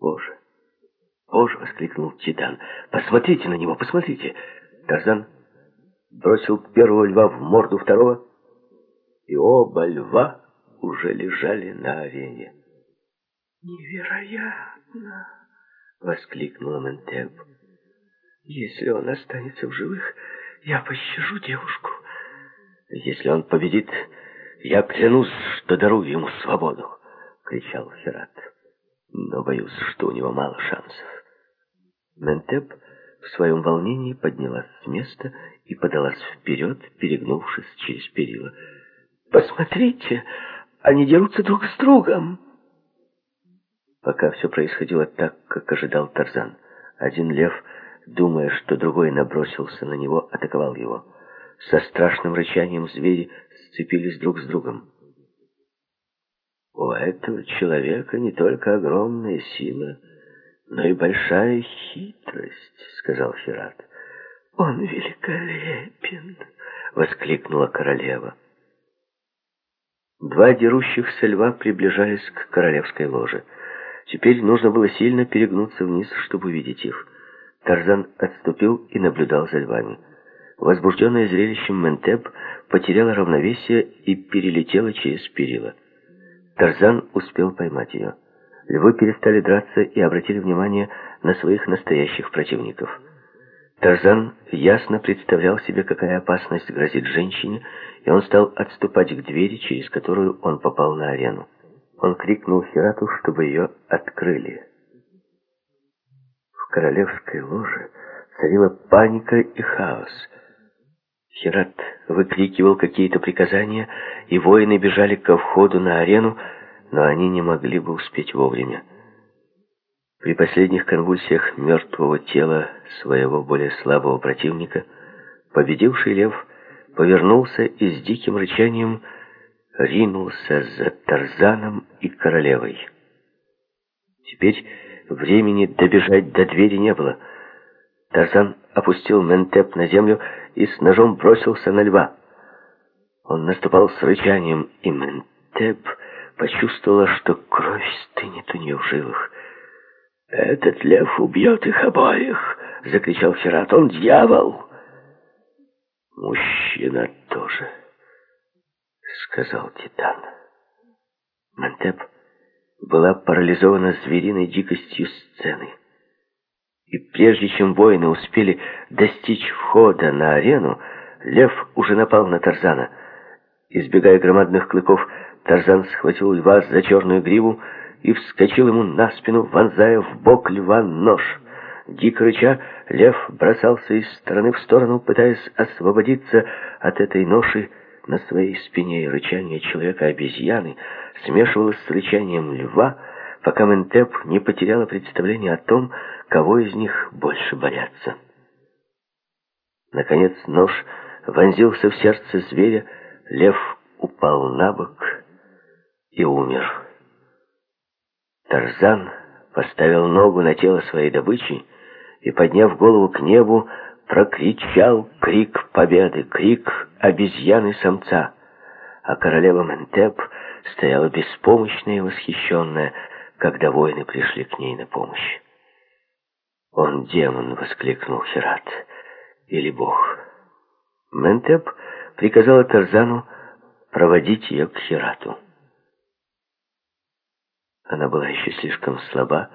Боже! Боже! — воскликнул Титан. Посмотрите на него, посмотрите! Тарзан бросил первого льва в морду второго, и оба льва уже лежали на арене. «Невероятно!» — воскликнула Ментеб. «Если он останется в живых, я пощажу девушку». «Если он победит, я клянусь, что дарую ему свободу!» — кричал Херат. «Но боюсь, что у него мало шансов». Ментеб в своем волнении поднялась с места и подалась вперед, перегнувшись через перила. «Посмотрите, они дерутся друг с другом!» Пока все происходило так, как ожидал Тарзан. Один лев, думая, что другой набросился на него, атаковал его. Со страшным рычанием звери сцепились друг с другом. У этого человека не только огромная сила, но и большая хитрость, сказал Хират. Он великолепен, воскликнула королева. Два дерущихся льва приближались к королевской ложе. Теперь нужно было сильно перегнуться вниз, чтобы увидеть их. Тарзан отступил и наблюдал за львами. Возбужденная зрелищем Ментеб потеряла равновесие и перелетела через перила. Тарзан успел поймать ее. Львы перестали драться и обратили внимание на своих настоящих противников. Тарзан ясно представлял себе, какая опасность грозит женщине, и он стал отступать к двери, через которую он попал на арену. Он крикнул Хирату, чтобы ее открыли. В королевской ложе царила паника и хаос. Хират выкрикивал какие-то приказания, и воины бежали ко входу на арену, но они не могли бы успеть вовремя. При последних конвульсиях мертвого тела своего более слабого противника, победивший лев повернулся и с диким рычанием ринулся за Тарзаном и королевой. Теперь времени добежать до двери не было. Тарзан опустил Ментеп на землю и с ножом бросился на льва. Он наступал с рычанием, и Ментеп почувствовала, что кровь стынет у нее в жилах. «Этот лев убьет их обоих!» — закричал Херат. «Он дьявол!» «Мужчина тоже!» сказал Титан. Мантеп была парализована звериной дикостью сцены. И прежде чем воины успели достичь входа на арену, лев уже напал на Тарзана. Избегая громадных клыков, Тарзан схватил льва за черную гриву и вскочил ему на спину, вонзая в бок льва нож. Дико рыча, лев бросался из стороны в сторону, пытаясь освободиться от этой ноши, на своей спине и рычание человека-обезьяны смешивалось с рычанием льва, пока Ментеп не потеряла представление о том, кого из них больше боятся. Наконец нож вонзился в сердце зверя, лев упал на бок и умер. Тарзан поставил ногу на тело своей добычи и, подняв голову к небу, прокричал крик победы, крик обезьяны-самца. А королева Ментеп стояла беспомощная и восхищенная, когда воины пришли к ней на помощь. «Он демон!» — воскликнул Херат. «Или бог?» Ментеп приказала Тарзану проводить ее к Херату. Она была еще слишком слаба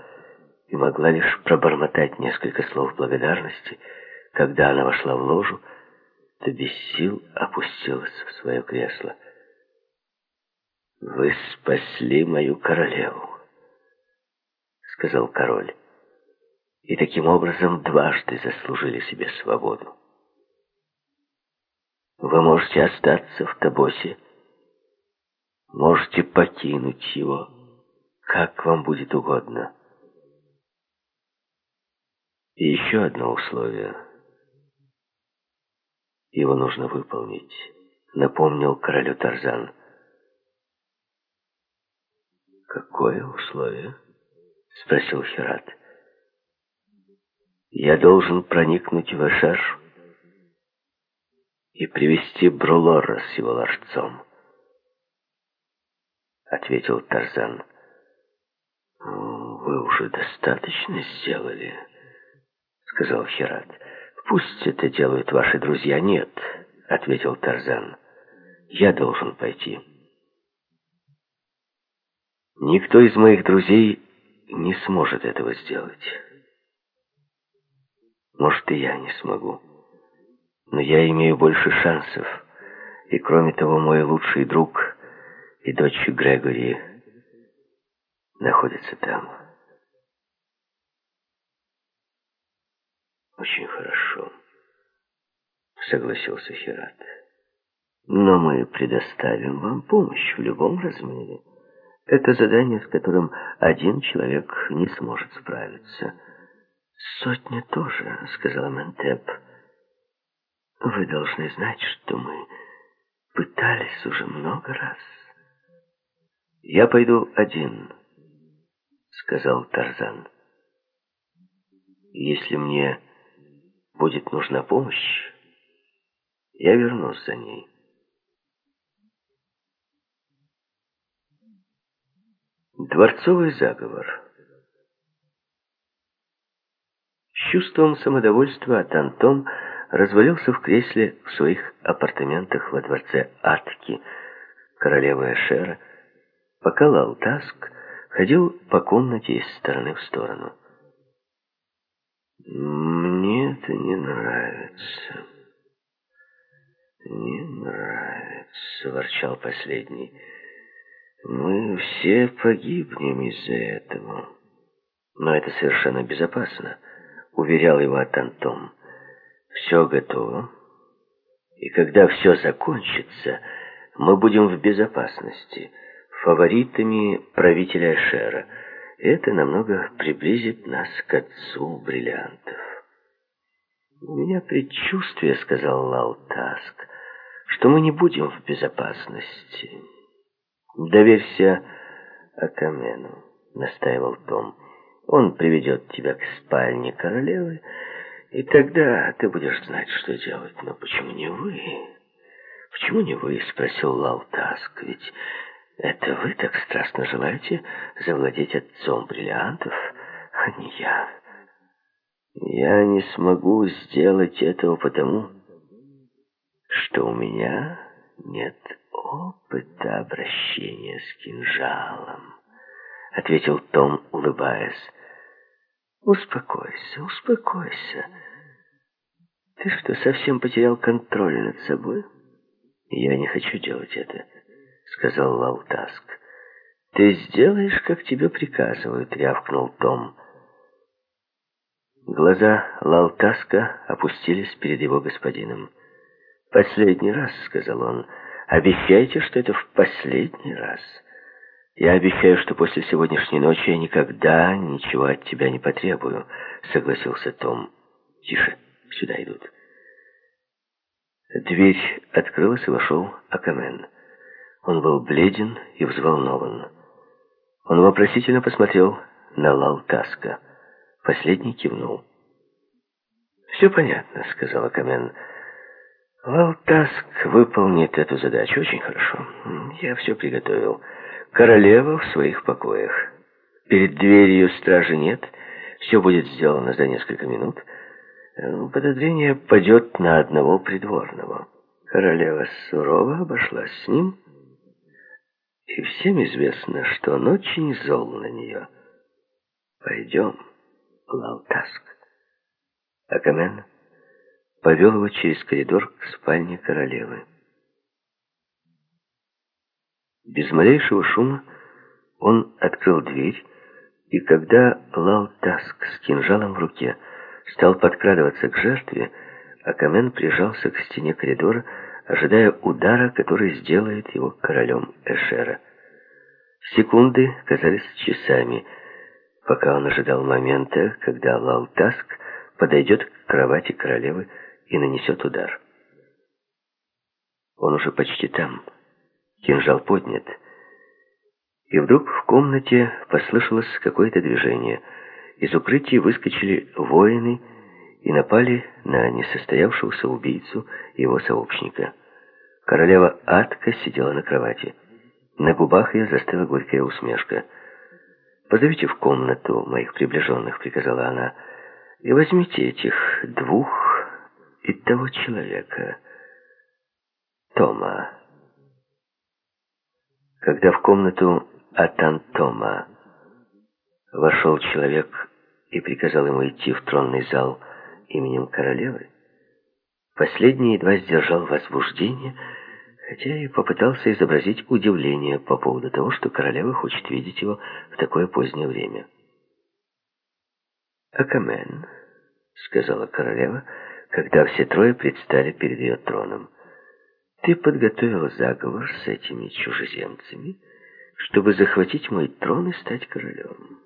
и могла лишь пробормотать несколько слов благодарности — когда она вошла в ложу, то без сил опустилась в свое кресло. «Вы спасли мою королеву», — сказал король, «и таким образом дважды заслужили себе свободу. Вы можете остаться в Табосе, можете покинуть его, как вам будет угодно. И еще одно условие — его нужно выполнить, напомнил королю Тарзан. Какое условие? Спросил Хират. Я должен проникнуть в Эшер и привести Брулора с его ларцом. Ответил Тарзан. «Вы уже достаточно сделали», — сказал Херат. «Пусть это делают ваши друзья». «Нет», — ответил Тарзан. «Я должен пойти». Никто из моих друзей не сможет этого сделать. Может, и я не смогу. Но я имею больше шансов. И кроме того, мой лучший друг и дочь Грегори находятся там. Очень хорошо, согласился Херат. Но мы предоставим вам помощь в любом размере. Это задание, с которым один человек не сможет справиться. «Сотня тоже», — сказала Ментеп. «Вы должны знать, что мы пытались уже много раз». «Я пойду один», — сказал Тарзан. «Если мне будет нужна помощь, я вернусь за ней». Дворцовый заговор. С чувством самодовольства Атантом развалился в кресле в своих апартаментах во дворце Атки, королевы Эшера, пока Лалтаск ходил по комнате из стороны в сторону. «Мне это не нравится. Не нравится», — ворчал последний. Мы все погибнем из-за этого. Но это совершенно безопасно, уверял его Атантом. Все готово. И когда все закончится, мы будем в безопасности, фаворитами правителя Эшера. Это намного приблизит нас к отцу бриллиантов. «У меня предчувствие, — сказал Лаутаск, — что мы не будем в безопасности». «Доверься Акамену», — настаивал Том. «Он приведет тебя к спальне королевы, и тогда ты будешь знать, что делать. Но почему не вы?» «Почему не вы?» — спросил Лалтаск. «Ведь это вы так страстно желаете завладеть отцом бриллиантов, а не я». «Я не смогу сделать этого потому, что у меня нет опыта обращения с кинжалом», — ответил Том, улыбаясь. «Успокойся, успокойся. Ты что, совсем потерял контроль над собой?» «Я не хочу делать это», — сказал Лаутаск. «Ты сделаешь, как тебе приказывают», — рявкнул Том. Глаза Лаутаска опустились перед его господином. «Последний раз», — сказал он, — Обещайте, что это в последний раз. Я обещаю, что после сегодняшней ночи я никогда ничего от тебя не потребую, согласился Том. Тише, сюда идут. Дверь открылась и вошел Акамен. Он был бледен и взволнован. Он вопросительно посмотрел на Лалтаска. Последний кивнул. «Все понятно», — сказал Акамен. Валтаск выполнит эту задачу очень хорошо. Я все приготовил. Королева в своих покоях. Перед дверью стражи нет. Все будет сделано за несколько минут. Э, подозрение падет на одного придворного. Королева сурово обошлась с ним. И всем известно, что он очень зол на нее. Пойдем, Лалтаск. Акамен повел его через коридор к спальне королевы. Без малейшего шума он открыл дверь, и когда Лаутаск с кинжалом в руке стал подкрадываться к жертве, Акамен прижался к стене коридора, ожидая удара, который сделает его королем Эшера. Секунды казались часами, пока он ожидал момента, когда Лаутаск подойдет к кровати королевы и нанесет удар. Он уже почти там. Кинжал поднят. И вдруг в комнате послышалось какое-то движение. Из укрытия выскочили воины и напали на несостоявшегося убийцу его сообщника. Королева Атка сидела на кровати. На губах ее застыла горькая усмешка. «Позовите в комнату моих приближенных», — приказала она, — «и возьмите этих двух и того человека, Тома». Когда в комнату Атан Тома вошел человек и приказал ему идти в тронный зал именем королевы, последний едва сдержал возбуждение, хотя и попытался изобразить удивление по поводу того, что королева хочет видеть его в такое позднее время. «Акамен», — сказала королева, когда все трое предстали перед ее троном, — «ты подготовил заговор с этими чужеземцами, чтобы захватить мой трон и стать королем.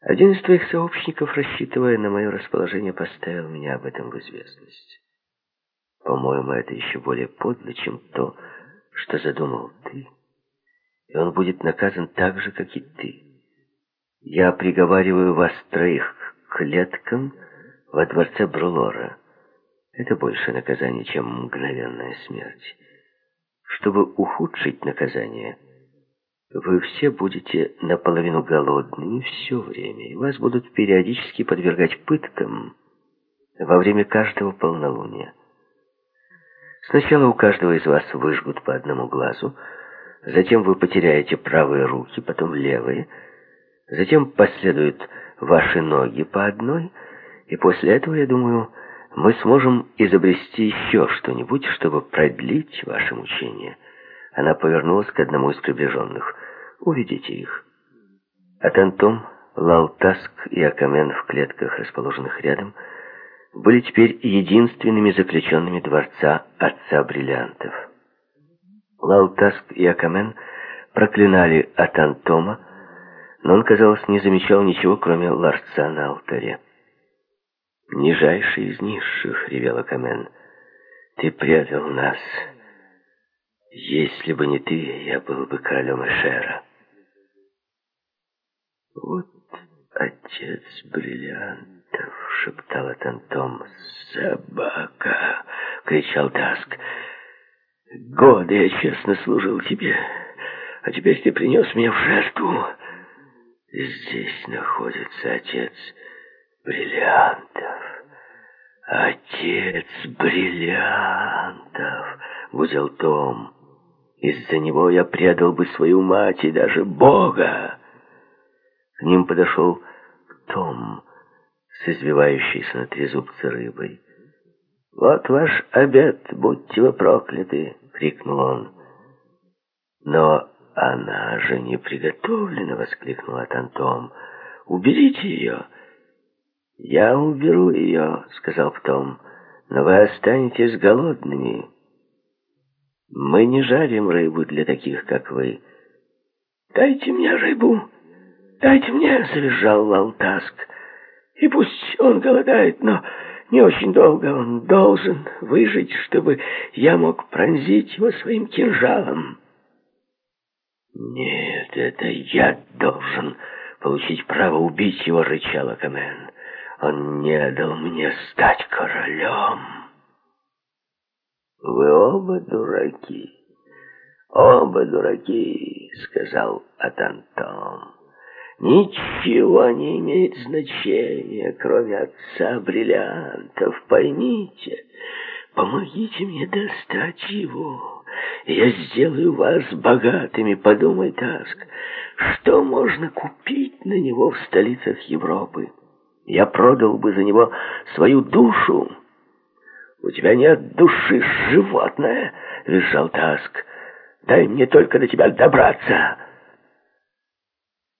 Один из твоих сообщников, рассчитывая на мое расположение, поставил меня об этом в известность. По-моему, это еще более подло, чем то, что задумал ты. И он будет наказан так же, как и ты. Я приговариваю вас троих к клеткам во дворце Брулора. Это больше наказание, чем мгновенная смерть. Чтобы ухудшить наказание, вы все будете наполовину голодными все время, и вас будут периодически подвергать пыткам во время каждого полнолуния. Сначала у каждого из вас выжгут по одному глазу, затем вы потеряете правые руки, потом левые, затем последуют ваши ноги по одной, и после этого, я думаю, мы сможем изобрести еще что-нибудь, чтобы продлить ваше мучение. Она повернулась к одному из приближенных. «Уведите их». Атантом, Лалтаск и Акамен в клетках, расположенных рядом, были теперь единственными заключенными дворца отца бриллиантов. Лалтаск и Акамен проклинали Атантома, но он, казалось, не замечал ничего, кроме ларца на алтаре. «Нижайший из низших», — ревел Акамен, — «ты предал нас. Если бы не ты, я был бы королем Эшера». «Вот отец бриллиантов», — шептал Атантом. «Собака!» — кричал Даск. «Годы я честно служил тебе, а теперь ты принес меня в жертву. Здесь находится отец бриллиантов. Отец бриллиантов, гудел Том. Из-за него я предал бы свою мать и даже Бога. К ним подошел Том с извивающейся на трезубце рыбой. «Вот ваш обед, будьте вы прокляты!» — крикнул он. «Но она же не приготовлена!» — воскликнул Атантом. «Уберите ее!» «Я уберу ее», — сказал Том, — «но вы останетесь голодными. Мы не жарим рыбу для таких, как вы». «Дайте мне рыбу! Дайте мне!» — завизжал Лалтаск. «И пусть он голодает, но не очень долго он должен выжить, чтобы я мог пронзить его своим кинжалом». «Нет, это я должен получить право убить его», — рычал Акамен. Он не дал мне стать королем. Вы оба дураки. Оба дураки, сказал Атантон. Ничего не имеет значения, кроме отца бриллиантов. Поймите, помогите мне достать его. Я сделаю вас богатыми. Подумай, Таск, что можно купить на него в столицах Европы? Я продал бы за него свою душу. У тебя нет души, животное, визжал Таск. Дай мне только до тебя добраться.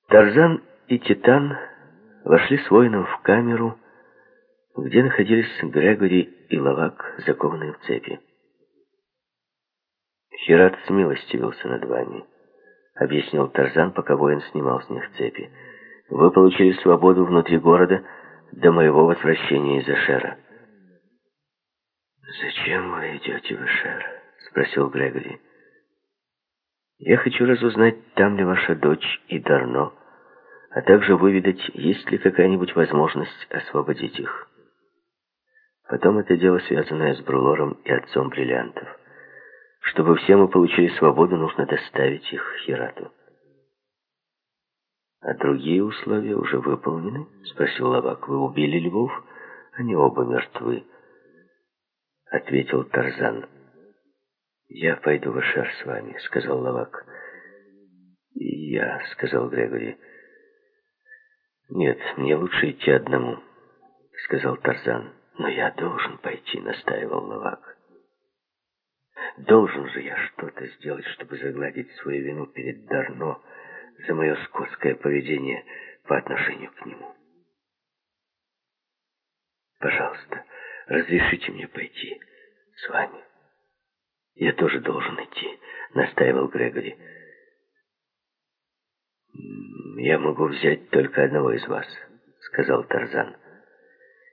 Тарзан и Титан вошли с воином в камеру, где находились Грегори и Лавак, закованные в цепи. Хират смилостивился над вами, объяснил Тарзан, пока воин снимал с них цепи. Вы получили свободу внутри города до моего возвращения из Эшера. «Зачем вы идете в Эшер?» — спросил Грегори. «Я хочу разузнать, там ли ваша дочь и Дарно, а также выведать, есть ли какая-нибудь возможность освободить их. Потом это дело, связанное с Брулором и отцом бриллиантов. Чтобы все мы получили свободу, нужно доставить их Хирату». «А другие условия уже выполнены?» — спросил Лавак. «Вы убили львов? Они оба мертвы», — ответил Тарзан. «Я пойду в Ашар с вами», — сказал Лавак. «И я», — сказал Грегори. «Нет, мне лучше идти одному», — сказал Тарзан. «Но я должен пойти», — настаивал Лавак. «Должен же я что-то сделать, чтобы загладить свою вину перед Дарно за мое скотское поведение по отношению к нему. Пожалуйста, разрешите мне пойти с вами». «Я тоже должен идти», — настаивал Грегори. «Я могу взять только одного из вас», — сказал Тарзан.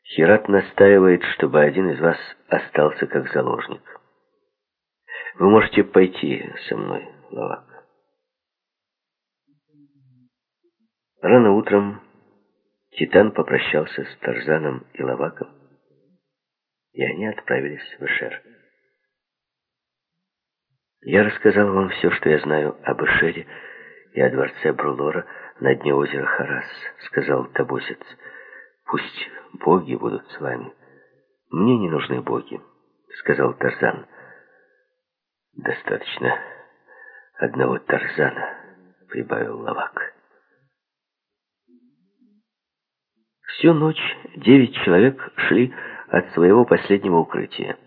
«Хират настаивает, чтобы один из вас остался как заложник. Вы можете пойти со мной, Лавак». Рано утром Титан попрощался с Тарзаном и Лаваком, и они отправились в Эшер. Я рассказал вам все, что я знаю об Эшере и о дворце Брулора на дне озера Харас, сказал Табусец. Пусть боги будут с вами. Мне не нужны боги, сказал Тарзан. Достаточно одного Тарзана, прибавил Лавак. Всю ночь девять человек шли от своего последнего укрытия.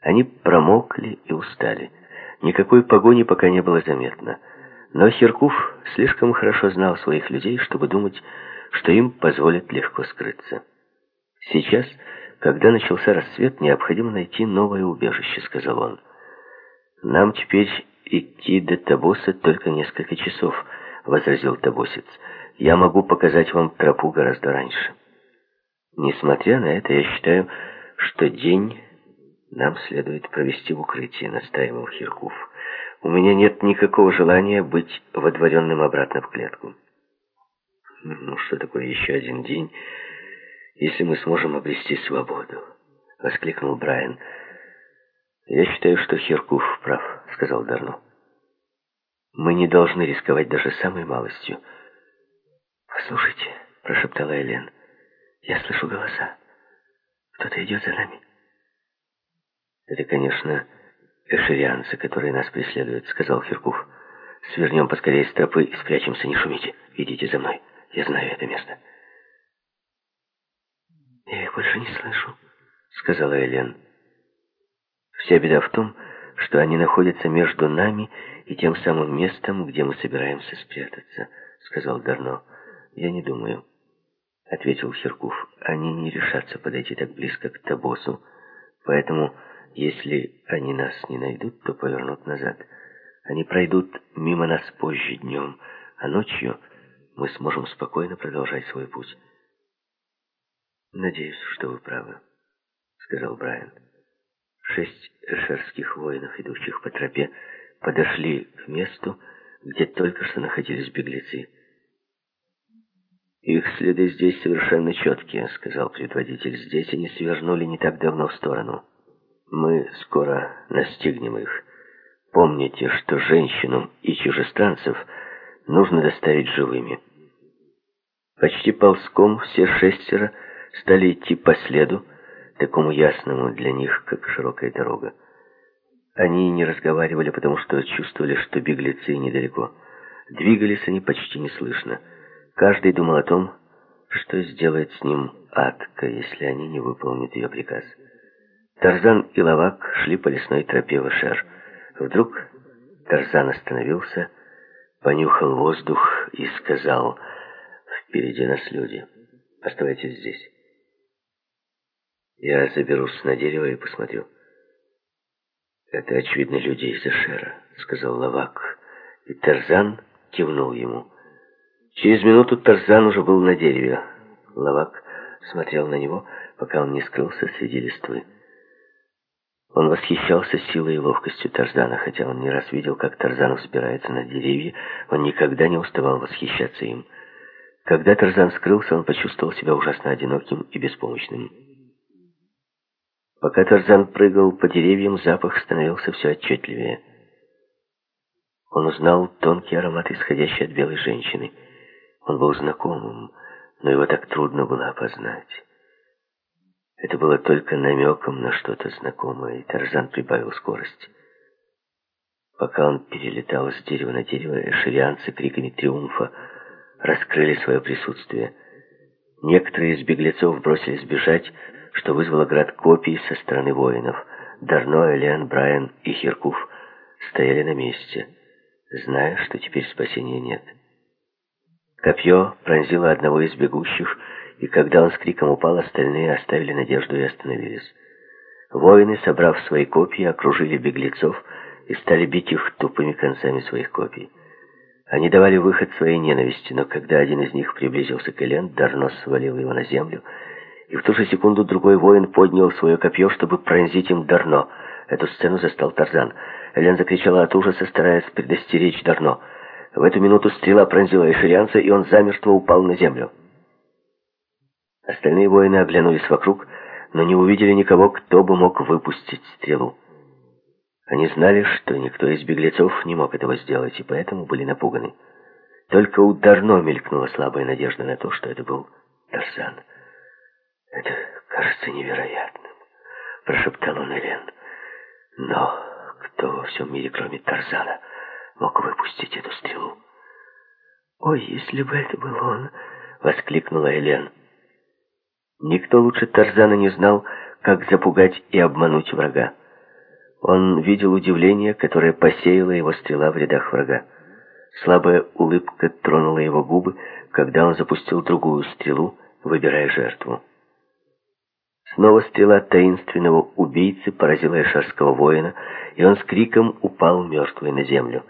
Они промокли и устали. Никакой погони пока не было заметно. Но Херкуф слишком хорошо знал своих людей, чтобы думать, что им позволят легко скрыться. «Сейчас, когда начался рассвет, необходимо найти новое убежище», — сказал он. «Нам теперь идти до Табоса только несколько часов», — возразил Табосец. «Я могу показать вам тропу гораздо раньше». Несмотря на это, я считаю, что день нам следует провести в укрытии, настаивал Хиркуф. У меня нет никакого желания быть водворенным обратно в клетку. Ну, что такое еще один день, если мы сможем обрести свободу? Воскликнул Брайан. Я считаю, что Хиркуф прав, сказал Дарну. Мы не должны рисковать даже самой малостью. «Послушайте», — прошептала Элен, — «я слышу голоса. Кто-то идет за нами». «Это, конечно, эшерианцы, которые нас преследуют», — сказал Хиркув. «Свернем поскорее с тропы и спрячемся, не шумите. Идите за мной, я знаю это место». «Я их больше не слышу», — сказала Элен. «Вся беда в том, что они находятся между нами и тем самым местом, где мы собираемся спрятаться», — сказал Дарно. «Я не думаю», — ответил Хиркув. «Они не решатся подойти так близко к Табосу, поэтому...» Если они нас не найдут, то повернут назад. Они пройдут мимо нас позже днем, а ночью мы сможем спокойно продолжать свой путь. «Надеюсь, что вы правы», — сказал Брайан. Шесть эшерских воинов, идущих по тропе, подошли к месту, где только что находились беглецы. «Их следы здесь совершенно четкие», — сказал предводитель. «Здесь они свернули не так давно в сторону». Мы скоро настигнем их. Помните, что женщинам и чужестранцев нужно доставить живыми. Почти ползком все шестеро стали идти по следу, такому ясному для них, как широкая дорога. Они не разговаривали, потому что чувствовали, что беглецы недалеко. Двигались они почти неслышно. Каждый думал о том, что сделает с ним Атка, если они не выполнят ее приказ. Тарзан и Лавак шли по лесной тропе в Эшер. Вдруг Тарзан остановился, понюхал воздух и сказал, «Впереди нас люди. Оставайтесь здесь. Я заберусь на дерево и посмотрю». «Это, очевидно, люди из Эшера», — сказал Лавак. И Тарзан кивнул ему. Через минуту Тарзан уже был на дереве. Лавак смотрел на него, пока он не скрылся среди листвы. Он восхищался силой и ловкостью Тарзана, хотя он не раз видел, как Тарзан взбирается на деревья, он никогда не уставал восхищаться им. Когда Тарзан скрылся, он почувствовал себя ужасно одиноким и беспомощным. Пока Тарзан прыгал по деревьям, запах становился все отчетливее. Он узнал тонкий аромат, исходящий от белой женщины. Он был знакомым, но его так трудно было опознать. Это было только намеком на что-то знакомое, и Тарзан прибавил скорость. Пока он перелетал с дерева на дерево, эшерианцы криками триумфа раскрыли свое присутствие. Некоторые из беглецов бросились бежать, что вызвало град копий со стороны воинов. Дарно, Элиан, Брайан и Хиркуф стояли на месте, зная, что теперь спасения нет. Копье пронзило одного из бегущих, и когда он с криком упал, остальные оставили надежду и остановились. Воины, собрав свои копья, окружили беглецов и стали бить их тупыми концами своих копий. Они давали выход своей ненависти, но когда один из них приблизился к Элен, Дарнос свалил его на землю, и в ту же секунду другой воин поднял свое копье, чтобы пронзить им Дарно. Эту сцену застал Тарзан. Элен закричала от ужаса, стараясь предостеречь Дарно. В эту минуту стрела пронзила эшерианца, и он замертво упал на землю. Остальные воины оглянулись вокруг, но не увидели никого, кто бы мог выпустить стрелу. Они знали, что никто из беглецов не мог этого сделать, и поэтому были напуганы. Только у Дарно мелькнула слабая надежда на то, что это был Тарзан. «Это кажется невероятным», — прошептал он Элен. «Но кто во всем мире, кроме Тарзана, мог выпустить эту стрелу?» «Ой, если бы это был он!» — воскликнула Элен. Никто лучше Тарзана не знал, как запугать и обмануть врага. Он видел удивление, которое посеяла его стрела в рядах врага. Слабая улыбка тронула его губы, когда он запустил другую стрелу, выбирая жертву. Снова стрела таинственного убийцы поразила эшарского воина, и он с криком упал мертвый на землю.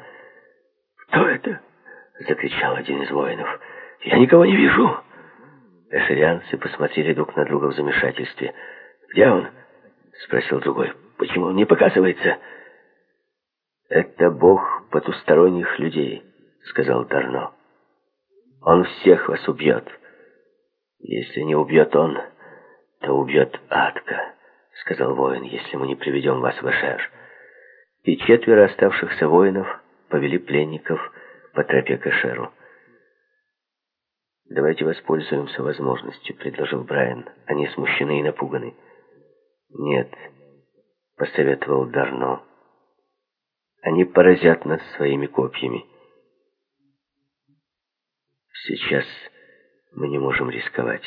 «Кто это?» — закричал один из воинов. «Я никого не вижу!» Эшерианцы посмотрели друг на друга в замешательстве. «Где он?» — спросил другой. Почему он не показывается?» «Это бог потусторонних людей», — сказал Дарно. «Он всех вас убьет. Если не убьет он, то убьет Атка», — сказал воин, «если мы не приведем вас в Эшер». И четверо оставшихся воинов повели пленников по тропе к Эшеру. «Давайте воспользуемся возможностью», — предложил Брайан. Они смущены и напуганы. «Нет», посоветовал Дарно. Они поразят нас своими копьями. Сейчас мы не можем рисковать.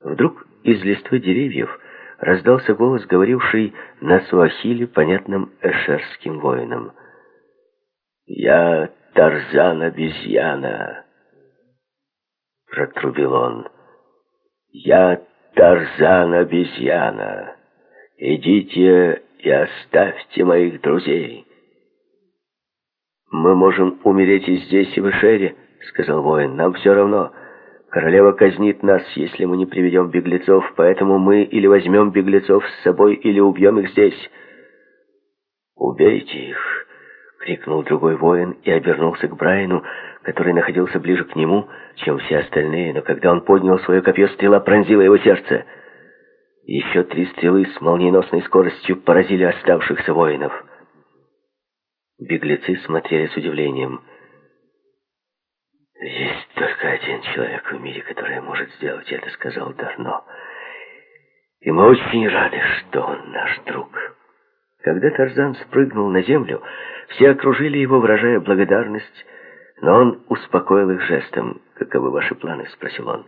Вдруг из листвы деревьев раздался голос, говоривший на суахиле, понятным эшерским воинам. «Я Тарзан-обезьяна!» Протрубил он. «Я Тарзан-обезьяна!» «Идите и оставьте моих друзей». «Мы можем умереть и здесь, и в Эшере», — сказал воин. «Нам все равно. Королева казнит нас, если мы не приведем беглецов, поэтому мы или возьмем беглецов с собой, или убьем их здесь». «Убейте их!» — крикнул другой воин и обернулся к Брайану, который находился ближе к нему, чем все остальные, но когда он поднял свое копье, стрела пронзила его сердце — еще три стрелы с молниеносной скоростью поразили оставшихся воинов. Беглецы смотрели с удивлением. «Есть только один человек в мире, который может сделать это», — сказал Дарно. «И мы очень рады, что он наш друг». Когда Тарзан спрыгнул на землю, все окружили его, выражая благодарность, но он успокоил их жестом. «Каковы ваши планы?» — спросил он.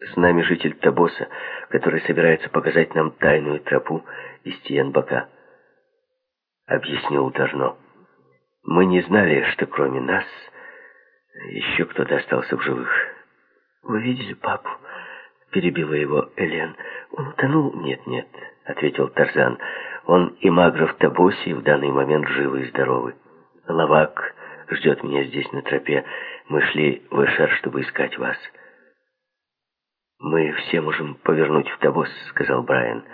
С нами житель Табоса, который собирается показать нам тайную тропу из Тиенбака. Объяснил Дарно. Мы не знали, что кроме нас еще кто-то остался в живых. Вы видели папу? Перебила его Элен. Он утонул? Нет, нет, ответил Тарзан. Он и Магра в Табосе в данный момент живы и здоровы. Лавак ждет меня здесь на тропе. Мы шли в Эшер, чтобы искать вас. «Мы все можем повернуть в Табос», — сказал Брайан.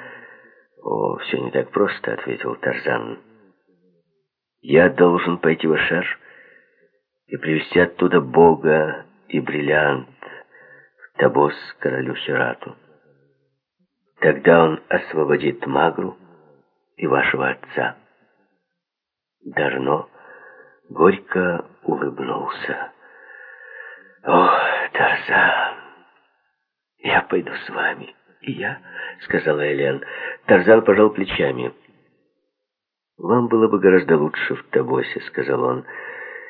«О, все не так просто», — ответил Тарзан. «Я должен пойти в Ашар и привезти оттуда Бога и бриллиант в Табос королю Сирату. Тогда он освободит Магру и вашего отца». Дарно горько улыбнулся. «О, Тарзан, я пойду с вами». «И я», — сказала Элен. Тарзан пожал плечами. «Вам было бы гораздо лучше в Табосе», — сказал он.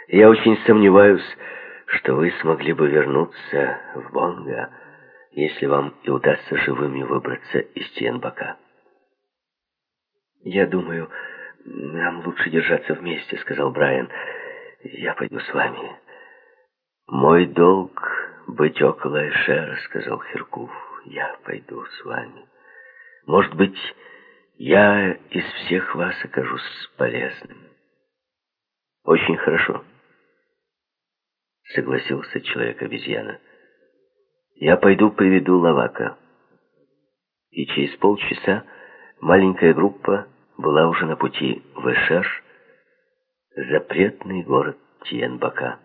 «Я очень сомневаюсь, что вы смогли бы вернуться в Бонга, если вам и удастся живыми выбраться из Тенбака». «Я думаю, нам лучше держаться вместе», — сказал Брайан. «Я пойду с вами». «Мой долг — быть около Эшера», — сказал Херкув. «Я пойду с вами. Может быть, я из всех вас окажусь полезным». «Очень хорошо», — согласился человек-обезьяна. «Я пойду приведу Лавака». И через полчаса маленькая группа была уже на пути в Эшер, запретный город Тиенбака.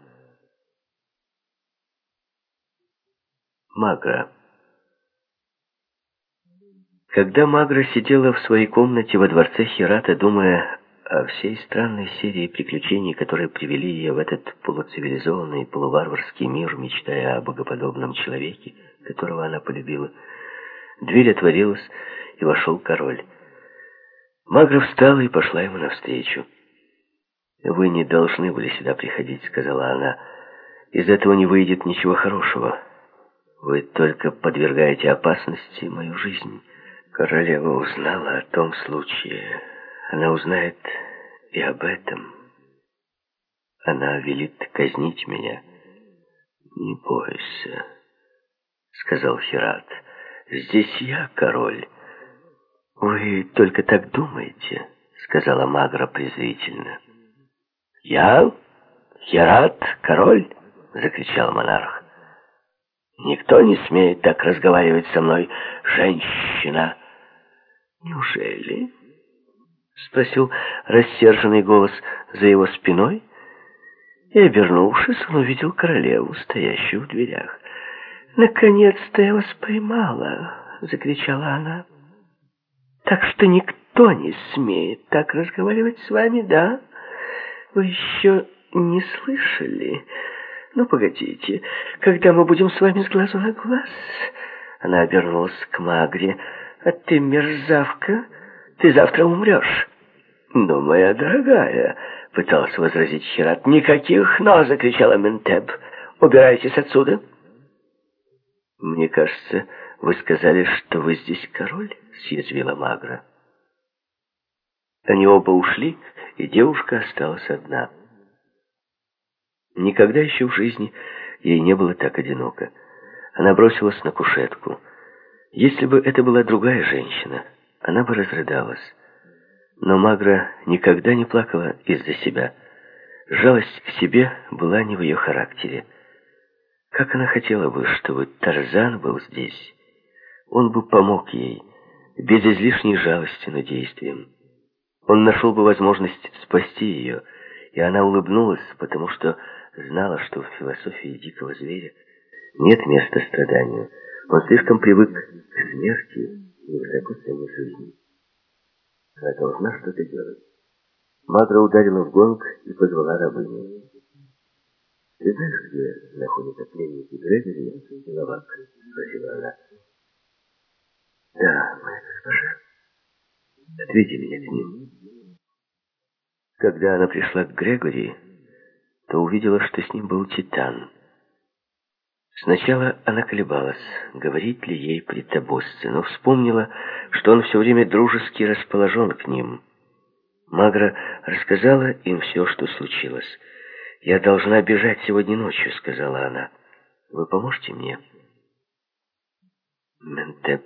Магра. Когда Магра сидела в своей комнате во дворце Хирата, думая о всей странной серии приключений, которые привели ее в этот полуцивилизованный, полуварварский мир, мечтая о богоподобном человеке, которого она полюбила, дверь отворилась, и вошел король. Магра встала и пошла ему навстречу. «Вы не должны были сюда приходить», — сказала она. «Из этого не выйдет ничего хорошего». Вы только подвергаете опасности мою жизнь. Королева узнала о том случае. Она узнает и об этом. Она велит казнить меня. Не бойся, сказал Хират. Здесь я король. Вы только так думаете, сказала Магра презрительно. Я? Хират, король? закричал монарх. Никто не смеет так разговаривать со мной, женщина. Неужели? Спросил рассерженный голос за его спиной. И, обернувшись, он увидел королеву, стоящую в дверях. «Наконец-то я вас поймала!» — закричала она. «Так что никто не смеет так разговаривать с вами, да? Вы еще не слышали?» «Ну, погодите, когда мы будем с вами с глазу на глаз?» Она обернулась к Магре. «А ты мерзавка, ты завтра умрешь». «Но, моя дорогая», — пытался возразить Хират. «Никаких «но», — закричала Ментеб. «Убирайтесь отсюда». «Мне кажется, вы сказали, что вы здесь король?» — съязвила Магра. Они оба ушли, и девушка осталась одна. Никогда еще в жизни ей не было так одиноко. Она бросилась на кушетку. Если бы это была другая женщина, она бы разрыдалась. Но Магра никогда не плакала из-за себя. Жалость к себе была не в ее характере. Как она хотела бы, чтобы Тарзан был здесь. Он бы помог ей, без излишней жалости, но действием. Он нашел бы возможность спасти ее, и она улыбнулась, потому что знала, что в философии дикого зверя нет места страданию. Он слишком привык к смерти и высоко ценит жизни. Она должна что-то делать. Магра ударила в гонг и позвала рабыню. «Ты знаешь, где находятся пленники Грегори и Лавак?» — спросила она. «Да, моя госпожа. Отведи меня к ним». Когда она пришла к Грегори, то увидела, что с ним был Титан. Сначала она колебалась, говорить ли ей при Табосце, но вспомнила, что он все время дружески расположен к ним. Магра рассказала им все, что случилось. «Я должна бежать сегодня ночью», — сказала она. «Вы поможете мне?» «Ментеп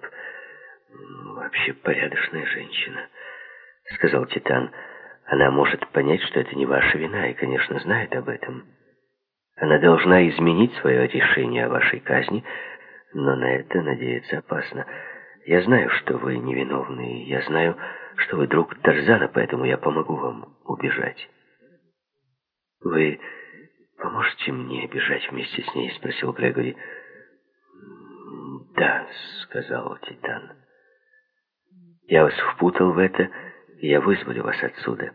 вообще порядочная женщина», — сказал Титан. Она может понять, что это не ваша вина, и, конечно, знает об этом. Она должна изменить свое решение о вашей казни, но на это надеяться опасно. Я знаю, что вы невиновны, и я знаю, что вы друг Тарзана, поэтому я помогу вам убежать. Вы поможете мне бежать вместе с ней? Спросил Грегори. Да, сказал Титан. Я вас впутал в это, я вызволю вас отсюда.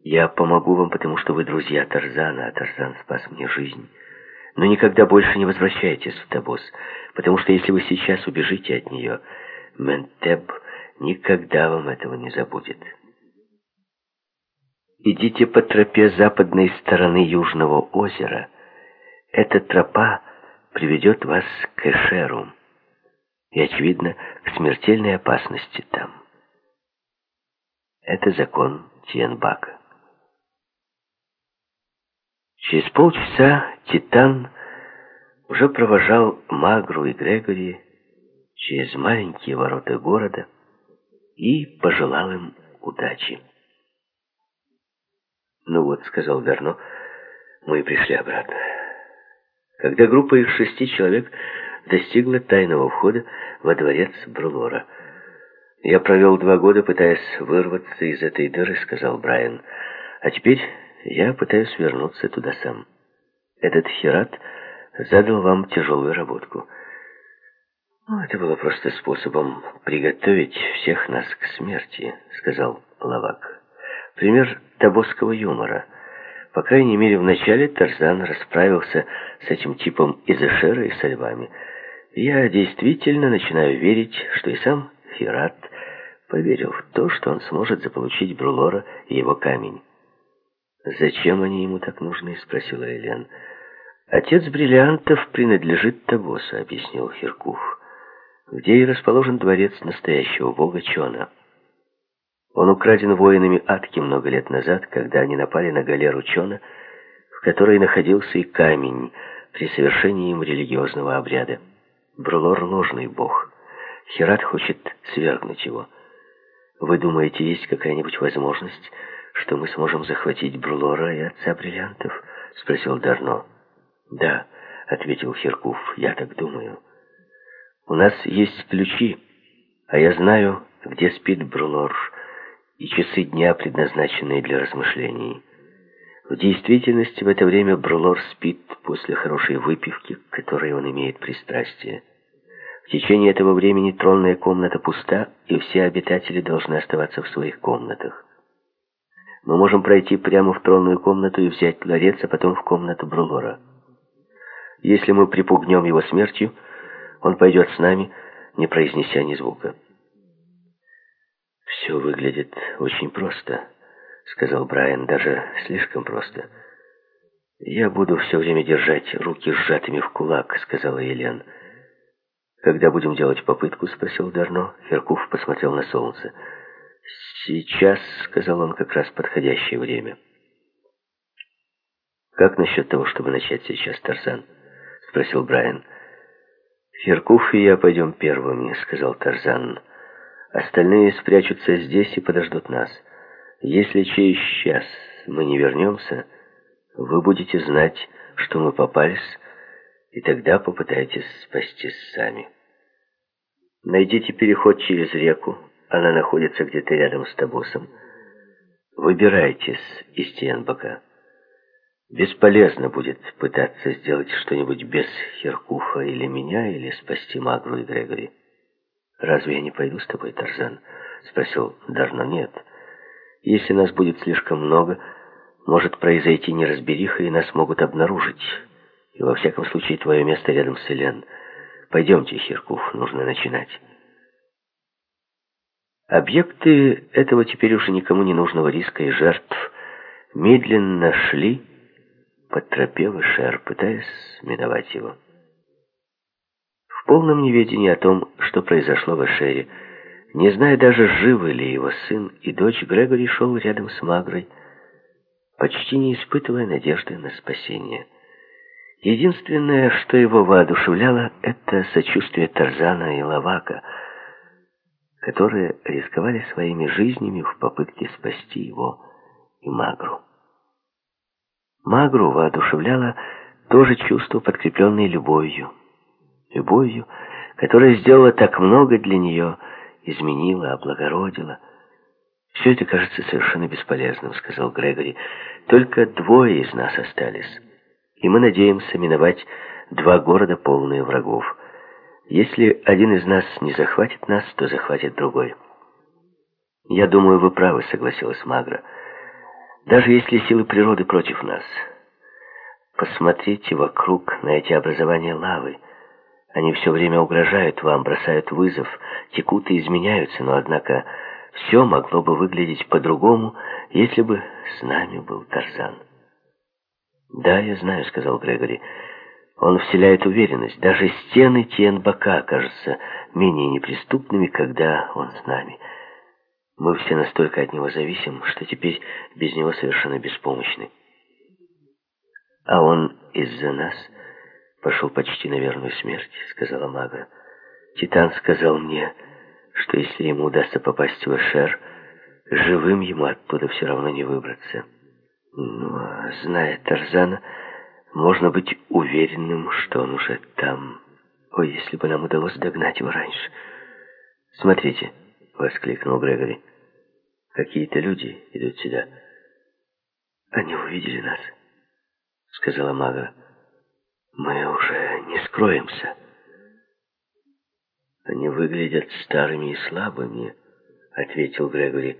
Я помогу вам, потому что вы друзья Тарзана, а Тарзан спас мне жизнь. Но никогда больше не возвращайтесь в Табос, потому что если вы сейчас убежите от нее, Ментеб никогда вам этого не забудет. Идите по тропе западной стороны Южного озера. Эта тропа приведет вас к Эшеру и, очевидно, к смертельной опасности там. Это закон Тиенбака. Через полчаса Титан уже провожал Магру и Грегори через маленькие ворота города и пожелал им удачи. «Ну вот», — сказал Верно, — «мы пришли обратно». Когда группа из шести человек достигла тайного входа во дворец Брулора. «Я провел два года, пытаясь вырваться из этой дыры», — сказал Брайан. «А теперь я пытаюсь вернуться туда сам. Этот Херат задал вам тяжелую работку». «Ну, это было просто способом приготовить всех нас к смерти», — сказал Лавак. «Пример табосского юмора». По крайней мере, вначале Тарзан расправился с этим типом из Эшера и со львами. Я действительно начинаю верить, что и сам Фират поверил в то, что он сможет заполучить Брулора и его камень. «Зачем они ему так нужны?» — спросила Элен. «Отец бриллиантов принадлежит Табосу», — объяснил Хиркуф, «где и расположен дворец настоящего бога Чона». Он украден воинами Атки много лет назад, когда они напали на галеру Чона, в которой находился и камень при совершении им религиозного обряда. Брулор — ложный бог. Херат хочет свергнуть его. Вы думаете, есть какая-нибудь возможность, что мы сможем захватить Брулора и отца бриллиантов? Спросил Дарно. Да, ответил Херкуф, я так думаю. У нас есть ключи, а я знаю, где спит Брулор, и часы дня, предназначенные для размышлений. В действительности в это время Брулор спит после хорошей выпивки, к которой он имеет пристрастие. В течение этого времени тронная комната пуста, и все обитатели должны оставаться в своих комнатах. Мы можем пройти прямо в тронную комнату и взять ларец, а потом в комнату Брулора. Если мы припугнем его смертью, он пойдет с нами, не произнеся ни звука. «Все выглядит очень просто», — сказал Брайан, — «даже слишком просто». «Я буду все время держать руки сжатыми в кулак», — сказала Елен. «Когда будем делать попытку?» — спросил Дарно. Феркуф посмотрел на солнце. «Сейчас», — сказал он, — «как раз подходящее время». «Как насчет того, чтобы начать сейчас, Тарзан?» — спросил Брайан. «Феркуф и я пойдем первыми», — сказал Тарзан. «Остальные спрячутся здесь и подождут нас. Если через час мы не вернемся, вы будете знать, что мы попались, и тогда попытаетесь спастись сами. Найдите переход через реку, она находится где-то рядом с Табусом. Выбирайтесь из Тенбака. Бесполезно будет пытаться сделать что-нибудь без Херкуфа или меня, или спасти Магру и Грегори. «Разве я не пойду с тобой, Тарзан?» — спросил Дарно. «Нет. Если нас будет слишком много, может произойти неразбериха, и нас могут обнаружить». И во всяком случае, твое место рядом с Элен. Пойдемте, Хиркуф, нужно начинать. Объекты этого теперь уже никому не нужного риска и жертв медленно шли по тропе Вышер, пытаясь миновать его. В полном неведении о том, что произошло в Эшере, не зная даже, живы ли его сын и дочь, Грегори шел рядом с Магрой, почти не испытывая надежды на спасение. Единственное, что его воодушевляло, это сочувствие Тарзана и Лавака, которые рисковали своими жизнями в попытке спасти его и Магру. Магру воодушевляло тоже чувство, подкрепленное любовью. Любовью, которая сделала так много для нее, изменила, облагородила. «Все это кажется совершенно бесполезным», — сказал Грегори. «Только двое из нас остались» и мы надеемся миновать два города, полные врагов. Если один из нас не захватит нас, то захватит другой. «Я думаю, вы правы», — согласилась Магра. Даже если силы природы против нас, посмотрите вокруг на эти образования лавы. Они все время угрожают вам, бросают вызов, текут и изменяются, но, однако, все могло бы выглядеть по-другому, если бы с нами был Тарзан. «Да, я знаю», — сказал Грегори. «Он вселяет уверенность. Даже стены Тиенбака кажутся менее неприступными, когда он с нами. Мы все настолько от него зависим, что теперь без него совершенно беспомощны. А он из-за нас пошел почти на верную смерть», — сказала Магра. «Титан сказал мне, что если ему удастся попасть в Эшер, живым ему оттуда все равно не выбраться». Ну, а зная Тарзана, можно быть уверенным, что он уже там. Ой, если бы нам удалось догнать его раньше. Смотрите, воскликнул Грегори. Какие-то люди идут сюда. Они увидели нас, сказала Мага. Мы уже не скроемся. Они выглядят старыми и слабыми, ответил Грегори.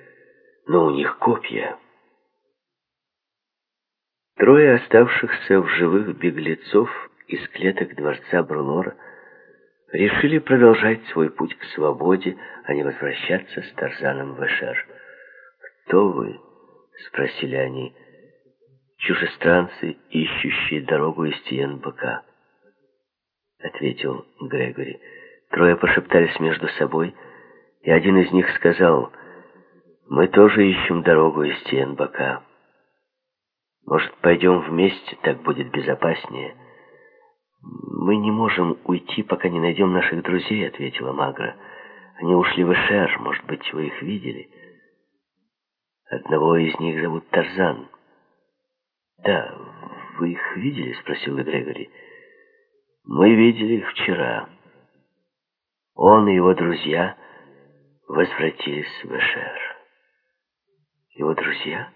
Но у них копья. Трое оставшихся в живых беглецов из клеток дворца Брулора решили продолжать свой путь к свободе, а не возвращаться с Тарзаном в Эшер. «Кто вы?» — спросили они. «Чужестранцы, ищущие дорогу из Тиенбака», — ответил Грегори. Трое пошептались между собой, и один из них сказал, «Мы тоже ищем дорогу из Тиенбака». Может, пойдем вместе, так будет безопаснее. Мы не можем уйти, пока не найдем наших друзей, ответила Магра. Они ушли в Эшер, может быть, вы их видели? Одного из них зовут Тарзан. Да, вы их видели? Спросил Грегори. Мы видели их вчера. Он и его друзья возвратились в Эшер. Его друзья?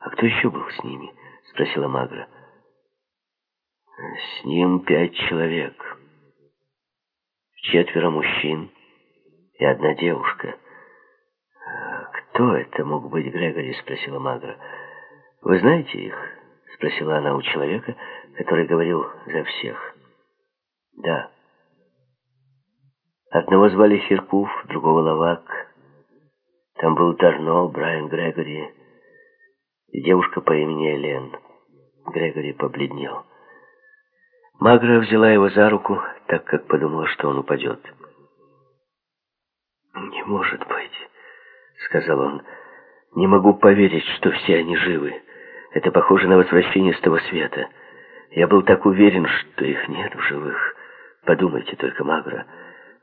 А кто еще был с ними? — спросила Магра. «С ним пять человек. Четверо мужчин и одна девушка». «Кто это мог быть, Грегори?» — спросила Магра. «Вы знаете их?» — спросила она у человека, который говорил за всех. «Да». Одного звали Хиркуф, другого Лавак. Там был Дарно, Брайан Грегори и девушка по имени Элен. Грегори побледнел. Магра взяла его за руку, так как подумала, что он упадет. «Не может быть», — сказал он. «Не могу поверить, что все они живы. Это похоже на возвращение с того света. Я был так уверен, что их нет в живых. Подумайте только, Магра.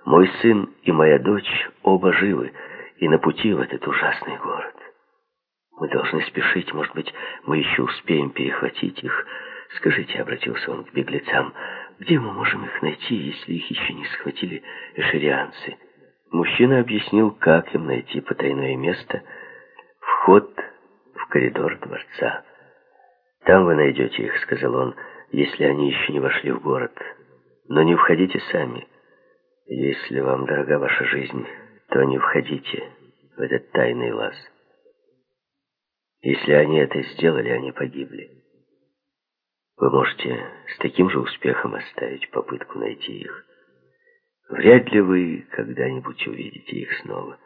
Мой сын и моя дочь оба живы и на пути в этот ужасный город». Мы должны спешить, может быть, мы еще успеем перехватить их. Скажите, обратился он к беглецам, где мы можем их найти, если их еще не схватили эшерианцы? Мужчина объяснил, как им найти потайное место, вход в коридор дворца. «Там вы найдете их», — сказал он, — «если они еще не вошли в город. Но не входите сами. Если вам дорога ваша жизнь, то не входите в этот тайный лаз». Если они это сделали, они погибли. Вы можете с таким же успехом оставить попытку найти их. Вряд ли вы когда-нибудь увидите их снова.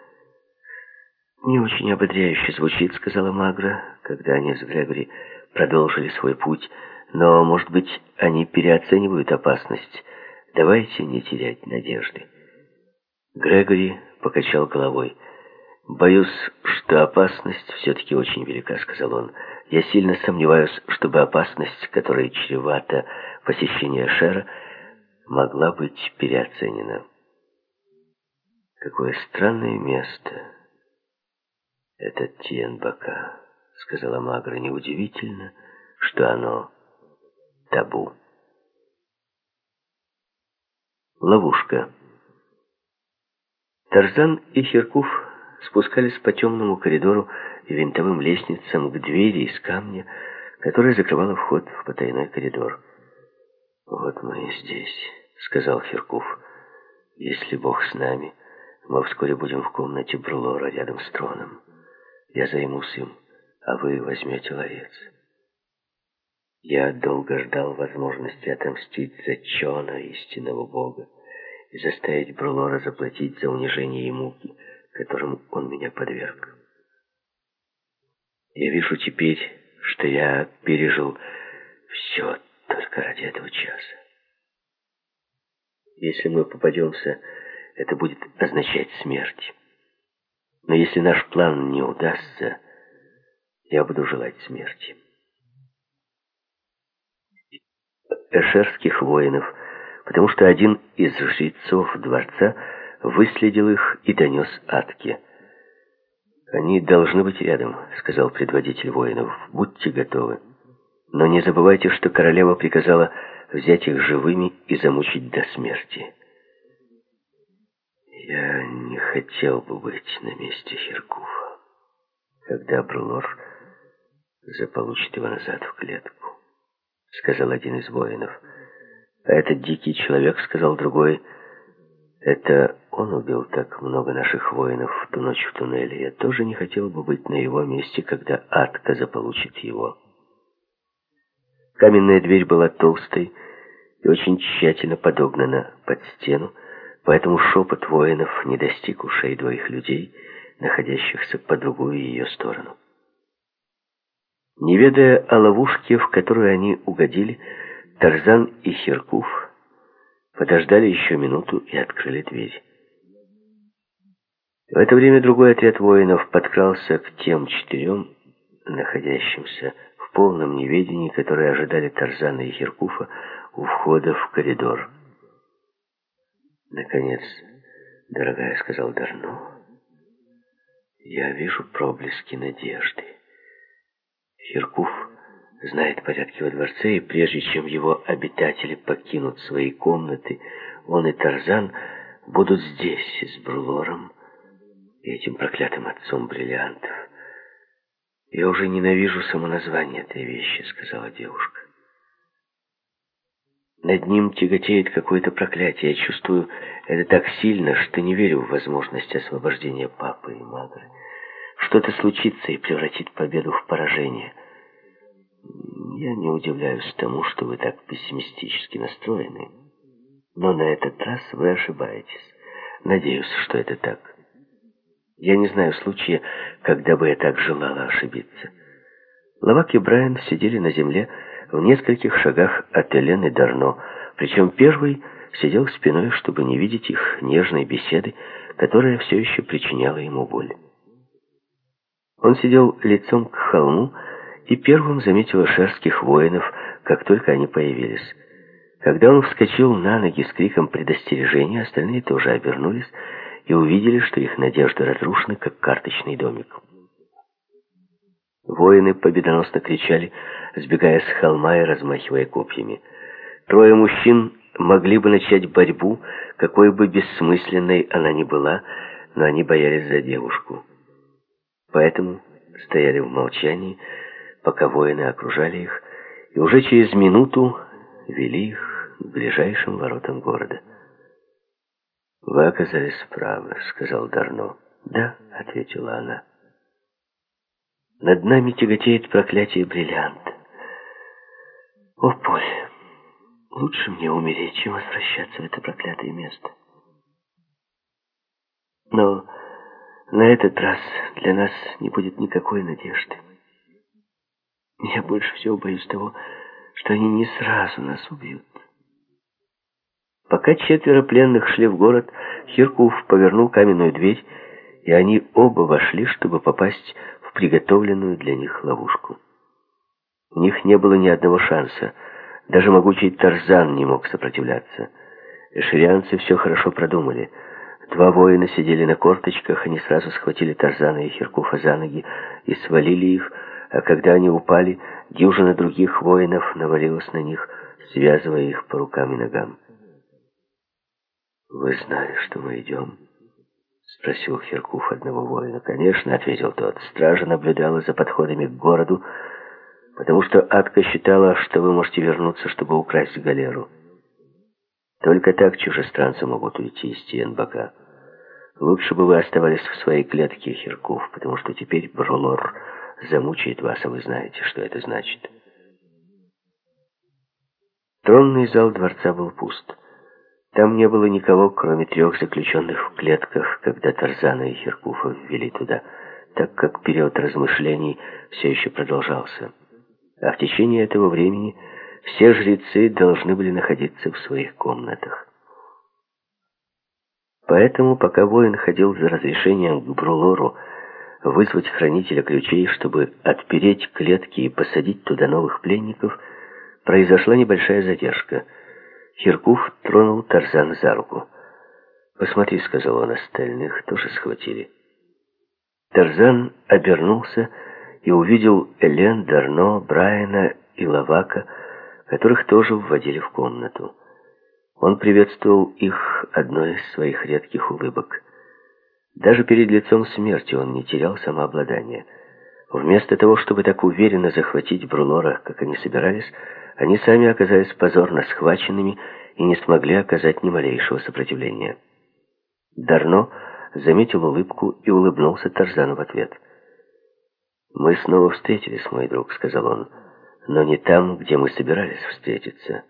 «Не очень ободряюще звучит», — сказала Магра, когда они с Грегори продолжили свой путь. «Но, может быть, они переоценивают опасность. Давайте не терять надежды». Грегори покачал головой. «Боюсь, что опасность все-таки очень велика», — сказал он. «Я сильно сомневаюсь, чтобы опасность, которая чревата посещение Шера, могла быть переоценена». «Какое странное место это Тиенбака», — сказала Магра. «Неудивительно, что оно табу». Ловушка. Тарзан и Херкуф спускались по темному коридору и винтовым лестницам к двери из камня, которая закрывала вход в потайной коридор. «Вот мы и здесь», — сказал Херкув. «Если Бог с нами, мы вскоре будем в комнате Брлора рядом с троном. Я займусь им, а вы возьмете ларец. Я долго ждал возможности отомстить за Чона, истинного Бога, и заставить Брулора заплатить за унижение и муки, которым он меня подверг. Я вижу теперь, что я пережил все только ради этого часа. Если мы попадемся, это будет означать смерть. Но если наш план не удастся, я буду желать смерти. Эшерских воинов, потому что один из жрецов дворца выследил их и донес Атке. «Они должны быть рядом», — сказал предводитель воинов. «Будьте готовы. Но не забывайте, что королева приказала взять их живыми и замучить до смерти». Я не хотел бы быть на месте Херкуфа, когда Брулор заполучит его назад в клетку, сказал один из воинов. А этот дикий человек, сказал другой, это он убил так много наших воинов в ту ночь в туннеле. Я тоже не хотел бы быть на его месте, когда Атка заполучит его. Каменная дверь была толстой и очень тщательно подогнана под стену, Поэтому шепот воинов не достиг ушей двоих людей, находящихся по другую ее сторону. Не ведая о ловушке, в которую они угодили, Тарзан и Херкуф подождали еще минуту и открыли дверь. В это время другой отряд воинов подкрался к тем четырем, находящимся в полном неведении, которые ожидали Тарзана и Херкуфа у входа в коридор. «Наконец, дорогая», — сказал Дарно, — «я вижу проблески надежды. Хиркуф знает порядки во дворце, и прежде чем его обитатели покинут свои комнаты, он и Тарзан будут здесь с Брулором и этим проклятым отцом бриллиантов. «Я уже ненавижу само название этой вещи», — сказала девушка. Над ним тяготеет какое-то проклятие. Я чувствую это так сильно, что не верю в возможность освобождения папы и Магры. Что-то случится и превратит победу в поражение. Я не удивляюсь тому, что вы так пессимистически настроены. Но на этот раз вы ошибаетесь. Надеюсь, что это так. Я не знаю случая, когда бы я так желала ошибиться. Лавак и Брайан сидели на земле, в нескольких шагах от Элены Дарно, причем первый сидел спиной, чтобы не видеть их нежной беседы, которая все еще причиняла ему боль. Он сидел лицом к холму и первым заметил шерских воинов, как только они появились. Когда он вскочил на ноги с криком предостережения, остальные тоже обернулись и увидели, что их надежды разрушены, как карточный домик. Воины победоносно кричали, сбегая с холма и размахивая копьями. Трое мужчин могли бы начать борьбу, какой бы бессмысленной она ни была, но они боялись за девушку. Поэтому стояли в молчании, пока воины окружали их, и уже через минуту вели их к ближайшим воротам города. «Вы оказались правы», — сказал Дарно. «Да», — ответила она. Над нами тяготеет проклятие бриллианта. О, Поль, лучше мне умереть, чем возвращаться в это проклятое место. Но на этот раз для нас не будет никакой надежды. Я больше всего боюсь того, что они не сразу нас убьют. Пока четверо пленных шли в город, Хиркув повернул каменную дверь, и они оба вошли, чтобы попасть приготовленную для них ловушку. У них не было ни одного шанса. Даже могучий Тарзан не мог сопротивляться. Эшерианцы все хорошо продумали. Два воина сидели на корточках, они сразу схватили Тарзана и Херкуфа за ноги и свалили их, а когда они упали, дюжина других воинов навалилась на них, связывая их по рукам и ногам. «Вы знали, что мы идем?» Спросил Херкуф одного воина. «Конечно», — ответил тот. «Стража наблюдала за подходами к городу, потому что Атка считала, что вы можете вернуться, чтобы украсть галеру. Только так чужестранцы могут уйти из Тиенбака. Лучше бы вы оставались в своей клетке, Херкуф, потому что теперь Брулор замучает вас, а вы знаете, что это значит. Тронный зал дворца был пуст. Там не было никого, кроме трех заключенных в клетках, когда Тарзана и Херкуфа ввели туда, так как период размышлений все еще продолжался. А в течение этого времени все жрецы должны были находиться в своих комнатах. Поэтому, пока воин ходил за разрешением к Брулору вызвать хранителя ключей, чтобы отпереть клетки и посадить туда новых пленников, произошла небольшая задержка — Киркув тронул Тарзана за руку. «Посмотри», — сказал он, — «остальных тоже схватили». Тарзан обернулся и увидел Элен, Дарно, Брайана и Лавака, которых тоже вводили в комнату. Он приветствовал их одной из своих редких улыбок. Даже перед лицом смерти он не терял самообладания. Вместо того, чтобы так уверенно захватить Брулора, как они собирались, они сами оказались позорно схваченными и не смогли оказать ни малейшего сопротивления. Дарно заметил улыбку и улыбнулся Тарзану в ответ. «Мы снова встретились, мой друг», — сказал он, — «но не там, где мы собирались встретиться».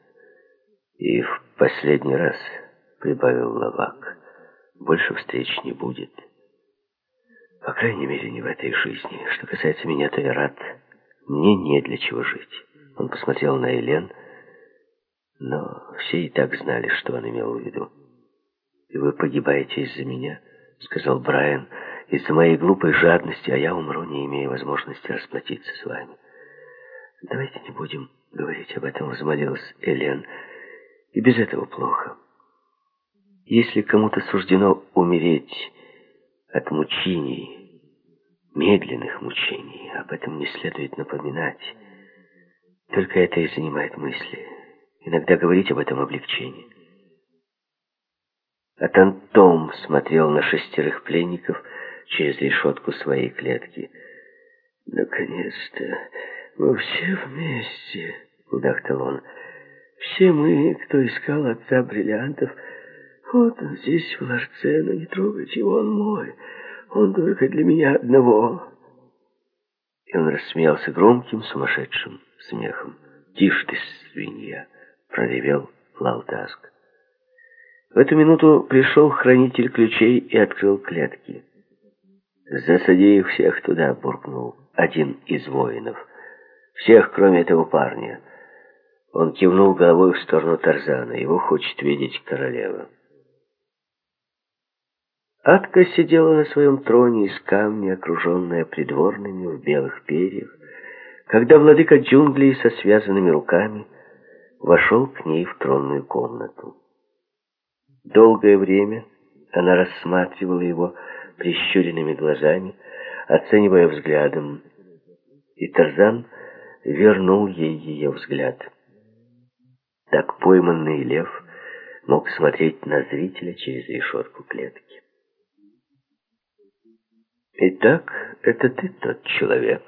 «И в последний раз», — прибавил Лавак, — «больше встреч не будет». «По крайней мере, не в этой жизни. Что касается меня, то я рад. Мне не для чего жить». Он посмотрел на Элен, но все и так знали, что он имел в виду. «И вы погибаете из-за меня», — сказал Брайан, — «из-за моей глупой жадности, а я умру, не имея возможности расплатиться с вами». «Давайте не будем говорить об этом», — взмолилась Элен. «И без этого плохо. Если кому-то суждено умереть от мучений, медленных мучений, об этом не следует напоминать». Только это и занимает мысли. Иногда говорить об этом облегчении. А Тантом смотрел на шестерых пленников через решетку своей клетки. «Наконец-то мы все вместе», — удахтал он. «Все мы, кто искал отца бриллиантов, вот он здесь, в ларце, но не трогайте его, он мой. Он только для меня одного». И он рассмеялся громким, сумасшедшим смехом. «Тише ты, свинья!» — проревел Лалтаск. В эту минуту пришел хранитель ключей и открыл клетки. «Засади их всех туда!» — буркнул один из воинов. «Всех, кроме этого парня!» Он кивнул головой в сторону Тарзана. Его хочет видеть королева. Атка сидела на своем троне из камня, окруженная придворными в белых перьях, когда владыка джунглей со связанными руками вошел к ней в тронную комнату. Долгое время она рассматривала его прищуренными глазами, оценивая взглядом, и Тарзан вернул ей ее взгляд. Так пойманный лев мог смотреть на зрителя через решетку клетки. «Итак, это ты тот человек»,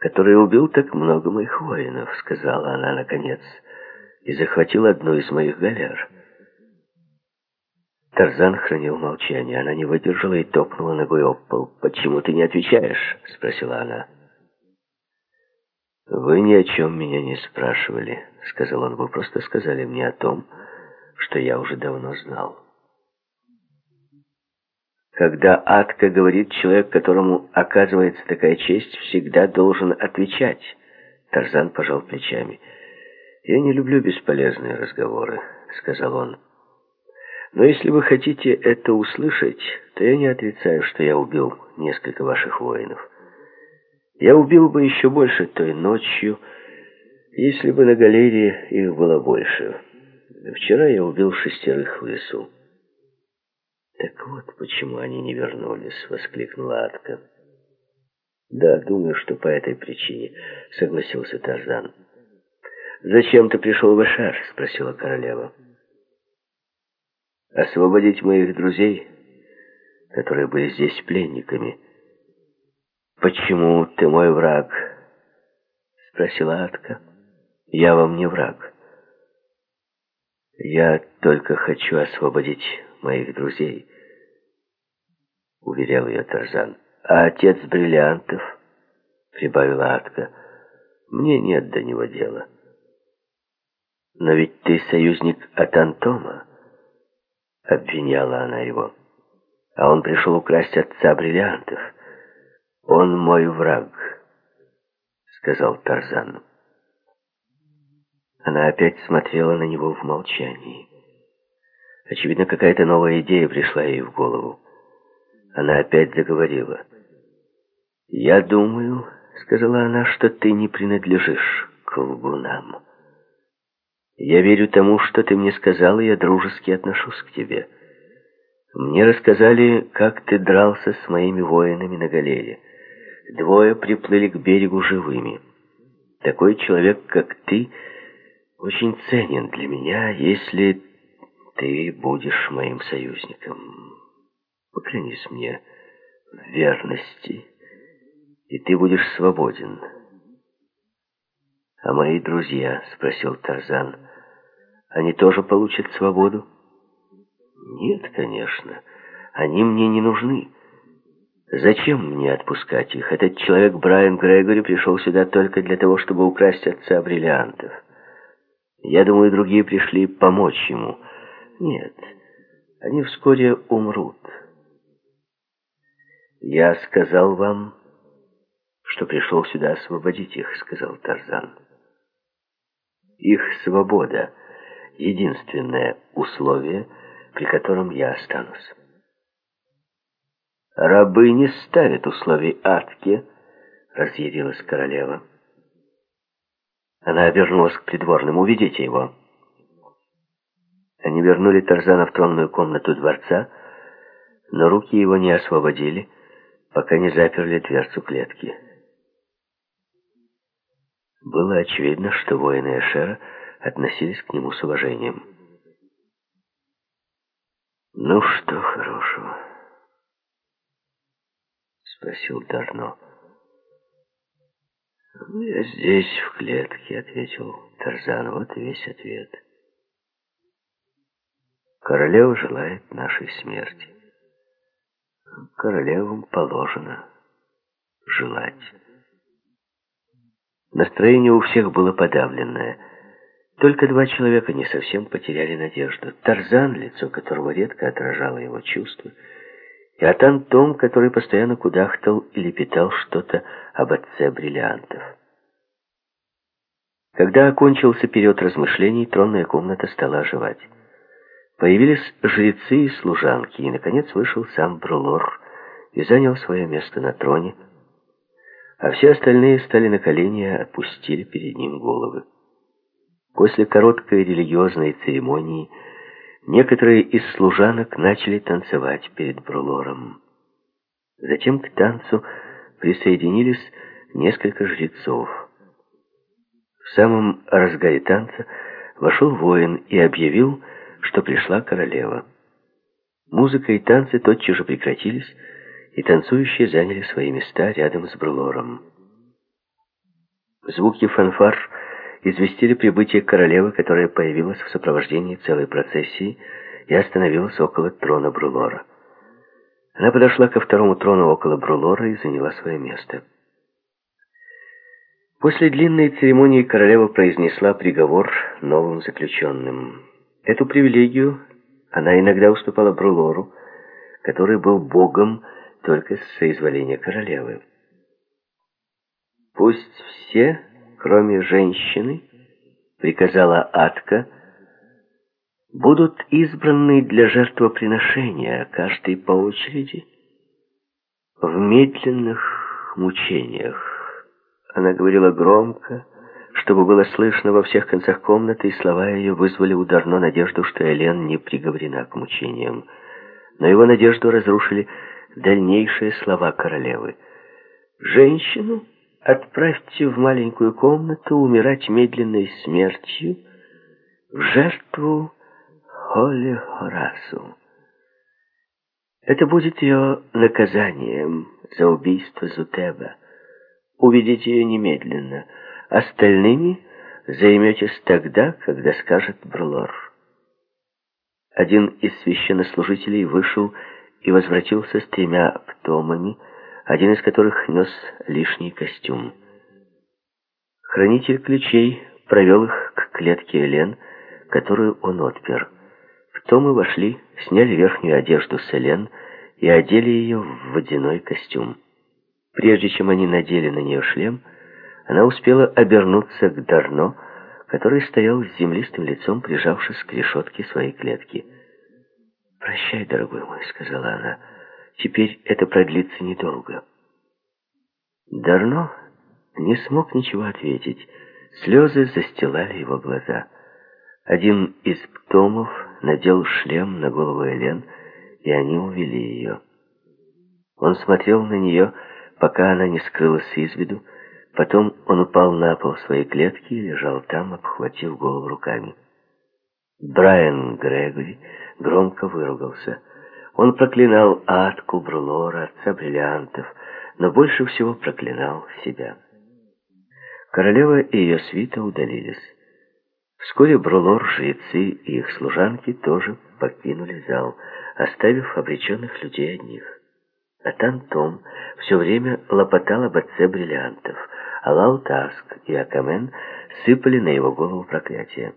который убил так много моих воинов», — сказала она наконец, и захватил одну из моих галер. Тарзан хранил молчание. Она не выдержала и топнула ногой об пол. «Почему ты не отвечаешь?» — спросила она. «Вы ни о чем меня не спрашивали», — сказал он. «Вы просто сказали мне о том, что я уже давно знал». Когда Атка говорит, человек, которому оказывается такая честь, всегда должен отвечать. Тарзан пожал плечами. «Я не люблю бесполезные разговоры», — сказал он. «Но если вы хотите это услышать, то я не отрицаю, что я убил несколько ваших воинов. Я убил бы еще больше той ночью, если бы на галерее их было больше. Вчера я убил шестерых в лесу. «Так вот почему они не вернулись», — воскликнула Атка. «Да, думаю, что по этой причине», — согласился Тарзан. «Зачем ты пришел в Эшар?» — спросила королева. «Освободить моих друзей, которые были здесь пленниками». «Почему ты мой враг?» — спросила Атка. «Я вам не враг. Я только хочу освободить моих друзей» уверял ее Тарзан. «А отец бриллиантов?» прибавила Атка. Мне нет до него дела. Но ведь ты союзник Атантома, обвиняла она его. А он пришел украсть отца бриллиантов. Он мой враг, сказал Тарзан. Она опять смотрела на него в молчании. Очевидно, какая-то новая идея пришла ей в голову. Она опять заговорила. «Я думаю, — сказала она, — что ты не принадлежишь к лгунам. Я верю тому, что ты мне сказала, и я дружески отношусь к тебе. Мне рассказали, как ты дрался с моими воинами на галере. Двое приплыли к берегу живыми. Такой человек, как ты, очень ценен для меня, если ты будешь моим союзником. Поклянись мне в верности, и ты будешь свободен. «А мои друзья?» — спросил Тарзан. «Они тоже получат свободу?» «Нет, конечно. Они мне не нужны. Зачем мне отпускать их? Этот человек, Брайан Грегори, пришел сюда только для того, чтобы украсть отца бриллиантов. Я думаю, другие пришли помочь ему. Нет, они вскоре умрут. Я сказал вам, что пришел сюда освободить их, сказал Тарзан. Их свобода — единственное условие, при котором я останусь. «Рабы не ставят условий Атке», — разъярилась королева. Она обернулась к придворным. «Уведите его». Они вернули Тарзана в тронную комнату дворца, но руки его не освободили, пока не заперли дверцу клетки. Было очевидно, что воины Эшера относились к нему с уважением. «Ну что хорошего?» — спросил Дарно. «Я здесь, в клетке», — ответил Тарзан. Вот весь ответ. Королева желает нашей смерти. Королевам положено желать. Настроение у всех было подавленное. Только два человека не совсем потеряли надежду. Тарзан, лицо которого редко отражало его чувства, и Атан Том, который постоянно кудахтал и лепетал что-то об отце бриллиантов. Когда окончился период размышлений, тронная комната стала оживать. Появились жрецы и служанки, и, наконец, вышел сам Брулор и занял свое место на троне, а все остальные стали на колени и опустили перед ним головы. После короткой религиозной церемонии некоторые из служанок начали танцевать перед Брулором. Затем к танцу присоединились несколько жрецов. В самом разгаре танца вошел воин и объявил, что пришла королева. Музыка и танцы тотчас же прекратились, и танцующие заняли свои места рядом с Брулором. Звуки фанфар известили прибытие королевы, которая появилась в сопровождении целой процессии и остановилась около трона Брулора. Она подошла ко второму трону около Брулора и заняла свое место. После длинной церемонии королева произнесла приговор новым заключенным. Эту привилегию она иногда уступала Брулору, который был богом только с соизволения королевы. «Пусть все, кроме женщины, — приказала Атка, — будут избраны для жертвоприношения, каждый по очереди, в медленных мучениях». Она говорила громко, чтобы было слышно во всех концах комнаты, и слова ее вызвали у Дарно надежду, что Элен не приговорена к мучениям. Но его надежду разрушили дальнейшие слова королевы. «Женщину отправьте в маленькую комнату умирать медленной смертью в жертву Холли Хорасу. Это будет ее наказанием за убийство Зутеба. Уведите ее немедленно». Остальными займетесь тогда, когда скажет Брлор. Один из священнослужителей вышел и возвратился с тремя птомами, один из которых нес лишний костюм. Хранитель ключей провел их к клетке Элен, которую он отпер. В том и вошли, сняли верхнюю одежду с Элен и одели ее в водяной костюм. Прежде чем они надели на нее шлем, она успела обернуться к Дарно, который стоял с землистым лицом, прижавшись к решетке своей клетки. «Прощай, дорогой мой», — сказала она, — «теперь это продлится недолго». Дарно не смог ничего ответить. Слезы застилали его глаза. Один из птомов надел шлем на голову Элен, и они увели ее. Он смотрел на нее, пока она не скрылась из виду, потом он упал на пол своей клетки и лежал там, обхватив голову руками. Брайан Грегори громко выругался. Он проклинал ад, Кубрулора, отца бриллиантов, но больше всего проклинал себя. Королева и ее свита удалились. Вскоре Брулор, жрецы и их служанки тоже покинули зал, оставив обреченных людей одних. А Тантом все время лопотал об отце бриллиантов, а Лаутаск и Акамен сыпали на его голову проклятия.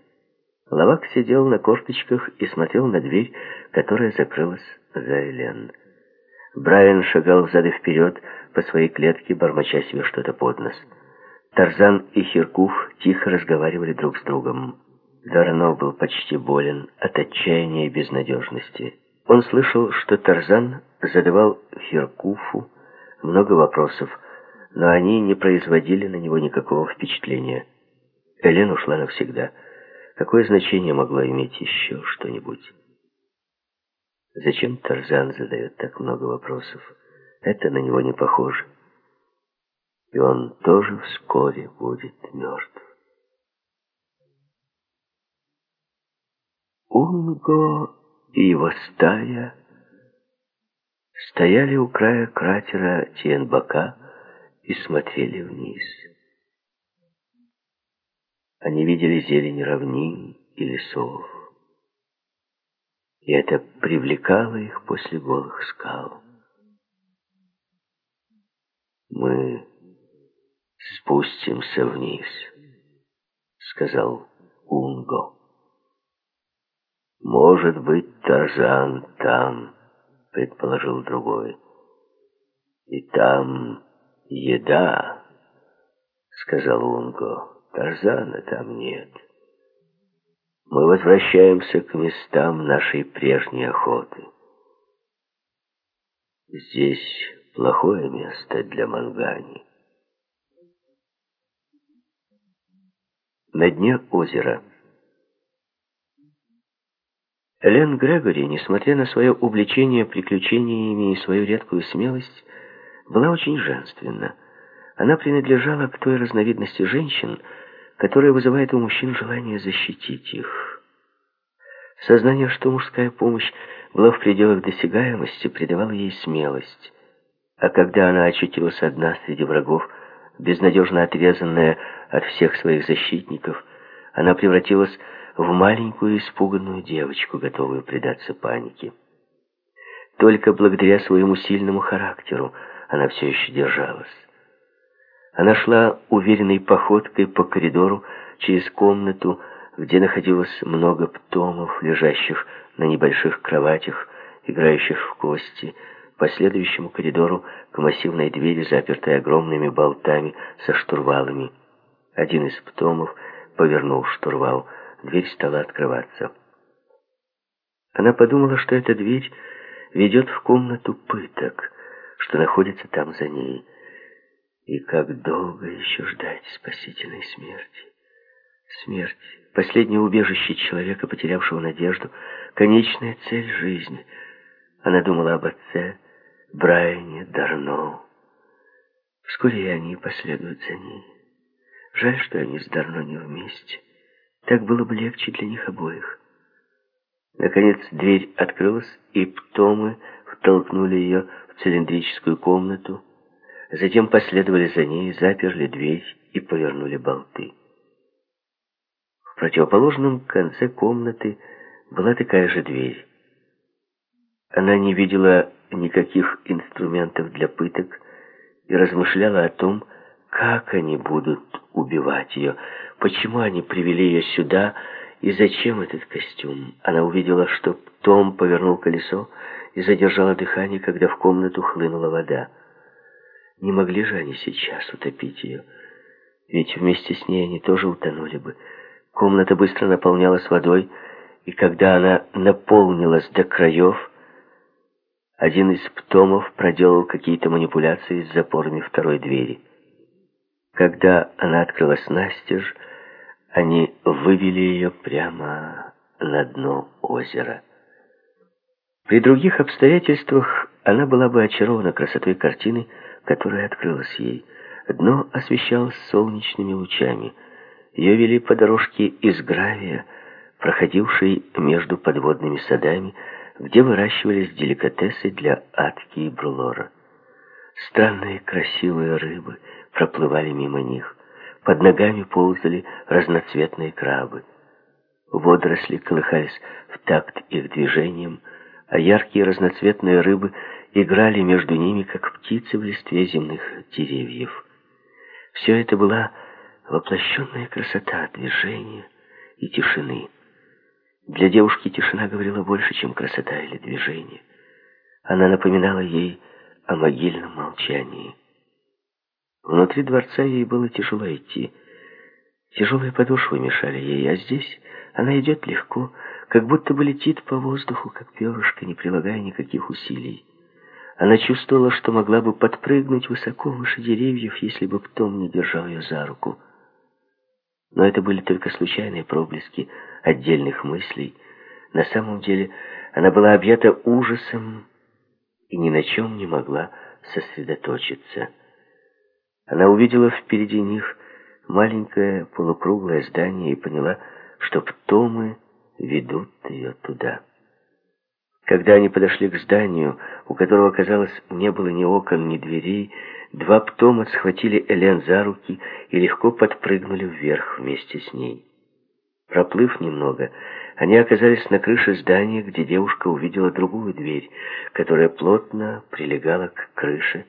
Лавак сидел на корточках и смотрел на дверь, которая закрылась за Элен. Брайан шагал взад и вперед по своей клетке, бормоча себе что-то под нос. Тарзан и Хиркуф тихо разговаривали друг с другом. Даранов был почти болен от отчаяния и безнадежности. Он слышал, что Тарзан задавал Хиркуфу много вопросов, но они не производили на него никакого впечатления. Элен ушла навсегда. Какое значение могло иметь еще что-нибудь? Зачем Тарзан задает так много вопросов? Это на него не похоже и он тоже вскоре будет мертв. Унго и его стая стояли у края кратера Тиенбака и смотрели вниз. Они видели зелень равнин и лесов, и это привлекало их после голых скал. Мы «Спустимся вниз», — сказал Унго. «Может быть, Тарзан там», — предположил другой. «И там еда», — сказал Унго. «Тарзана там нет. Мы возвращаемся к местам нашей прежней охоты. Здесь плохое место для Мангани». на дне озера. Элен Грегори, несмотря на свое увлечение приключениями и свою редкую смелость, была очень женственна. Она принадлежала к той разновидности женщин, которая вызывает у мужчин желание защитить их. Сознание, что мужская помощь была в пределах досягаемости, придавало ей смелость. А когда она очутилась одна среди врагов, безнадежно отрезанная от всех своих защитников, она превратилась в маленькую испуганную девочку, готовую предаться панике. Только благодаря своему сильному характеру она все еще держалась. Она шла уверенной походкой по коридору через комнату, где находилось много птомов, лежащих на небольших кроватях, играющих в кости, по следующему коридору к массивной двери, запертой огромными болтами со штурвалами. Один из птомов повернул штурвал. Дверь стала открываться. Она подумала, что эта дверь ведет в комнату пыток, что находится там за ней. И как долго еще ждать спасительной смерти? Смерть — последнее убежище человека, потерявшего надежду, конечная цель жизни. Она думала об отце, Брайане, Дарно. Вскоре и они последуют за ней. Жаль, что они с Дарно не вместе. Так было бы легче для них обоих. Наконец дверь открылась, и птомы втолкнули ее в цилиндрическую комнату. Затем последовали за ней, заперли дверь и повернули болты. В противоположном конце комнаты была такая же дверь. Она не видела никаких инструментов для пыток и размышляла о том, как они будут убивать ее, почему они привели ее сюда и зачем этот костюм. Она увидела, что Том повернул колесо и задержала дыхание, когда в комнату хлынула вода. Не могли же они сейчас утопить ее, ведь вместе с ней они тоже утонули бы. Комната быстро наполнялась водой, и когда она наполнилась до краев, один из птомов проделал какие-то манипуляции с запорами второй двери. Когда она открылась настежь, они вывели ее прямо на дно озера. При других обстоятельствах она была бы очарована красотой картины, которая открылась ей. Дно освещалось солнечными лучами. Ее вели по дорожке из гравия, проходившей между подводными садами, где выращивались деликатесы для Атки и Брулора. Странные красивые рыбы проплывали мимо них. Под ногами ползали разноцветные крабы. Водоросли колыхались в такт их движением, а яркие разноцветные рыбы играли между ними, как птицы в листве земных деревьев. Все это была воплощенная красота движения и тишины. Для девушки тишина говорила больше, чем красота или движение. Она напоминала ей о могильном молчании. Внутри дворца ей было тяжело идти. Тяжелые подошвы мешали ей, а здесь она идет легко, как будто бы летит по воздуху, как перышко, не прилагая никаких усилий. Она чувствовала, что могла бы подпрыгнуть высоко выше деревьев, если бы кто не держал ее за руку. Но это были только случайные проблески отдельных мыслей. На самом деле она была объята ужасом и ни на чем не могла сосредоточиться. Она увидела впереди них маленькое полукруглое здание и поняла, что птомы ведут ее туда. Когда они подошли к зданию, у которого, казалось, не было ни окон, ни дверей, два птома схватили Элен за руки и легко подпрыгнули вверх вместе с ней. Проплыв немного, они оказались на крыше здания, где девушка увидела другую дверь, которая плотно прилегала к крыше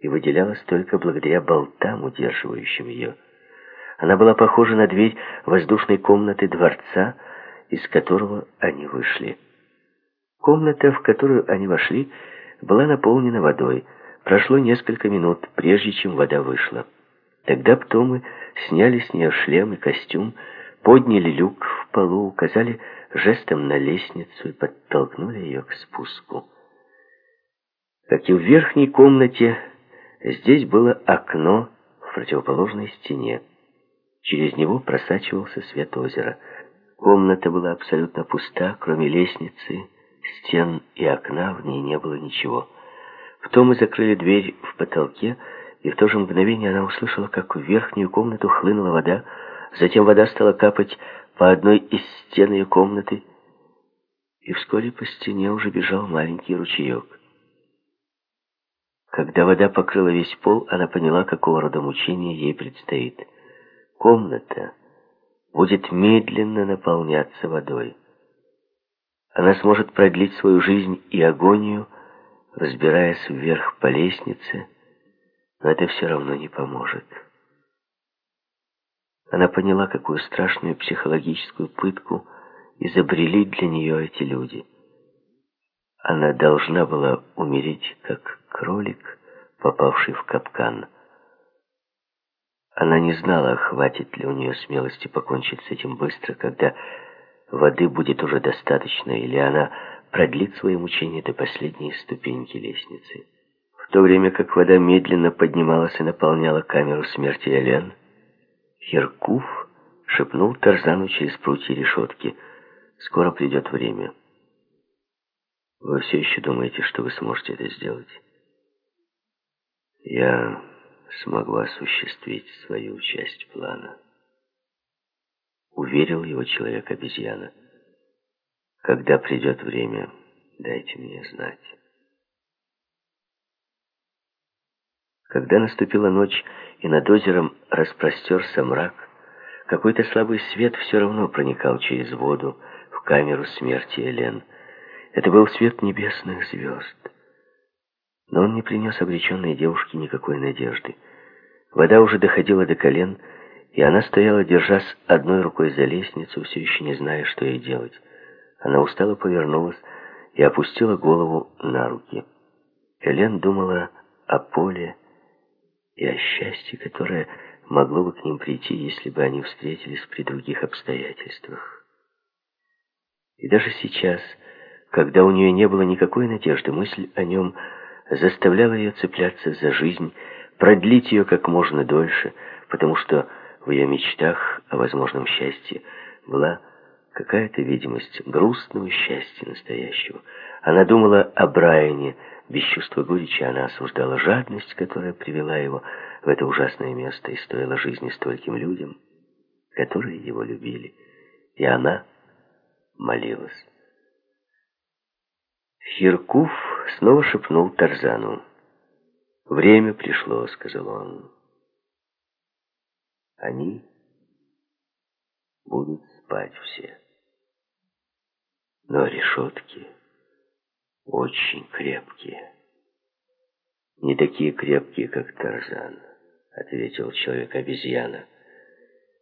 и выделялась только благодаря болтам, удерживающим ее. Она была похожа на дверь воздушной комнаты дворца, из которого они вышли. Комната, в которую они вошли, была наполнена водой. Прошло несколько минут, прежде чем вода вышла. Тогда птомы сняли с нее шлем и костюм, подняли люк в полу, указали жестом на лестницу и подтолкнули ее к спуску. Как и в верхней комнате, здесь было окно в противоположной стене. Через него просачивался свет озера. Комната была абсолютно пуста, кроме лестницы, стен и окна в ней не было ничего. Потом мы закрыли дверь в потолке, и в то же мгновение она услышала, как в верхнюю комнату хлынула вода, затем вода стала капать по одной из стен ее комнаты, и вскоре по стене уже бежал маленький ручеек. Когда вода покрыла весь пол, она поняла, какого рода мучения ей предстоит. Комната будет медленно наполняться водой. Она сможет продлить свою жизнь и агонию, разбираясь вверх по лестнице, но это все равно не поможет. Она поняла, какую страшную психологическую пытку изобрели для нее эти люди. Она должна была умереть, как кролик, попавший в капкан. Она не знала, хватит ли у нее смелости покончить с этим быстро, когда воды будет уже достаточно, или она продлит свои мучения до последней ступеньки лестницы. В то время как вода медленно поднималась и наполняла камеру смерти Элен, Херкуф шепнул Тарзану через прутья решетки. «Скоро придет время. Вы все еще думаете, что вы сможете это сделать?» «Я смогу осуществить свою часть плана» уверил его человек-обезьяна. Когда придет время, дайте мне знать. Когда наступила ночь, и над озером распростерся мрак, какой-то слабый свет все равно проникал через воду в камеру смерти Элен. Это был свет небесных звезд. Но он не принес обреченной девушке никакой надежды. Вода уже доходила до колен, и она стояла, держась одной рукой за лестницу, все еще не зная, что ей делать. Она устало повернулась и опустила голову на руки. Элен думала о поле и о счастье, которое могло бы к ним прийти, если бы они встретились при других обстоятельствах. И даже сейчас, когда у нее не было никакой надежды, мысль о нем заставляла ее цепляться за жизнь, продлить ее как можно дольше, потому что в ее мечтах о возможном счастье была какая-то видимость грустного счастья настоящего. Она думала о Брайане, без чувства горечи она осуждала жадность, которая привела его в это ужасное место и стоила жизни стольким людям, которые его любили. И она молилась. Хиркуф снова шепнул Тарзану. «Время пришло», — сказал он. «Они будут спать все. Но решетки очень крепкие. Не такие крепкие, как Тарзан» ответил человек-обезьяна.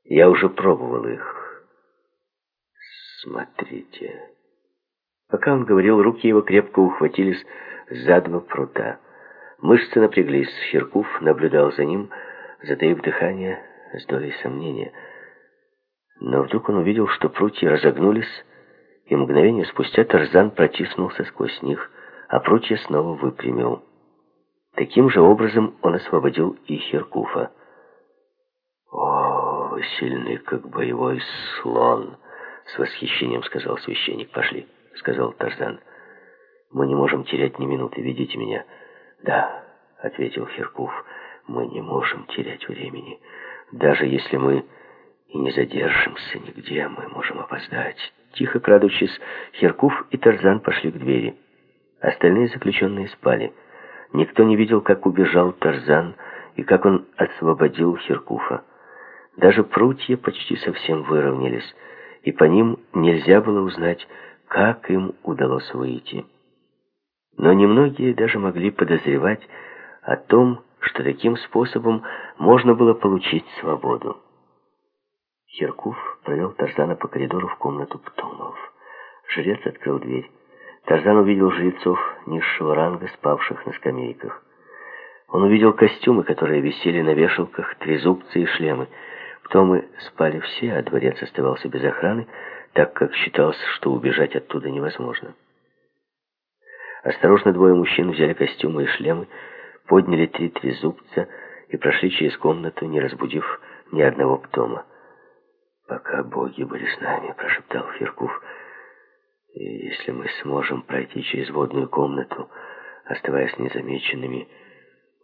Я уже пробовал их. Смотрите. Пока он говорил, руки его крепко ухватились за два прута. Мышцы напряглись. Херкув наблюдал за ним, затаив дыхание с долей сомнения. Но вдруг он увидел, что прутья разогнулись, и мгновение спустя Тарзан протиснулся сквозь них, а прутья снова выпрямил. Таким же образом он освободил и Херкуфа. «О, вы сильны, как боевой слон!» — с восхищением сказал священник. «Пошли», — сказал Тарзан. «Мы не можем терять ни минуты. Ведите меня». «Да», — ответил Херкуф, — «мы не можем терять времени. Даже если мы и не задержимся нигде, мы можем опоздать». Тихо крадучись, Херкуф и Тарзан пошли к двери. Остальные заключенные спали. Никто не видел, как убежал Тарзан и как он освободил Херкуфа. Даже прутья почти совсем выровнялись, и по ним нельзя было узнать, как им удалось выйти. Но немногие даже могли подозревать о том, что таким способом можно было получить свободу. Херкуф провел Тарзана по коридору в комнату Птомов. Жрец открыл дверь. Тарзан увидел жрецов низшего ранга, спавших на скамейках. Он увидел костюмы, которые висели на вешалках, трезубцы и шлемы. Птомы спали все, а дворец оставался без охраны, так как считалось, что убежать оттуда невозможно. Осторожно двое мужчин взяли костюмы и шлемы, подняли три трезубца и прошли через комнату, не разбудив ни одного птома. «Пока боги были с нами», — прошептал Фиркув, — и если мы сможем пройти через водную комнату, оставаясь незамеченными,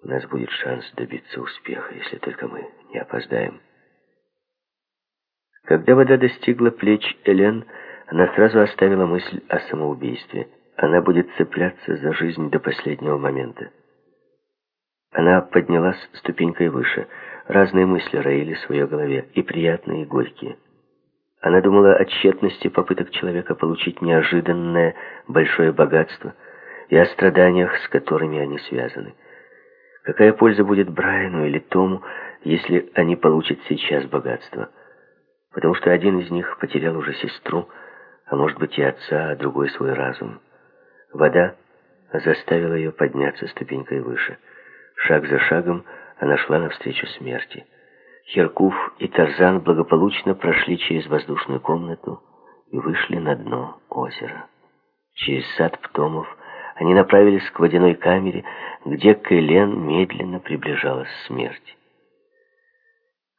у нас будет шанс добиться успеха, если только мы не опоздаем. Когда вода достигла плеч Элен, она сразу оставила мысль о самоубийстве. Она будет цепляться за жизнь до последнего момента. Она поднялась ступенькой выше. Разные мысли роились в ее голове, и приятные, и горькие. Она думала о тщетности попыток человека получить неожиданное большое богатство и о страданиях, с которыми они связаны. Какая польза будет Брайану или Тому, если они получат сейчас богатство? Потому что один из них потерял уже сестру, а может быть и отца, а другой свой разум. Вода заставила ее подняться ступенькой выше. Шаг за шагом она шла навстречу смерти. Херкуф и Тарзан благополучно прошли через воздушную комнату и вышли на дно озера. Через сад птомов они направились к водяной камере, где к Элен медленно приближалась смерть.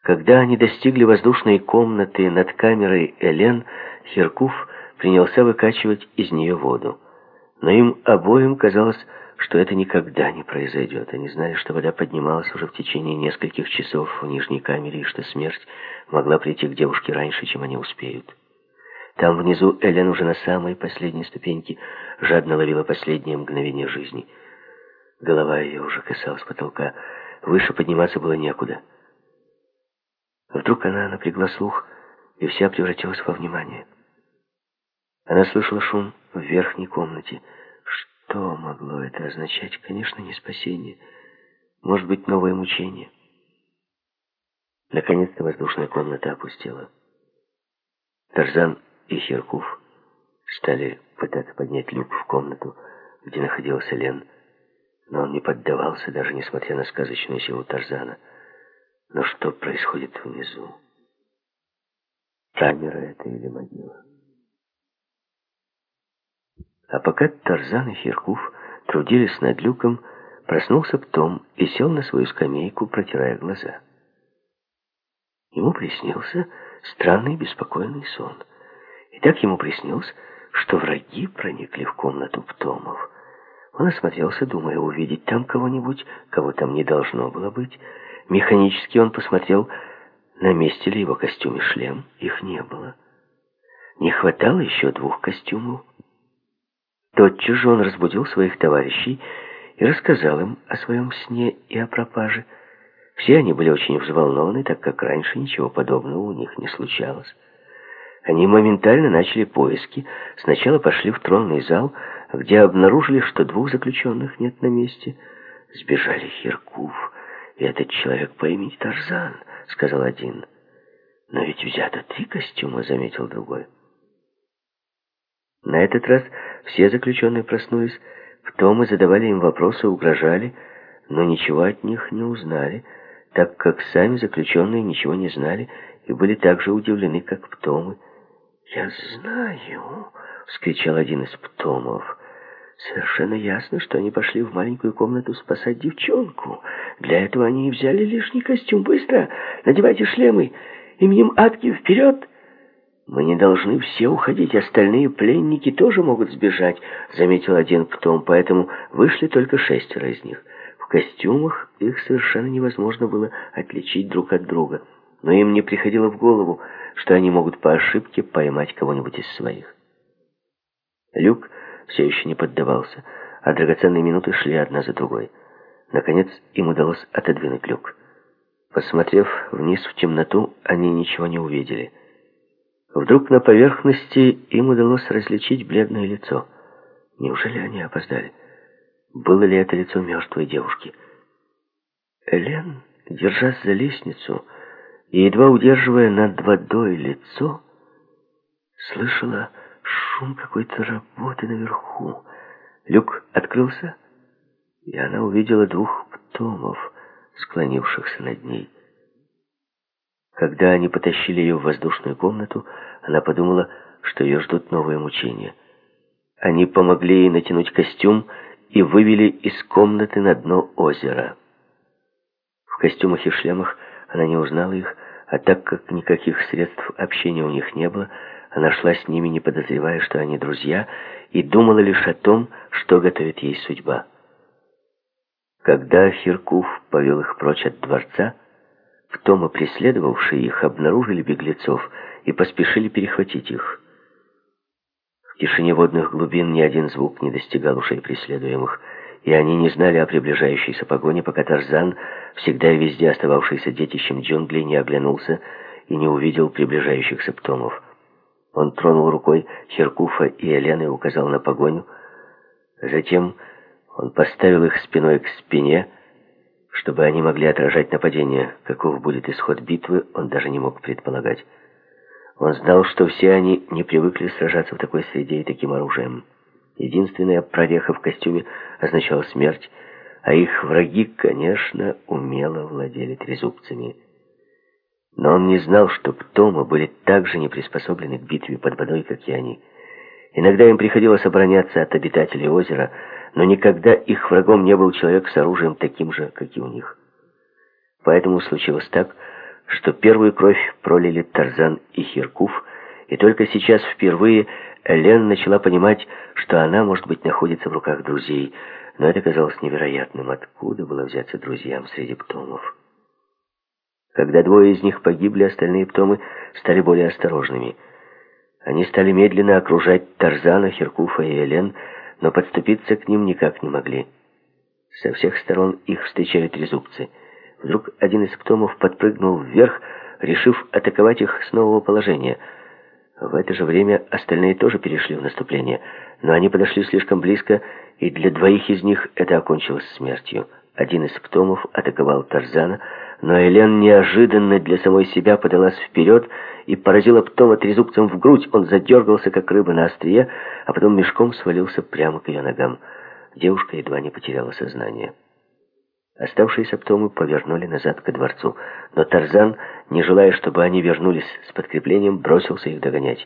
Когда они достигли воздушной комнаты над камерой Элен, Херкуф принялся выкачивать из нее воду. Но им обоим казалось, что это никогда не произойдет. Они знали, что вода поднималась уже в течение нескольких часов в нижней камере, и что смерть могла прийти к девушке раньше, чем они успеют. Там внизу Элен уже на самой последней ступеньке жадно ловила последнее мгновение жизни. Голова ее уже касалась потолка. Выше подниматься было некуда. Вдруг она напрягла слух, и вся превратилась во внимание. Она слышала шум в верхней комнате — Что могло это означать? Конечно, не спасение. Может быть, новое мучение. Наконец-то воздушная комната опустела. Тарзан и Херкув стали пытаться поднять люк в комнату, где находился Лен, но он не поддавался, даже несмотря на сказочную силу Тарзана. Но что происходит внизу? Камера это или могила? А пока Тарзан и Херкув трудились над люком, проснулся Птом и сел на свою скамейку, протирая глаза. Ему приснился странный беспокойный сон. И так ему приснилось, что враги проникли в комнату Птомов. Он осмотрелся, думая увидеть там кого-нибудь, кого там не должно было быть. Механически он посмотрел, на месте ли его костюм и шлем. Их не было. Не хватало еще двух костюмов. Тотчас же он разбудил своих товарищей и рассказал им о своем сне и о пропаже. Все они были очень взволнованы, так как раньше ничего подобного у них не случалось. Они моментально начали поиски. Сначала пошли в тронный зал, где обнаружили, что двух заключенных нет на месте. Сбежали Хиркув и этот человек по имени Тарзан, сказал один. Но ведь взято три костюма, заметил другой. На этот раз все заключенные проснулись, потом и задавали им вопросы, угрожали, но ничего от них не узнали, так как сами заключенные ничего не знали и были так же удивлены, как Птомы. «Я знаю!» — вскричал один из Птомов. «Совершенно ясно, что они пошли в маленькую комнату спасать девчонку. Для этого они и взяли лишний костюм. Быстро! Надевайте шлемы! Именем Атки вперед!» «Мы не должны все уходить, остальные пленники тоже могут сбежать», — заметил один Птом, поэтому вышли только шестеро из них. В костюмах их совершенно невозможно было отличить друг от друга но им не приходило в голову, что они могут по ошибке поймать кого-нибудь из своих. Люк все еще не поддавался, а драгоценные минуты шли одна за другой. Наконец им удалось отодвинуть люк. Посмотрев вниз в темноту, они ничего не увидели. Вдруг на поверхности им удалось различить бледное лицо. Неужели они опоздали? Было ли это лицо мертвой девушки? Элен, держась за лестницу, и, едва удерживая над водой лицо, слышала шум какой-то работы наверху. Люк открылся, и она увидела двух птомов, склонившихся над ней. Когда они потащили ее в воздушную комнату, она подумала, что ее ждут новые мучения. Они помогли ей натянуть костюм и вывели из комнаты на дно озера. В костюмах и шлемах она не узнала их, а так как никаких средств общения у них не было, она шла с ними, не подозревая, что они друзья, и думала лишь о том, что готовит ей судьба. Когда Хиркув повел их прочь от дворца, Втомы, преследовавшие их, обнаружили беглецов и поспешили перехватить их. В тишине водных глубин ни один звук не достигал ушей преследуемых, и они не знали о приближающейся погоне, пока Тарзан, всегда и везде остававшийся детищем джунглей, не оглянулся и не увидел приближающихся птомов. Он тронул рукой Херкуфа и Элены и указал на погоню. Затем он поставил их спиной к спине, чтобы они могли отражать нападение. Каков будет исход битвы, он даже не мог предполагать. Он знал, что все они не привыкли сражаться в такой среде и таким оружием. Единственная прореха в костюме означала смерть, а их враги, конечно, умело владели трезубцами. Но он не знал, что птомы были так же не приспособлены к битве под водой, как и они. Иногда им приходилось обороняться от обитателей озера, но никогда их врагом не был человек с оружием таким же, как и у них. Поэтому случилось так, что первую кровь пролили Тарзан и Хиркуф, и только сейчас впервые Элен начала понимать, что она, может быть, находится в руках друзей, но это казалось невероятным. Откуда было взяться друзьям среди птомов? Когда двое из них погибли, остальные птомы стали более осторожными. Они стали медленно окружать Тарзана, Херкуфа и Элен, но подступиться к ним никак не могли. Со всех сторон их встречали трезубцы. Вдруг один из птомов подпрыгнул вверх, решив атаковать их с нового положения — В это же время остальные тоже перешли в наступление, но они подошли слишком близко, и для двоих из них это окончилось смертью. Один из птомов атаковал Тарзана, но Элен неожиданно для самой себя подалась вперед и поразила Птома трезубцем в грудь. Он задергался, как рыба на острие, а потом мешком свалился прямо к ее ногам. Девушка едва не потеряла сознание. Оставшиеся птомы повернули назад ко дворцу, но Тарзан, не желая, чтобы они вернулись с подкреплением, бросился их догонять.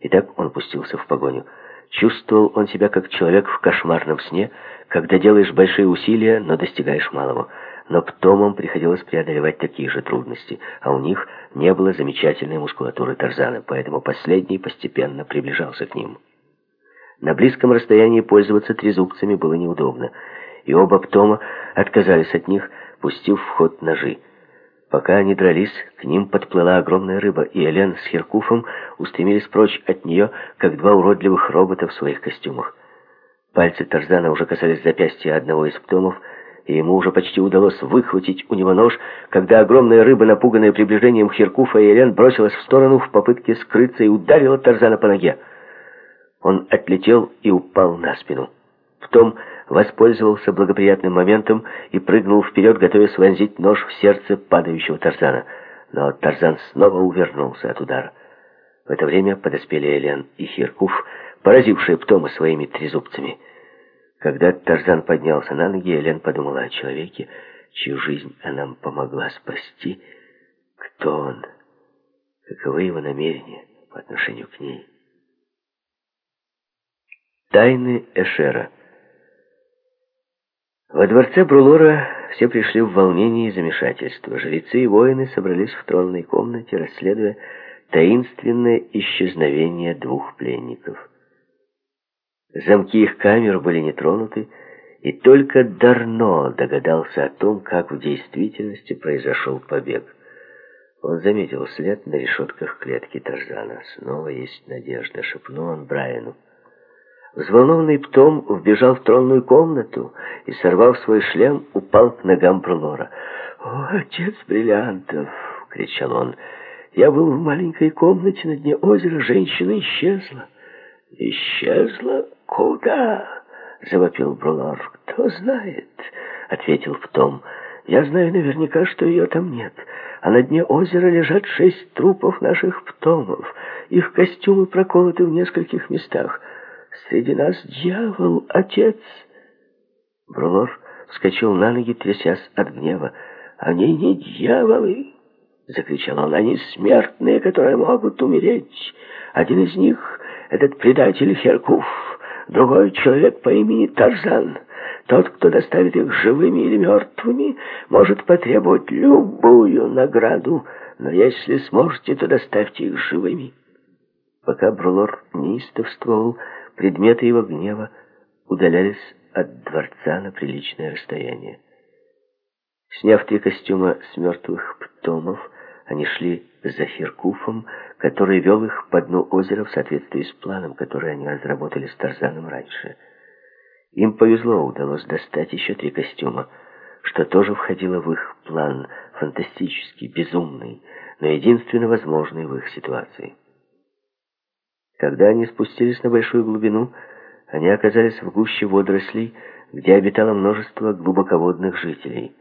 И так он пустился в погоню. Чувствовал он себя как человек в кошмарном сне, когда делаешь большие усилия, но достигаешь малого. Но птомам приходилось преодолевать такие же трудности, а у них не было замечательной мускулатуры Тарзана, поэтому последний постепенно приближался к ним. На близком расстоянии пользоваться трезубцами было неудобно, и оба птома отказались от них, пустив в ход ножи. Пока они дрались, к ним подплыла огромная рыба, и Элен с Херкуфом устремились прочь от нее, как два уродливых робота в своих костюмах. Пальцы Тарзана уже касались запястья одного из птомов, и ему уже почти удалось выхватить у него нож, когда огромная рыба, напуганная приближением Херкуфа и Элен, бросилась в сторону в попытке скрыться и ударила Тарзана по ноге. Он отлетел и упал на спину. Птом воспользовался благоприятным моментом и прыгнул вперед, готовясь вонзить нож в сердце падающего Тарзана. Но Тарзан снова увернулся от удара. В это время подоспели Элен и Хиркуф, поразившие Птома своими трезубцами. Когда Тарзан поднялся на ноги, Элен подумала о человеке, чью жизнь она помогла спасти. Кто он? Каковы его намерения по отношению к ней? Тайны Эшера во дворце Брулора все пришли в волнение и замешательство. Жрецы и воины собрались в тронной комнате, расследуя таинственное исчезновение двух пленников. Замки их камер были не тронуты, и только Дарно догадался о том, как в действительности произошел побег. Он заметил след на решетках клетки Тарзана. «Снова есть надежда», — шепнул он Брайану. Взволнованный Птом вбежал в тронную комнату и, сорвав свой шлем, упал к ногам Брулора. «О, отец бриллиантов!» — кричал он. «Я был в маленькой комнате на дне озера, женщина исчезла». «Исчезла? Куда?» — завопил Брулор. «Кто знает?» — ответил Птом. «Я знаю наверняка, что ее там нет. А на дне озера лежат шесть трупов наших Птомов. Их костюмы проколоты в нескольких местах». Среди нас дьявол, отец!» Брулов вскочил на ноги, трясясь от гнева. «Они не дьяволы!» — закричал он. «Они смертные, которые могут умереть. Один из них — этот предатель Херкуф, другой человек по имени Тарзан. Тот, кто доставит их живыми или мертвыми, может потребовать любую награду, но если сможете, то доставьте их живыми». Пока Брулор неистовствовал, предметы его гнева удалялись от дворца на приличное расстояние. Сняв три костюма с мертвых птомов, они шли за Хиркуфом, который вел их по дну озера в соответствии с планом, который они разработали с Тарзаном раньше. Им повезло, удалось достать еще три костюма, что тоже входило в их план, фантастический, безумный, но единственно возможный в их ситуации. Когда они спустились на большую глубину, они оказались в гуще водорослей, где обитало множество глубоководных жителей.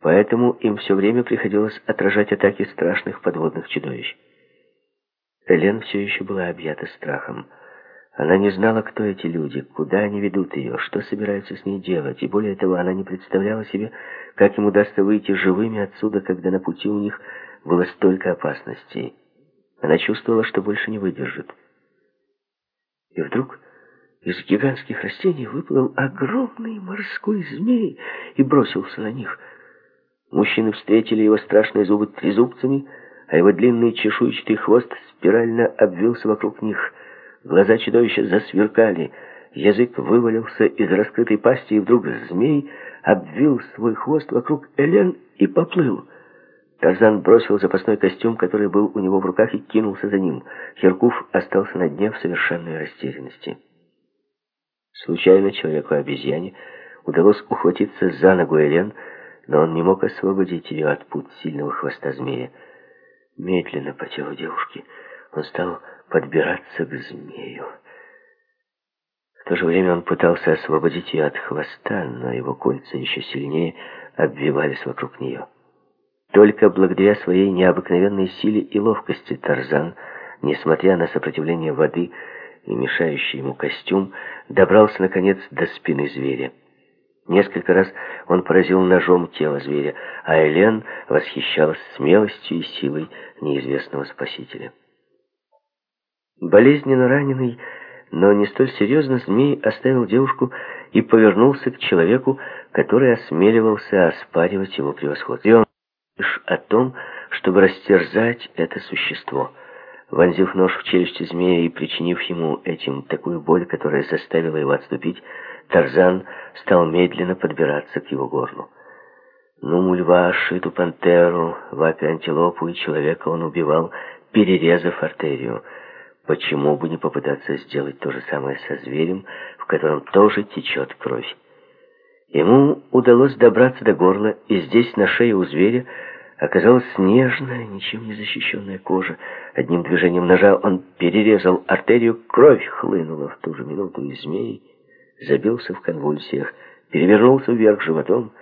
Поэтому им все время приходилось отражать атаки страшных подводных чудовищ. Элен все еще была объята страхом. Она не знала, кто эти люди, куда они ведут ее, что собираются с ней делать, и более того, она не представляла себе, как им удастся выйти живыми отсюда, когда на пути у них было столько опасностей. Она чувствовала, что больше не выдержит. И вдруг из гигантских растений выплыл огромный морской змей и бросился на них. Мужчины встретили его страшные зубы трезубцами, а его длинный чешуйчатый хвост спирально обвился вокруг них. Глаза чудовища засверкали, язык вывалился из раскрытой пасти, и вдруг змей обвил свой хвост вокруг Элен и поплыл. Тарзан бросил запасной костюм, который был у него в руках, и кинулся за ним. Херкуф остался на дне в совершенной растерянности. Случайно человеку-обезьяне удалось ухватиться за ногу Элен, но он не мог освободить ее от пут сильного хвоста змея. Медленно по телу девушки он стал подбираться к змею. В то же время он пытался освободить ее от хвоста, но его кольца еще сильнее обвивались вокруг нее. Только благодаря своей необыкновенной силе и ловкости Тарзан, несмотря на сопротивление воды и мешающий ему костюм, добрался, наконец, до спины зверя. Несколько раз он поразил ножом тело зверя, а Элен восхищалась смелостью и силой неизвестного спасителя. Болезненно раненый, но не столь серьезно, змей оставил девушку и повернулся к человеку, который осмеливался оспаривать его превосходство. И он лишь о том, чтобы растерзать это существо. Вонзив нож в челюсти змея и причинив ему этим такую боль, которая заставила его отступить, Тарзан стал медленно подбираться к его горлу. Ну, льва, шиту пантеру, вапи антилопу и человека он убивал, перерезав артерию. Почему бы не попытаться сделать то же самое со зверем, в котором тоже течет кровь? Ему удалось добраться до горла, и здесь, на шее у зверя, оказалась нежная, ничем не защищенная кожа. Одним движением ножа он перерезал артерию, кровь хлынула в ту же минуту, и змей забился в конвульсиях, перевернулся вверх животом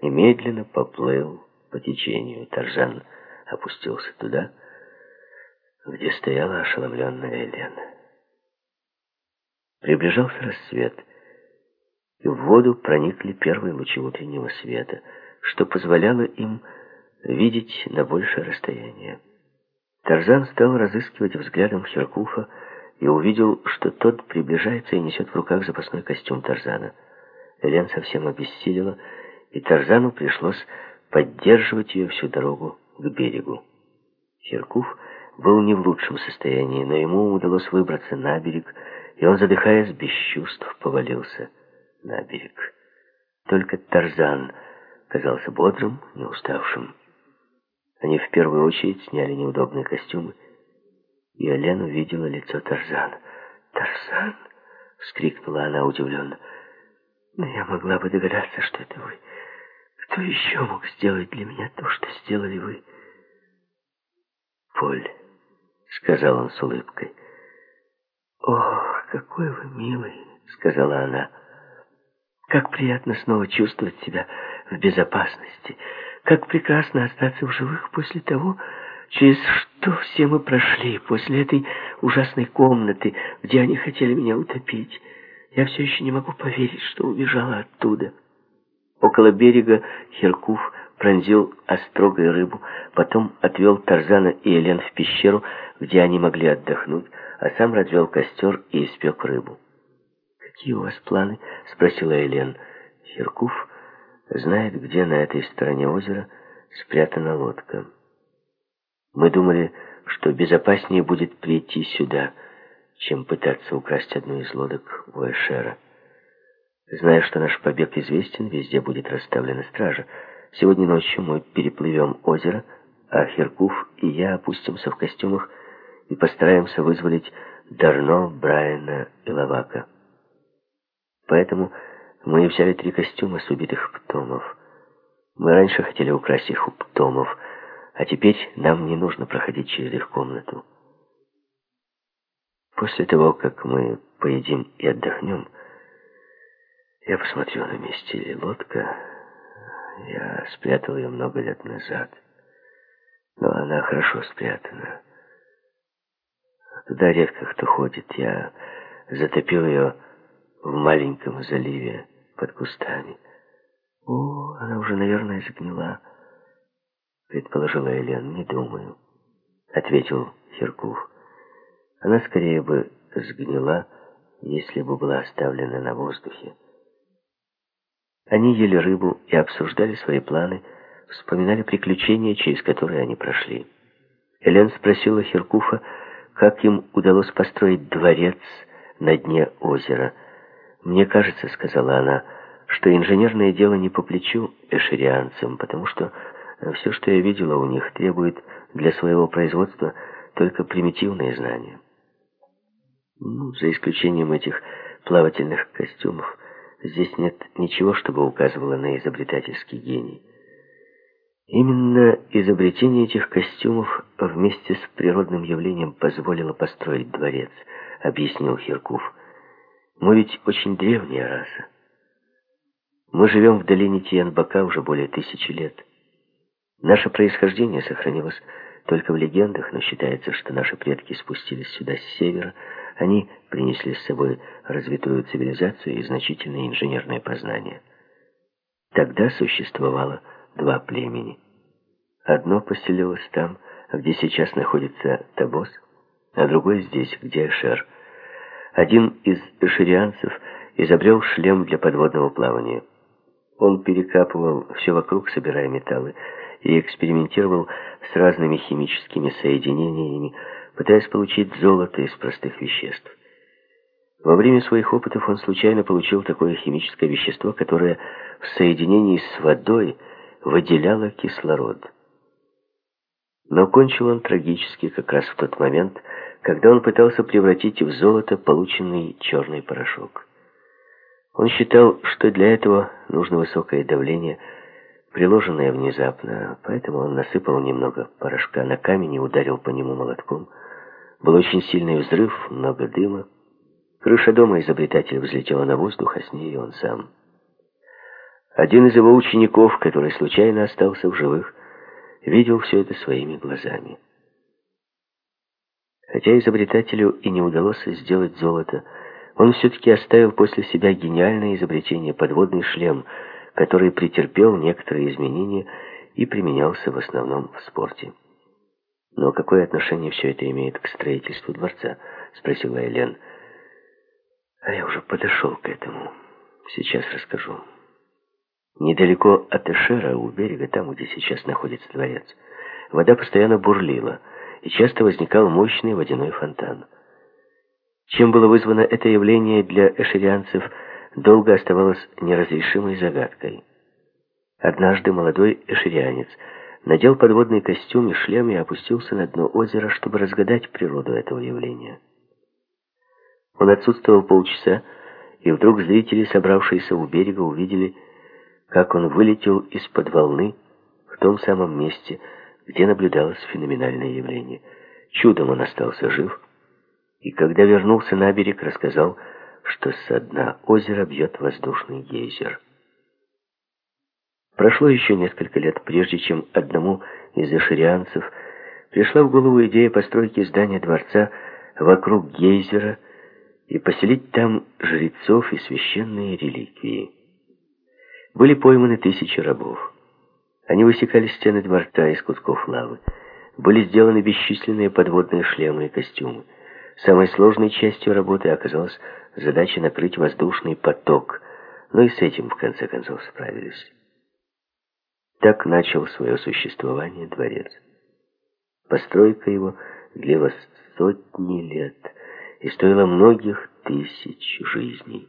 и медленно поплыл по течению. Тарзан опустился туда, где стояла ошеломленная Елена. Приближался рассвет, и в воду проникли первые лучи утреннего света, что позволяло им видеть на большее расстояние. Тарзан стал разыскивать взглядом Херкуфа и увидел, что тот приближается и несет в руках запасной костюм Тарзана. Элен совсем обессилила, и Тарзану пришлось поддерживать ее всю дорогу к берегу. Херкуф был не в лучшем состоянии, но ему удалось выбраться на берег, и он, задыхаясь без чувств, повалился на берег. Только Тарзан казался бодрым, не уставшим. Они в первую очередь сняли неудобные костюмы, и Ален увидела лицо Тарзана. «Тарзан!» — вскрикнула она удивленно. «Но я могла бы догадаться, что это вы. Кто еще мог сделать для меня то, что сделали вы?» «Поль», — сказал он с улыбкой. «Ох, какой вы милый!» — сказала она. «Как приятно снова чувствовать себя в безопасности. Как прекрасно остаться в живых после того, через что все мы прошли, после этой ужасной комнаты, где они хотели меня утопить. Я все еще не могу поверить, что убежала оттуда. Около берега Херкуф пронзил острогой рыбу, потом отвел Тарзана и Елен в пещеру, где они могли отдохнуть, а сам развел костер и испек рыбу. «Какие у вас планы?» — спросила Елен. Херкуф знает, где на этой стороне озера спрятана лодка. Мы думали, что безопаснее будет прийти сюда, чем пытаться украсть одну из лодок у Эшера. Зная, что наш побег известен, везде будет расставлена стража. Сегодня ночью мы переплывем озеро, а Херкуф и я опустимся в костюмах и постараемся вызволить Дарно, Брайана и Лавака. Поэтому мы взяли три костюма с убитых птомов. Мы раньше хотели украсть их у птомов, а теперь нам не нужно проходить через их комнату. После того, как мы поедим и отдохнем, я посмотрю, на месте лодка. Я спрятал ее много лет назад, но она хорошо спрятана. Туда редко кто ходит. Я затопил ее в маленьком заливе под кустами. «О, она уже, наверное, загнила», — предположила Элен. «Не думаю», — ответил Херкув. «Она скорее бы сгнила, если бы была оставлена на воздухе». Они ели рыбу и обсуждали свои планы, вспоминали приключения, через которые они прошли. Элен спросила Херкуфа, как им удалось построить дворец на дне озера — «Мне кажется, — сказала она, — что инженерное дело не по плечу эшерианцам, потому что все, что я видела у них, требует для своего производства только примитивные знания. Ну, за исключением этих плавательных костюмов, здесь нет ничего, чтобы указывало на изобретательский гений. Именно изобретение этих костюмов вместе с природным явлением позволило построить дворец, объяснил Хирков. Мы ведь очень древняя раса. Мы живем в долине Тиенбака уже более тысячи лет. Наше происхождение сохранилось только в легендах, но считается, что наши предки спустились сюда с севера. Они принесли с собой развитую цивилизацию и значительные инженерные познания. Тогда существовало два племени. Одно поселилось там, где сейчас находится Табос, а другое здесь, где Эшер. Один из эшерианцев изобрел шлем для подводного плавания. Он перекапывал все вокруг, собирая металлы, и экспериментировал с разными химическими соединениями, пытаясь получить золото из простых веществ. Во время своих опытов он случайно получил такое химическое вещество, которое в соединении с водой выделяло кислород. Но кончил он трагически как раз в тот момент, когда он пытался превратить в золото полученный черный порошок. Он считал, что для этого нужно высокое давление, приложенное внезапно, поэтому он насыпал немного порошка на камень и ударил по нему молотком. Был очень сильный взрыв, много дыма. Крыша дома изобретателя взлетела на воздух, а с ней он сам. Один из его учеников, который случайно остался в живых, видел все это своими глазами. Хотя изобретателю и не удалось сделать золото, он все-таки оставил после себя гениальное изобретение подводный шлем, который претерпел некоторые изменения и применялся в основном в спорте. «Но какое отношение все это имеет к строительству дворца?» — спросила Элен. А я уже подошел к этому. Сейчас расскажу. Недалеко от Эшера, у берега, там, где сейчас находится дворец, вода постоянно бурлила, часто возникал мощный водяной фонтан. Чем было вызвано это явление для эшерианцев, долго оставалось неразрешимой загадкой. Однажды молодой эшерианец надел подводный костюм и шлем и опустился на дно озера, чтобы разгадать природу этого явления. Он отсутствовал полчаса, и вдруг зрители, собравшиеся у берега, увидели, как он вылетел из-под волны в том самом месте, где наблюдалось феноменальное явление. Чудом он остался жив, и когда вернулся на берег, рассказал, что со дна озера бьет воздушный гейзер. Прошло еще несколько лет, прежде чем одному из эшерианцев пришла в голову идея постройки здания дворца вокруг гейзера и поселить там жрецов и священные реликвии. Были пойманы тысячи рабов. Они высекали стены дворца из кусков лавы. Были сделаны бесчисленные подводные шлемы и костюмы. Самой сложной частью работы оказалась задача накрыть воздушный поток, но и с этим в конце концов справились. Так начал свое существование дворец. Постройка его длилась сотни лет – и стоило многих тысяч жизней.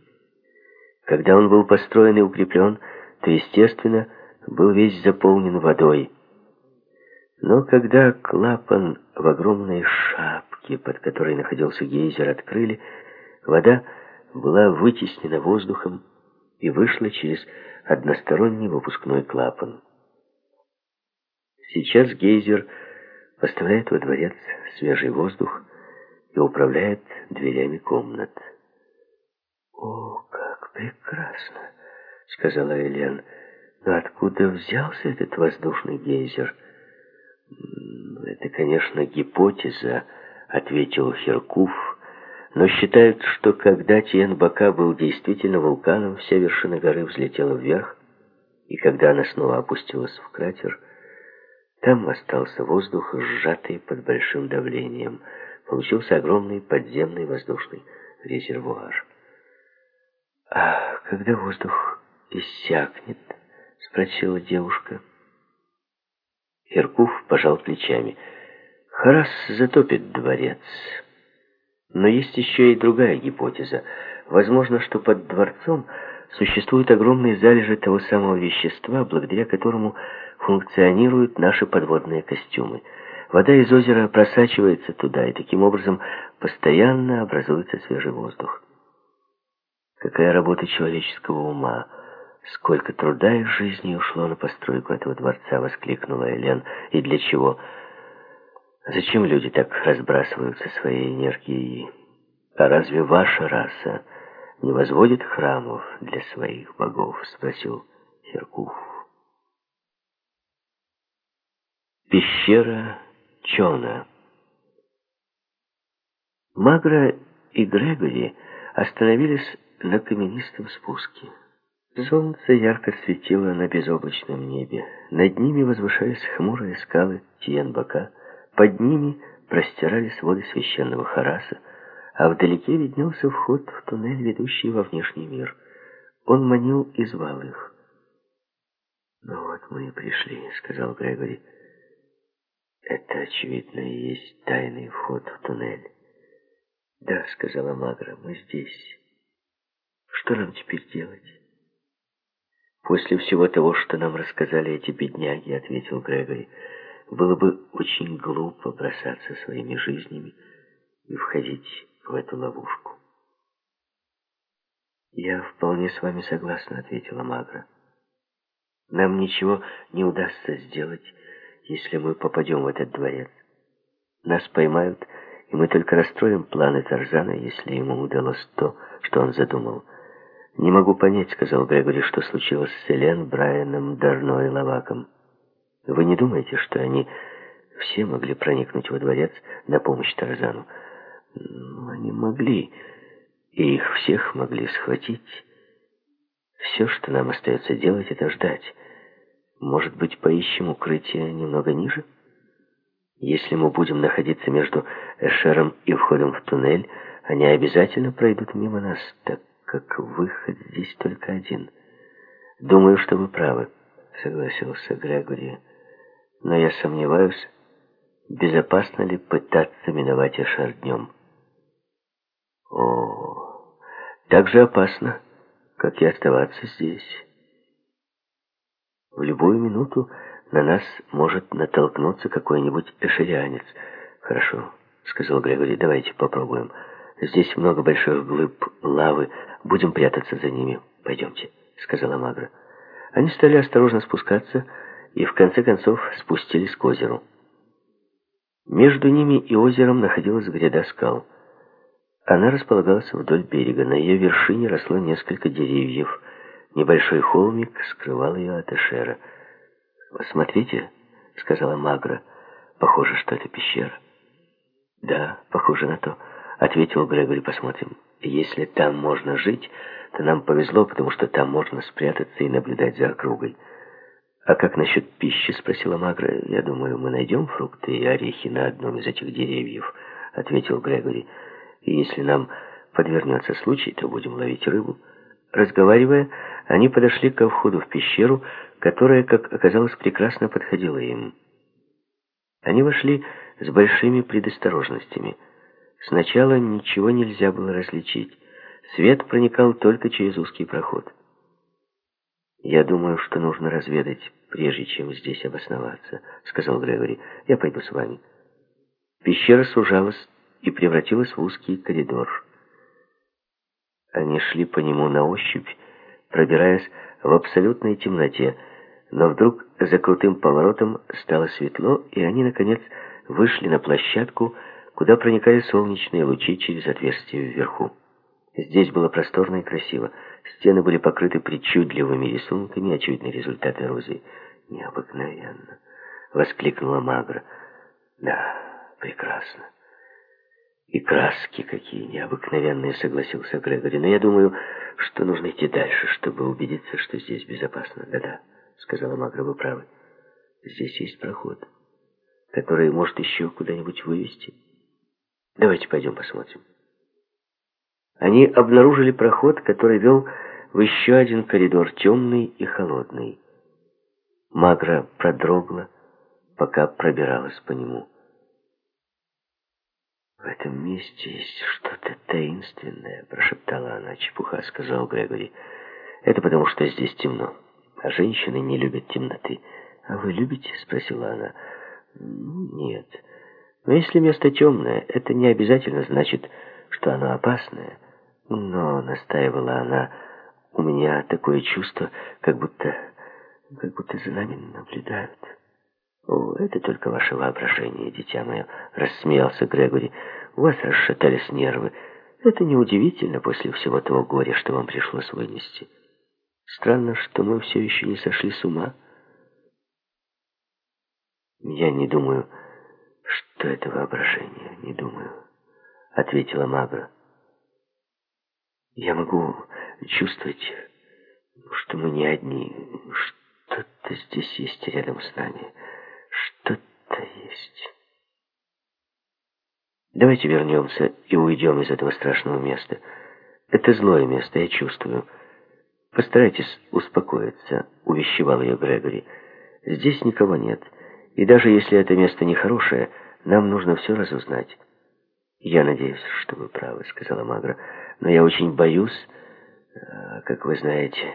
Когда он был построен и укреплен, то, естественно, был весь заполнен водой. Но когда клапан в огромной шапке, под которой находился гейзер, открыли, вода была вытеснена воздухом и вышла через односторонний выпускной клапан. Сейчас гейзер поставляет во дворец свежий воздух, и управляет дверями комнат. «О, как прекрасно!» — сказала Элен. «Но откуда взялся этот воздушный гейзер?» «Это, конечно, гипотеза», — ответил Херкуф. «Но считают, что когда Тиенбака был действительно вулканом, вся вершина горы взлетела вверх, и когда она снова опустилась в кратер, там остался воздух, сжатый под большим давлением — получился огромный подземный воздушный резервуар. «А когда воздух иссякнет?» — спросила девушка. Иркув пожал плечами. «Харас затопит дворец. Но есть еще и другая гипотеза. Возможно, что под дворцом существуют огромные залежи того самого вещества, благодаря которому функционируют наши подводные костюмы — Вода из озера просачивается туда, и таким образом постоянно образуется свежий воздух. «Какая работа человеческого ума!» — «Сколько труда и жизни ушло на постройку этого дворца!» — воскликнула Элен. «И для чего? Зачем люди так разбрасываются своей энергией? А разве ваша раса не возводит храмов для своих богов?» — спросил Серкуф. Пещера Чона Магра и Грегори остановились на каменистом спуске. Солнце ярко светило на безоблачном небе. Над ними возвышались хмурые скалы Тиенбака. Под ними простирались воды священного Хараса, а вдалеке виднелся вход в туннель, ведущий во внешний мир. Он манил и звал их. «Ну вот мы и пришли», — сказал Грегори. «Это, очевидно, и есть тайный вход в туннель». «Да», — сказала Магра, — «мы здесь. Что нам теперь делать?» «После всего того, что нам рассказали эти бедняги», — ответил Грегори, «было бы очень глупо бросаться своими жизнями и входить в эту ловушку». «Я вполне с вами согласна», — ответила Магра. «Нам ничего не удастся сделать, если мы попадем в этот дворец. Нас поймают, и мы только расстроим планы Тарзана, если ему удалось то, что он задумал». «Не могу понять», — сказал Грегори, — «что случилось с Селен, Брайаном, Дарно и Лаваком. Вы не думаете, что они все могли проникнуть во дворец на помощь Тарзану?» ну, «Они могли, и их всех могли схватить. Все, что нам остается делать, это ждать. Может быть, поищем укрытие немного ниже? Если мы будем находиться между Эшером и входом в туннель, они обязательно пройдут мимо нас, так как выход здесь только один. Думаю, что вы правы, согласился Грегори. Но я сомневаюсь, безопасно ли пытаться миновать Эшер днем. О, так же опасно, как и оставаться здесь. В любую минуту на нас может натолкнуться какой-нибудь эшерианец. Хорошо, сказал Грегори, давайте попробуем. Здесь много больших глыб лавы. Будем прятаться за ними. Пойдемте, сказала Магра. Они стали осторожно спускаться и в конце концов спустились к озеру. Между ними и озером находилась гряда скал. Она располагалась вдоль берега. На ее вершине росло несколько деревьев. Небольшой холмик скрывал ее от Эшера. «Смотрите», — сказала Магра, — «похоже, что это пещера». «Да, похоже на то». — ответил Грегори, — посмотрим. Если там можно жить, то нам повезло, потому что там можно спрятаться и наблюдать за округой. «А как насчет пищи?» — спросила Магра. «Я думаю, мы найдем фрукты и орехи на одном из этих деревьев», — ответил Грегори. «И если нам подвернется случай, то будем ловить рыбу». Разговаривая, они подошли ко входу в пещеру, которая, как оказалось, прекрасно подходила им. Они вошли с большими предосторожностями — Сначала ничего нельзя было различить. Свет проникал только через узкий проход. «Я думаю, что нужно разведать, прежде чем здесь обосноваться», — сказал Грегори. «Я пойду с вами». Пещера сужалась и превратилась в узкий коридор. Они шли по нему на ощупь, пробираясь в абсолютной темноте, но вдруг за крутым поворотом стало светло, и они, наконец, вышли на площадку, куда проникали солнечные лучи через отверстие вверху. Здесь было просторно и красиво. Стены были покрыты причудливыми рисунками, очевидный результат эрозии. «Необыкновенно!» — воскликнула Магра. «Да, прекрасно. И краски какие необыкновенные!» — согласился Грегори. «Но я думаю, что нужно идти дальше, чтобы убедиться, что здесь безопасно». «Да-да», — сказала Магра, — «вы правы. Здесь есть проход, который может еще куда-нибудь вывести». Давайте пойдем посмотрим. Они обнаружили проход, который вел в еще один коридор, темный и холодный. Магра продрогла, пока пробиралась по нему. «В этом месте есть что-то таинственное», — прошептала она. «Чепуха», — сказал Грегори. «Это потому, что здесь темно, а женщины не любят темноты». «А вы любите?» — спросила она. «Нет». Но если место темное, это не обязательно значит, что оно опасное. Но, настаивала она, У меня такое чувство, как будто... как будто за нами наблюдают. «О, это только ваше воображение, дитя мое», — рассмеялся Грегори. «У вас расшатались нервы. Это неудивительно после всего того горя, что вам пришлось вынести. Странно, что мы все еще не сошли с ума». «Я не думаю, что это воображение, не думаю», — ответила Магра. «Я могу чувствовать, что мы не одни, что-то здесь есть рядом с нами». Что-то есть. Давайте вернемся и уйдем из этого страшного места. Это злое место, я чувствую. Постарайтесь успокоиться, увещевал ее Грегори. Здесь никого нет. И даже если это место нехорошее, нам нужно все разузнать. Я надеюсь, что вы правы, сказала Магра. Но я очень боюсь, а, как вы знаете,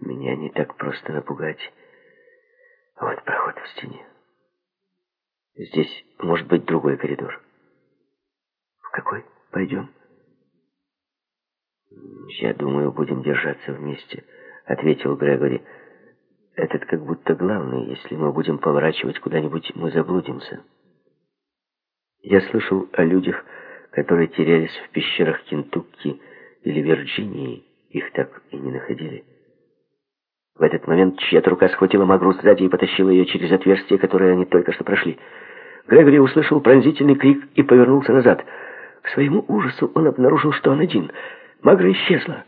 меня не так просто напугать. Вот проход в стене. Здесь может быть другой коридор. В какой? Пойдем. Я думаю, будем держаться вместе, ответил Грегори. Этот как будто главный. Если мы будем поворачивать куда-нибудь, мы заблудимся. Я слышал о людях, которые терялись в пещерах Кентукки или Вирджинии. Их так и не находили. В этот момент чья-то рука схватила Магру сзади и потащила ее через отверстие, которое они только что прошли. Грегори услышал пронзительный крик и повернулся назад. К своему ужасу он обнаружил, что он один. Магра исчезла.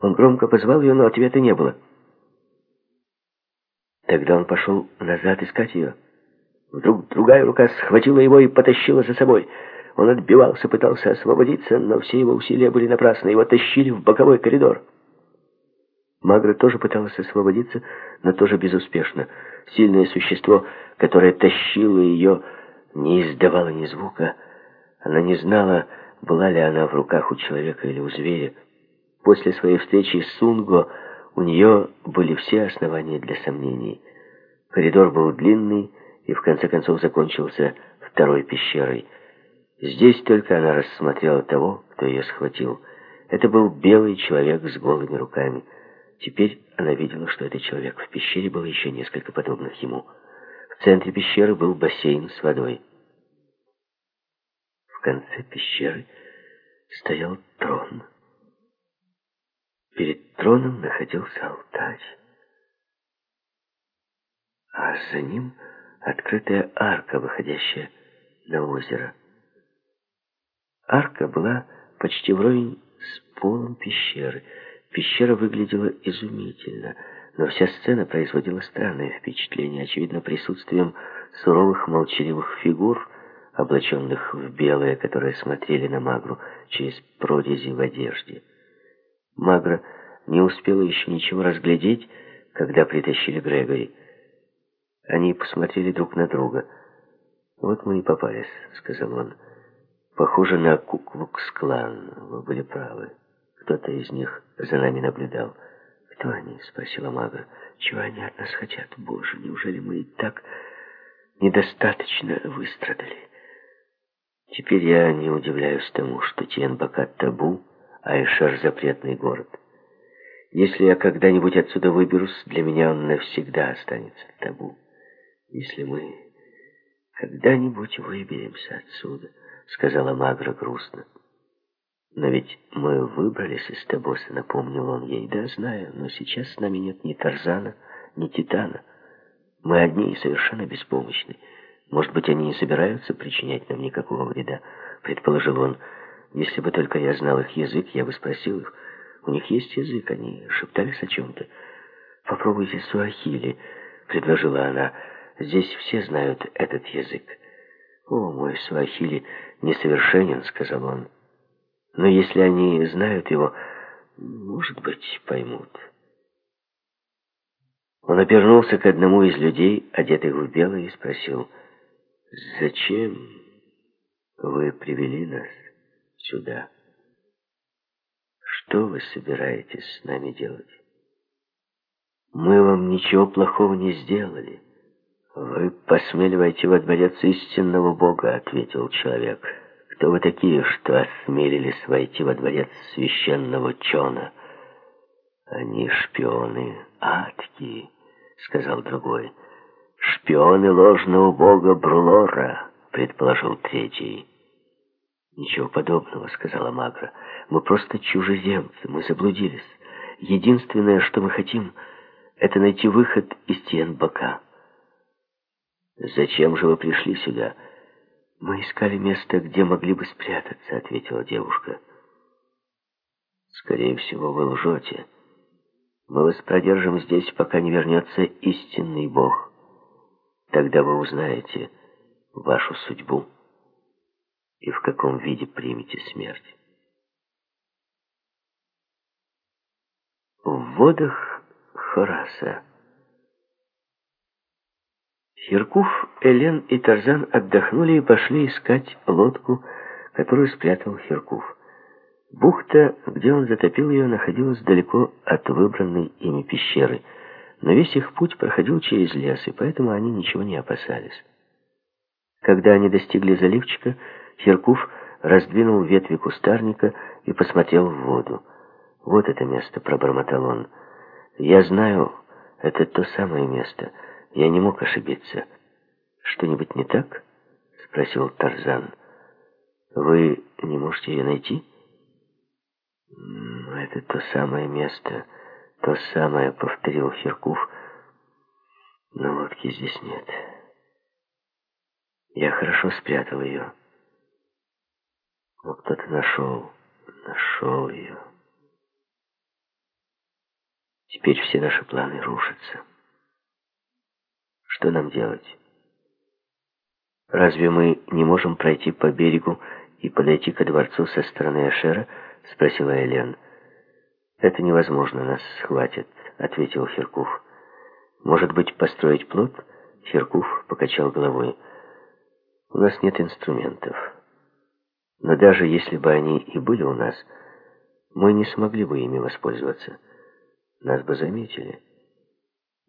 Он громко позвал ее, но ответа не было. Тогда он пошел назад искать ее. Вдруг другая рука схватила его и потащила за собой. Он отбивался, пытался освободиться, но все его усилия были напрасны. Его тащили в боковой коридор. Магра тоже пыталась освободиться, но тоже безуспешно. Сильное существо, которое тащило ее, не издавало ни звука. Она не знала, была ли она в руках у человека или у зверя. После своей встречи с Сунго у нее были все основания для сомнений. Коридор был длинный и в конце концов закончился второй пещерой. Здесь только она рассмотрела того, кто ее схватил. Это был белый человек с голыми руками. Теперь она видела, что этот человек в пещере было еще несколько подобных ему. В центре пещеры был бассейн с водой. В конце пещеры стоял трон. Троном находился алтарь. А за ним открытая арка, выходящая на озеро. Арка была почти вровень с полом пещеры — Пещера выглядела изумительно, но вся сцена производила странное впечатление, очевидно, присутствием суровых молчаливых фигур, облаченных в белое, которые смотрели на Магру через прорези в одежде. Магра не успела еще ничего разглядеть, когда притащили Грегори. Они посмотрели друг на друга. «Вот мы и попались», — сказал он. «Похоже на Куклукс-клан. Вы были правы». Кто-то из них за нами наблюдал. «Кто они?» — спросила Мага. «Чего они от нас хотят? Боже, неужели мы и так недостаточно выстрадали?» Теперь я не удивляюсь тому, что Тиенбакат табу, а Эшер — запретный город. Если я когда-нибудь отсюда выберусь, для меня он навсегда останется табу. Если мы когда-нибудь выберемся отсюда, — сказала Магра грустно. «Но ведь мы выбрались из Табоса», — напомнил он ей. «Да, знаю, но сейчас с нами нет ни Тарзана, ни Титана. Мы одни и совершенно беспомощны. Может быть, они не собираются причинять нам никакого вреда», — предположил он. «Если бы только я знал их язык, я бы спросил их. У них есть язык, они шептались о чем-то». «Попробуйте суахили», — предложила она. «Здесь все знают этот язык». «О, мой суахили несовершенен», — сказал он. Но если они знают его, может быть, поймут. Он обернулся к одному из людей, одетых в белое, и спросил, «Зачем вы привели нас сюда? Что вы собираетесь с нами делать? Мы вам ничего плохого не сделали. Вы посмели войти во дворец истинного Бога», — ответил человек. Кто вы такие, что осмелились войти во дворец священного Чона? «Они шпионы, адки», — сказал другой. «Шпионы ложного бога Брулора», — предположил третий. «Ничего подобного», — сказала Магра. «Мы просто чужеземцы, мы заблудились. Единственное, что мы хотим, это найти выход из Тиенбака». «Зачем же вы пришли сюда?» «Мы искали место, где могли бы спрятаться», — ответила девушка. «Скорее всего, вы лжете. Мы вас продержим здесь, пока не вернется истинный Бог. Тогда вы узнаете вашу судьбу» и в каком виде примете смерть. В водах Хораса Хиркуф, Элен и Тарзан отдохнули и пошли искать лодку, которую спрятал Хиркуф. Бухта, где он затопил ее, находилась далеко от выбранной ими пещеры, но весь их путь проходил через лес, и поэтому они ничего не опасались. Когда они достигли заливчика, Хиркуф раздвинул ветви кустарника и посмотрел в воду. «Вот это место», — пробормотал он. «Я знаю, это то самое место. Я не мог ошибиться». «Что-нибудь не так?» — спросил Тарзан. «Вы не можете ее найти?» «Это то самое место, то самое», — повторил Хиркуф. «Но лодки здесь нет. Я хорошо спрятал ее». Но кто-то нашел, нашел ее. Теперь все наши планы рушатся. Что нам делать? Разве мы не можем пройти по берегу и подойти ко дворцу со стороны Ашера? Спросила Элен. Это невозможно, нас схватят, ответил Херкуф. Может быть, построить плот? Херкуф покачал головой. У нас нет инструментов. Но даже если бы они и были у нас, мы не смогли бы ими воспользоваться. Нас бы заметили.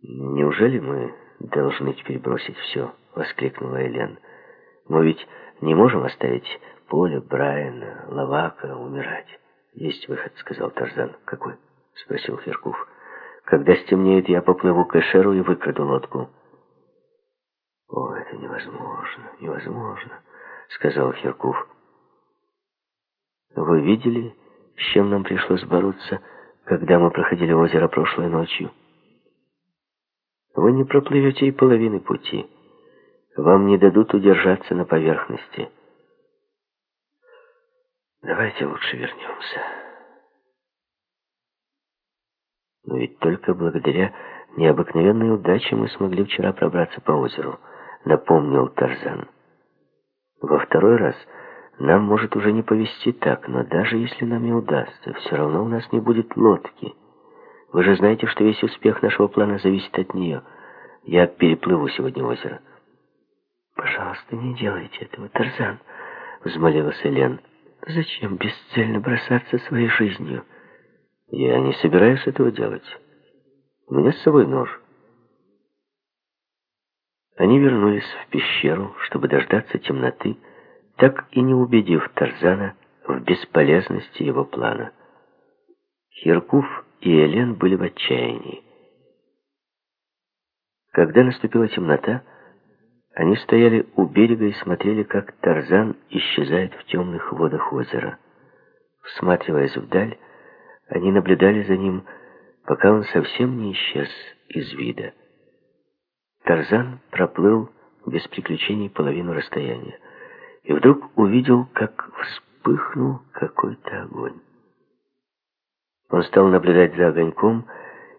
«Неужели мы должны теперь бросить все?» — воскликнула Элен. «Мы ведь не можем оставить Поля, Брайана, Лавака умирать». «Есть выход», — сказал Тарзан. «Какой?» — спросил Феркув. «Когда стемнеет, я поплыву к Эшеру и выкраду лодку». «О, это невозможно, невозможно», — сказал Херкув. Вы видели, с чем нам пришлось бороться, когда мы проходили озеро прошлой ночью? Вы не проплывете и половины пути. Вам не дадут удержаться на поверхности. Давайте лучше вернемся. Но ведь только благодаря необыкновенной удаче мы смогли вчера пробраться по озеру, напомнил Тарзан. Во второй раз нам может уже не повезти так, но даже если нам и удастся, все равно у нас не будет лодки. Вы же знаете, что весь успех нашего плана зависит от нее. Я переплыву сегодня озеро. «Пожалуйста, не делайте этого, Тарзан», — взмолилась Элен. «Зачем бесцельно бросаться своей жизнью?» «Я не собираюсь этого делать. У меня с собой нож». Они вернулись в пещеру, чтобы дождаться темноты, так и не убедив Тарзана в бесполезности его плана. Хиркуф и Элен были в отчаянии. Когда наступила темнота, они стояли у берега и смотрели, как Тарзан исчезает в темных водах озера. Всматриваясь вдаль, они наблюдали за ним, пока он совсем не исчез из вида. Тарзан проплыл без приключений половину расстояния и вдруг увидел, как вспыхнул какой-то огонь. Он стал наблюдать за огоньком,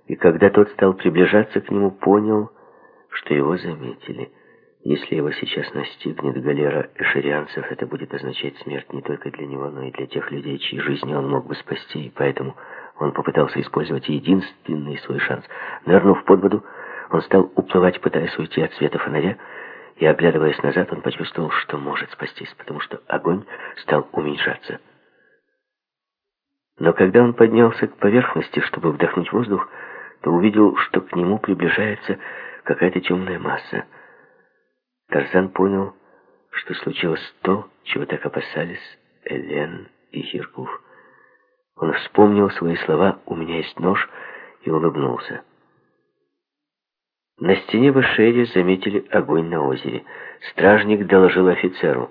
и когда тот стал приближаться к нему, понял, что его заметили. Если его сейчас настигнет галера эшерианцев, это будет означать смерть не только для него, но и для тех людей, чьи жизни он мог бы спасти, и поэтому он попытался использовать единственный свой шанс. Нырнув под воду, он стал уплывать, пытаясь уйти от света фонаря, и, оглядываясь назад, он почувствовал, что может спастись, потому что огонь стал уменьшаться. Но когда он поднялся к поверхности, чтобы вдохнуть воздух, то увидел, что к нему приближается какая-то темная масса. Тарзан понял, что случилось то, чего так опасались Элен и Хиркув. Он вспомнил свои слова «У меня есть нож» и улыбнулся. На стене Эшере заметили огонь на озере. Стражник доложил офицеру.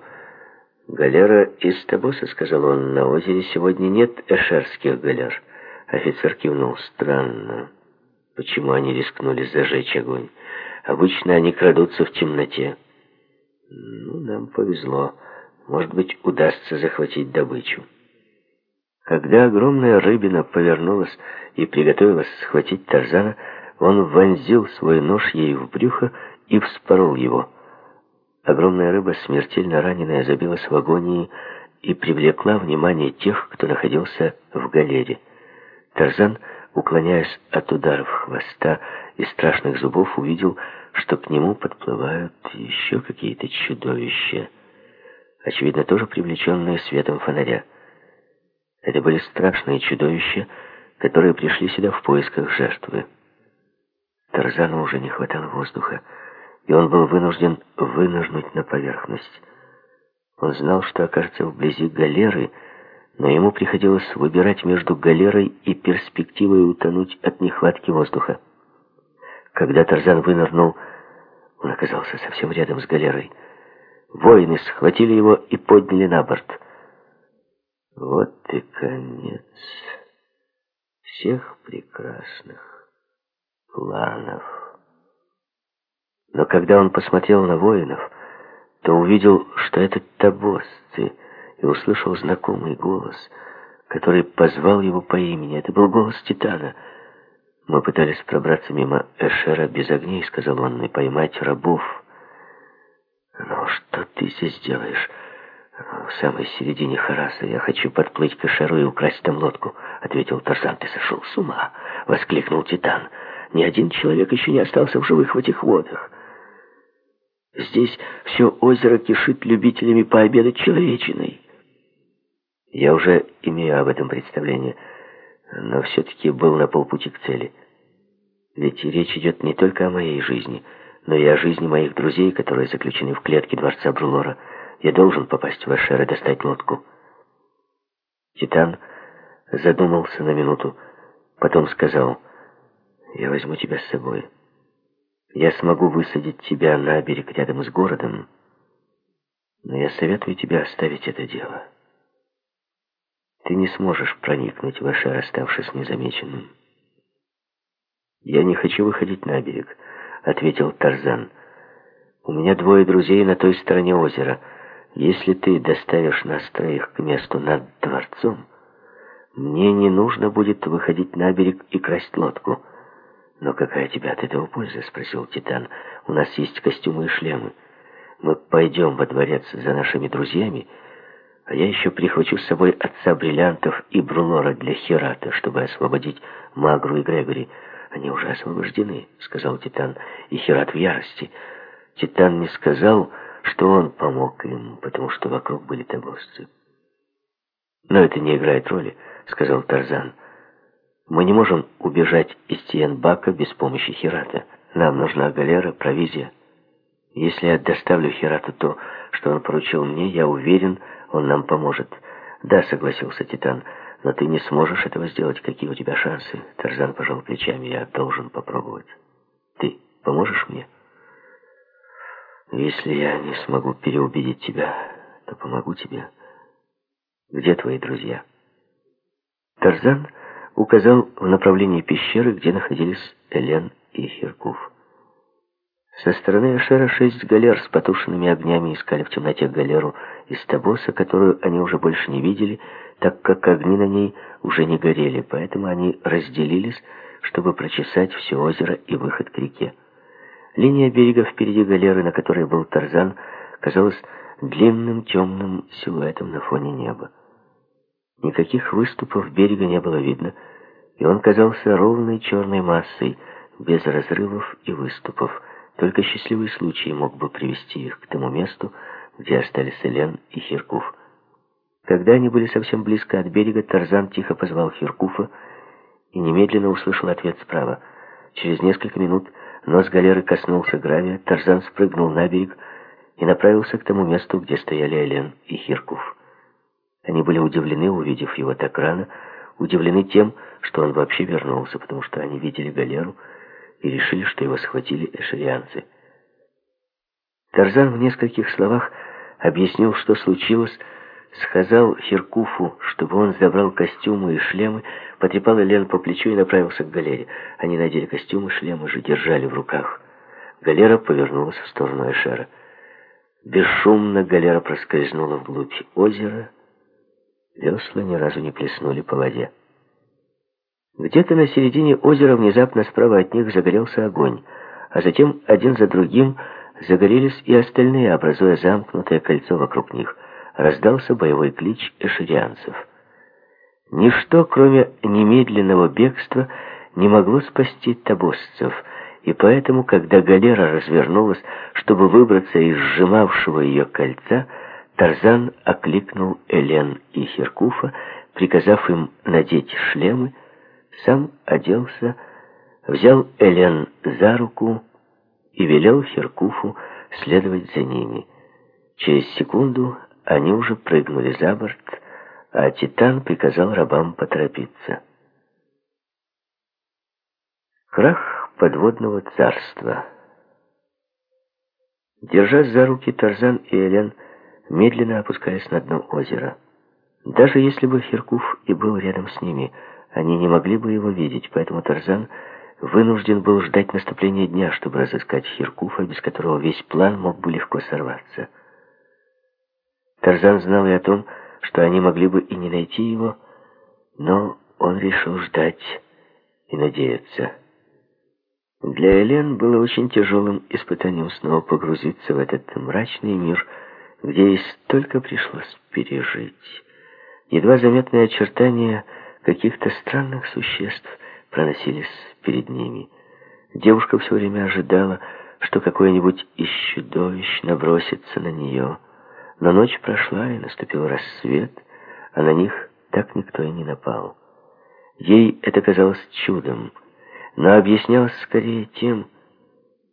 «Галера из Табоса», — сказал он, — «на озере сегодня нет эшерских галер». Офицер кивнул. «Странно. Почему они рискнули зажечь огонь? Обычно они крадутся в темноте». «Ну, нам повезло. Может быть, удастся захватить добычу». Когда огромная рыбина повернулась и приготовилась схватить Тарзана, он вонзил свой нож ей в брюхо и вспорол его. Огромная рыба, смертельно раненая, забилась в агонии и привлекла внимание тех, кто находился в галере. Тарзан, уклоняясь от ударов хвоста и страшных зубов, увидел, что к нему подплывают еще какие-то чудовища, очевидно, тоже привлеченные светом фонаря. Это были страшные чудовища, которые пришли сюда в поисках жертвы. Тарзану уже не хватало воздуха, и он был вынужден вынырнуть на поверхность. Он знал, что окажется вблизи галеры, но ему приходилось выбирать между галерой и перспективой утонуть от нехватки воздуха. Когда Тарзан вынырнул, он оказался совсем рядом с галерой. Воины схватили его и подняли на борт. Вот и конец всех прекрасных планов. Но когда он посмотрел на воинов, то увидел, что это табосцы, и услышал знакомый голос, который позвал его по имени. Это был голос Титана. «Мы пытались пробраться мимо Эшера без огней», — сказал он, — «и поймать рабов». «Но что ты здесь делаешь?» «В самой середине Хараса. Я хочу подплыть к Эшеру и украсть там лодку», — ответил Тарзан. «Ты сошел с ума!» — воскликнул Титан. Ни один человек еще не остался в живых в этих водах. Здесь все озеро кишит любителями пообедать человечиной. Я уже имею об этом представление, но все-таки был на полпути к цели. Ведь речь идет не только о моей жизни, но и о жизни моих друзей, которые заключены в клетке дворца Брулора. Я должен попасть в Эшер и достать лодку. Титан задумался на минуту, потом сказал... Я возьму тебя с собой. Я смогу высадить тебя на берег рядом с городом, но я советую тебе оставить это дело. Ты не сможешь проникнуть в Ашар, оставшись незамеченным. «Я не хочу выходить на берег», — ответил Тарзан. «У меня двое друзей на той стороне озера. Если ты доставишь нас троих к месту над дворцом, мне не нужно будет выходить на берег и красть лодку». «Но какая тебе от этого польза?» — спросил Титан. «У нас есть костюмы и шлемы. Мы пойдем во дворец за нашими друзьями, а я еще прихвачу с собой отца бриллиантов и Брулора для Херата, чтобы освободить Магру и Грегори. Они уже освобождены», — сказал Титан, и Херат в ярости. Титан не сказал, что он помог им, потому что вокруг были табосцы. «Но это не играет роли», — сказал Тарзан. Мы не можем убежать из Тиенбака без помощи Хирата. Нам нужна галера, провизия. Если я доставлю Хирату то, что он поручил мне, я уверен, он нам поможет. Да, согласился Титан, но ты не сможешь этого сделать. Какие у тебя шансы? Тарзан пожал плечами. Я должен попробовать. Ты поможешь мне? Если я не смогу переубедить тебя, то помогу тебе. Где твои друзья? Тарзан указал в направлении пещеры, где находились Элен и Хиркув. Со стороны Ашера шесть галер с потушенными огнями искали в темноте галеру из Табоса, которую они уже больше не видели, так как огни на ней уже не горели, поэтому они разделились, чтобы прочесать все озеро и выход к реке. Линия берега впереди галеры, на которой был Тарзан, казалась длинным темным силуэтом на фоне неба. Никаких выступов берега не было видно, и он казался ровной черной массой, без разрывов и выступов. Только счастливый случай мог бы привести их к тому месту, где остались Элен и Хиркуф. Когда они были совсем близко от берега, Тарзан тихо позвал Хиркуфа и немедленно услышал ответ справа. Через несколько минут нос галеры коснулся гравия, Тарзан спрыгнул на берег и направился к тому месту, где стояли Элен и Хиркуф. Они были удивлены, увидев его так рано, удивлены тем, что он вообще вернулся, потому что они видели галеру и решили, что его схватили эшерианцы. Тарзан в нескольких словах объяснил, что случилось, сказал Хиркуфу, чтобы он забрал костюмы и шлемы, потрепал Элен по плечу и направился к галере. Они надели костюмы, шлемы же держали в руках. Галера повернулась в сторону Эшера. Бесшумно галера проскользнула вглубь озера. Весла ни разу не плеснули по воде. Где-то на середине озера внезапно справа от них загорелся огонь, а затем один за другим загорелись и остальные, образуя замкнутое кольцо вокруг них. Раздался боевой клич эшерианцев. Ничто, кроме немедленного бегства, не могло спасти табосцев, и поэтому, когда галера развернулась, чтобы выбраться из сжимавшего ее кольца, Тарзан окликнул Элен и Херкуфа, приказав им надеть шлемы, сам оделся, взял Элен за руку и велел Херкуфу следовать за ними. Через секунду они уже прыгнули за борт, а Титан приказал рабам поторопиться. Крах подводного царства. Держась за руки, Тарзан и Элен медленно опускались на дно озера. Даже если бы Херкуф и был рядом с ними, они не могли бы его видеть, поэтому Тарзан вынужден был ждать наступления дня, чтобы разыскать Хиркуфа, без которого весь план мог бы легко сорваться. Тарзан знал и о том, что они могли бы и не найти его, но он решил ждать и надеяться. Для Элен было очень тяжелым испытанием снова погрузиться в этот мрачный мир, где ей столько пришлось пережить. Едва заметные очертания каких-то странных существ проносились перед ними. Девушка все время ожидала, что какое-нибудь из чудовищ набросится на нее. Но ночь прошла, и наступил рассвет, а на них так никто и не напал. Ей это казалось чудом, но объяснялось скорее тем,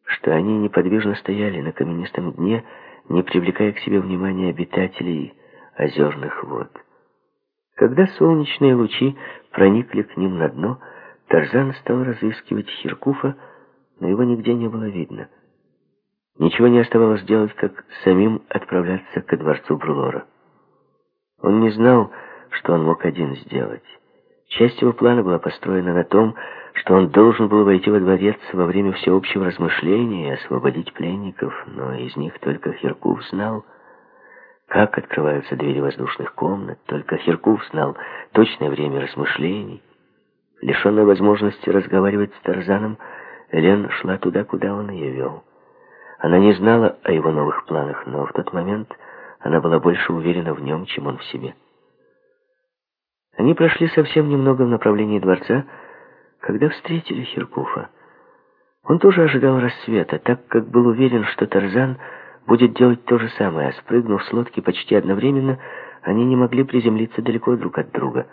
что они неподвижно стояли на каменистом дне, не привлекая к себе внимания обитателей озерных вод. Когда солнечные лучи проникли к ним на дно, Тарзан стал разыскивать Хиркуфа, но его нигде не было видно. Ничего не оставалось делать, как самим отправляться ко дворцу Брулора. Он не знал, что он мог один сделать. Часть его плана была построена на том, что он должен был войти во дворец во время всеобщего размышления и освободить пленников, но из них только Хиркуф знал, как открываются двери воздушных комнат, только Хиркуф знал точное время размышлений. Лишенная возможности разговаривать с Тарзаном, Элен шла туда, куда он ее вел. Она не знала о его новых планах, но в тот момент она была больше уверена в нем, чем он в себе. Они прошли совсем немного в направлении дворца, когда встретили Хиркуфа. Он тоже ожидал рассвета, так как был уверен, что Тарзан будет делать то же самое, а спрыгнув с лодки почти одновременно, они не могли приземлиться далеко друг от друга.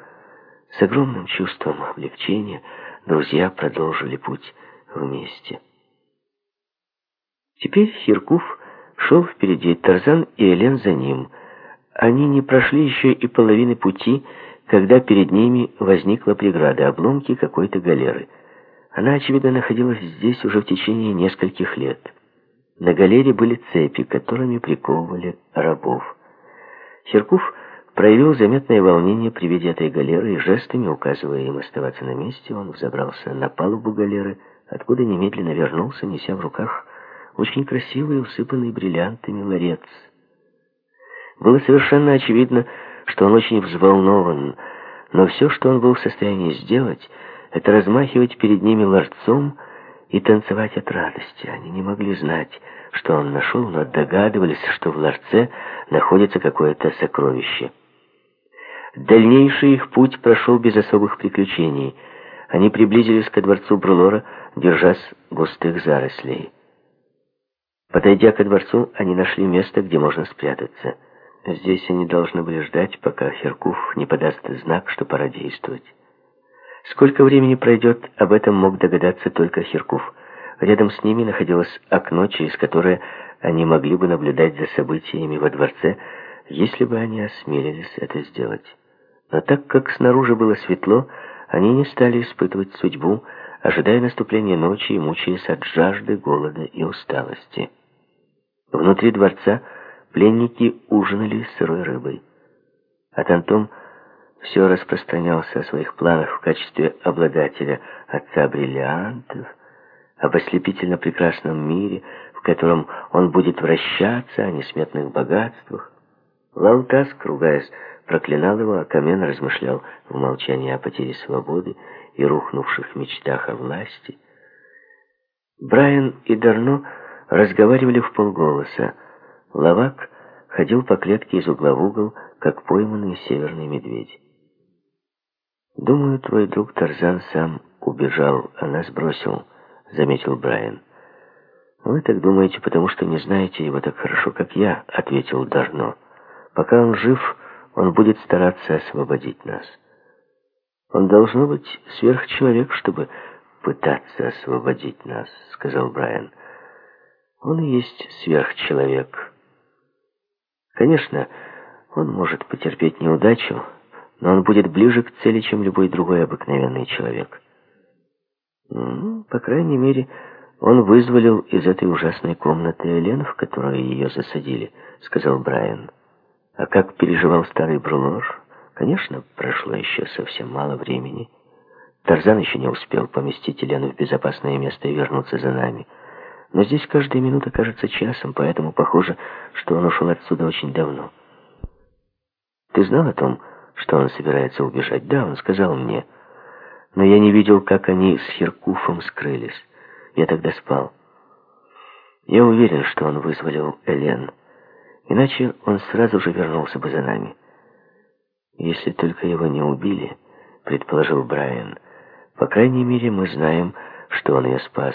С огромным чувством облегчения друзья продолжили путь вместе. Теперь Хиркуф шел впереди, Тарзан и Элен за ним. Они не прошли еще и половины пути, когда перед ними возникла преграда, обломки какой-то галеры. Она, очевидно, находилась здесь уже в течение нескольких лет. На галере были цепи, которыми приковывали рабов. Хиркуф проявил заметное волнение при виде этой галеры и жестами, указывая им оставаться на месте, он взобрался на палубу галеры, откуда немедленно вернулся, неся в руках очень красивый, усыпанный бриллиантами ларец. Было совершенно очевидно, что он очень взволнован, но все, что он был в состоянии сделать, это размахивать перед ними ларцом и танцевать от радости. Они не могли знать, что он нашел, но догадывались, что в ларце находится какое-то сокровище. Дальнейший их путь прошел без особых приключений. Они приблизились ко дворцу Брулора, держась густых зарослей. Подойдя ко дворцу, они нашли место, где можно спрятаться. Здесь они должны были ждать, пока Херкуф не подаст знак, что пора действовать. Сколько времени пройдет, об этом мог догадаться только Херкуф. Рядом с ними находилось окно, через которое они могли бы наблюдать за событиями во дворце, если бы они осмелились это сделать. Но так как снаружи было светло, они не стали испытывать судьбу, ожидая наступления ночи и мучаясь от жажды, голода и усталости. Внутри дворца пленники ужинали сырой рыбой. А Тантом все распространялся о своих планах в качестве обладателя отца бриллиантов, об ослепительно прекрасном мире, в котором он будет вращаться, о несметных богатствах. Лаутас, кругаясь, проклинал его, а Камен размышлял в молчании о потере свободы и рухнувших мечтах о власти. Брайан и Дарно разговаривали в полголоса. Лавак ходил по клетке из угла в угол, как пойманный северный медведь. «Думаю, твой друг Тарзан сам убежал, а нас бросил», — заметил Брайан. «Вы так думаете, потому что не знаете его так хорошо, как я», — ответил Дарно. «Пока он жив, он будет стараться освободить нас». «Он должно быть сверхчеловек, чтобы пытаться освободить нас», — сказал Брайан. «Он и есть сверхчеловек. Конечно, он может потерпеть неудачу, но он будет ближе к цели, чем любой другой обыкновенный человек. Ну, по крайней мере, он вызволил из этой ужасной комнаты Элен, в которую ее засадили, сказал Брайан. А как переживал старый Брулор? Конечно, прошло еще совсем мало времени. Тарзан еще не успел поместить Елену в безопасное место и вернуться за нами. Но здесь каждая минута кажется часом, поэтому похоже, что он ушел отсюда очень давно. Ты знал о том, что он собирается убежать. Да, он сказал мне. Но я не видел, как они с Херкуфом скрылись. Я тогда спал. Я уверен, что он вызволил Элен. Иначе он сразу же вернулся бы за нами. Если только его не убили, предположил Брайан. По крайней мере, мы знаем, что он ее спас.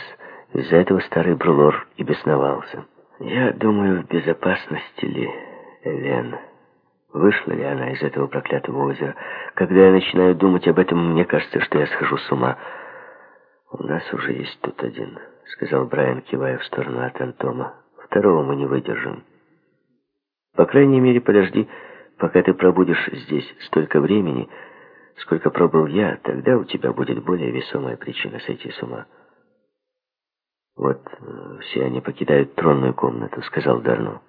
Из-за этого старый Брулор и бесновался. Я думаю, в безопасности ли Элен... Вышла ли она из этого проклятого озера? Когда я начинаю думать об этом, мне кажется, что я схожу с ума. «У нас уже есть тут один», — сказал Брайан, кивая в сторону от Антома. «Второго мы не выдержим. По крайней мере, подожди, пока ты пробудешь здесь столько времени, сколько пробыл я, тогда у тебя будет более весомая причина сойти с ума». «Вот э, все они покидают тронную комнату», — сказал Дарно.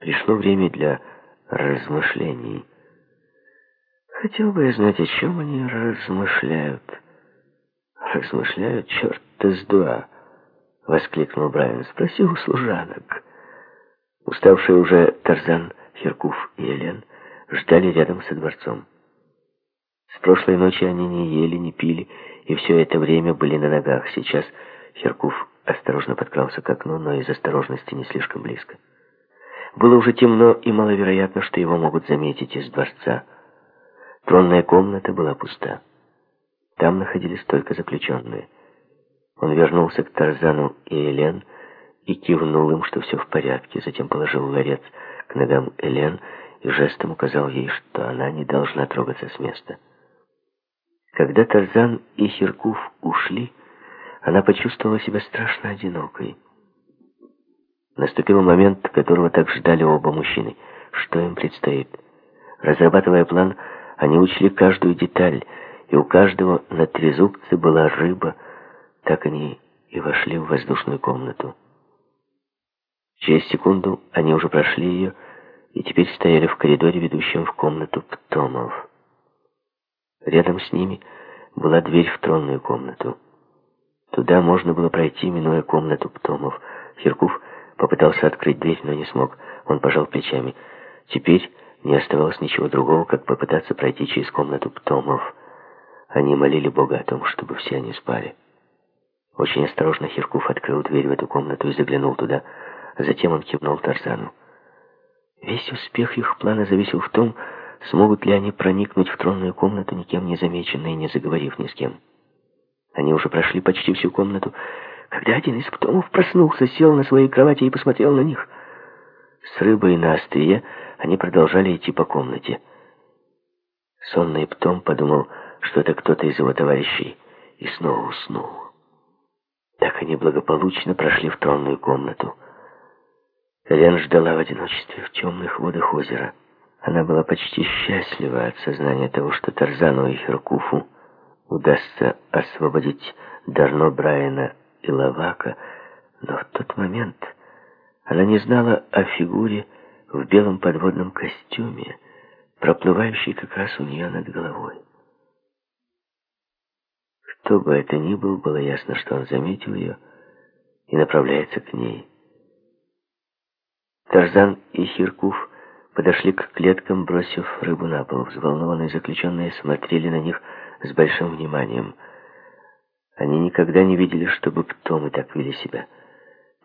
«Пришло время для размышлений. Хотел бы я знать, о чем они размышляют. Размышляют, черт-то с два, воскликнул Брайан. Спроси у служанок. Уставшие уже Тарзан, Херкуф и Елен ждали рядом со дворцом. С прошлой ночи они не ели, не пили, и все это время были на ногах. Сейчас Херкуф осторожно подкрался к окну, но из осторожности не слишком близко. Было уже темно, и маловероятно, что его могут заметить из дворца. Тронная комната была пуста. Там находились только заключенные. Он вернулся к Тарзану и Элен и кивнул им, что все в порядке. Затем положил ларец к ногам Элен и жестом указал ей, что она не должна трогаться с места. Когда Тарзан и Хиркуф ушли, она почувствовала себя страшно одинокой. Наступил момент, которого так ждали оба мужчины. Что им предстоит? Разрабатывая план, они учли каждую деталь, и у каждого на трезубце была рыба. Так они и вошли в воздушную комнату. Через секунду они уже прошли ее, и теперь стояли в коридоре, ведущем в комнату Птомов. Рядом с ними была дверь в тронную комнату. Туда можно было пройти, минуя комнату Птомов. Хиркув Попытался открыть дверь, но не смог. Он пожал плечами. Теперь не оставалось ничего другого, как попытаться пройти через комнату Птомов. Они молили Бога о том, чтобы все они спали. Очень осторожно Хиркуф открыл дверь в эту комнату и заглянул туда. Затем он кивнул Тарзану. Весь успех их плана зависел в том, смогут ли они проникнуть в тронную комнату, никем не замеченные, не заговорив ни с кем. Они уже прошли почти всю комнату, когда один из птомов проснулся, сел на своей кровати и посмотрел на них. С рыбой на острие они продолжали идти по комнате. Сонный птом подумал, что это кто-то из его товарищей, и снова уснул. Так они благополучно прошли в тронную комнату. Лен ждала в одиночестве в темных водах озера. Она была почти счастлива от сознания того, что Тарзану и Херкуфу удастся освободить Дарно Брайана и Лавака, но в тот момент она не знала о фигуре в белом подводном костюме, проплывающей как раз у нее над головой. Кто бы это ни был, было ясно, что он заметил ее и направляется к ней. Тарзан и Хиркуф подошли к клеткам, бросив рыбу на пол. Взволнованные заключенные смотрели на них с большим вниманием. Они никогда не видели, чтобы кто мы так вели себя.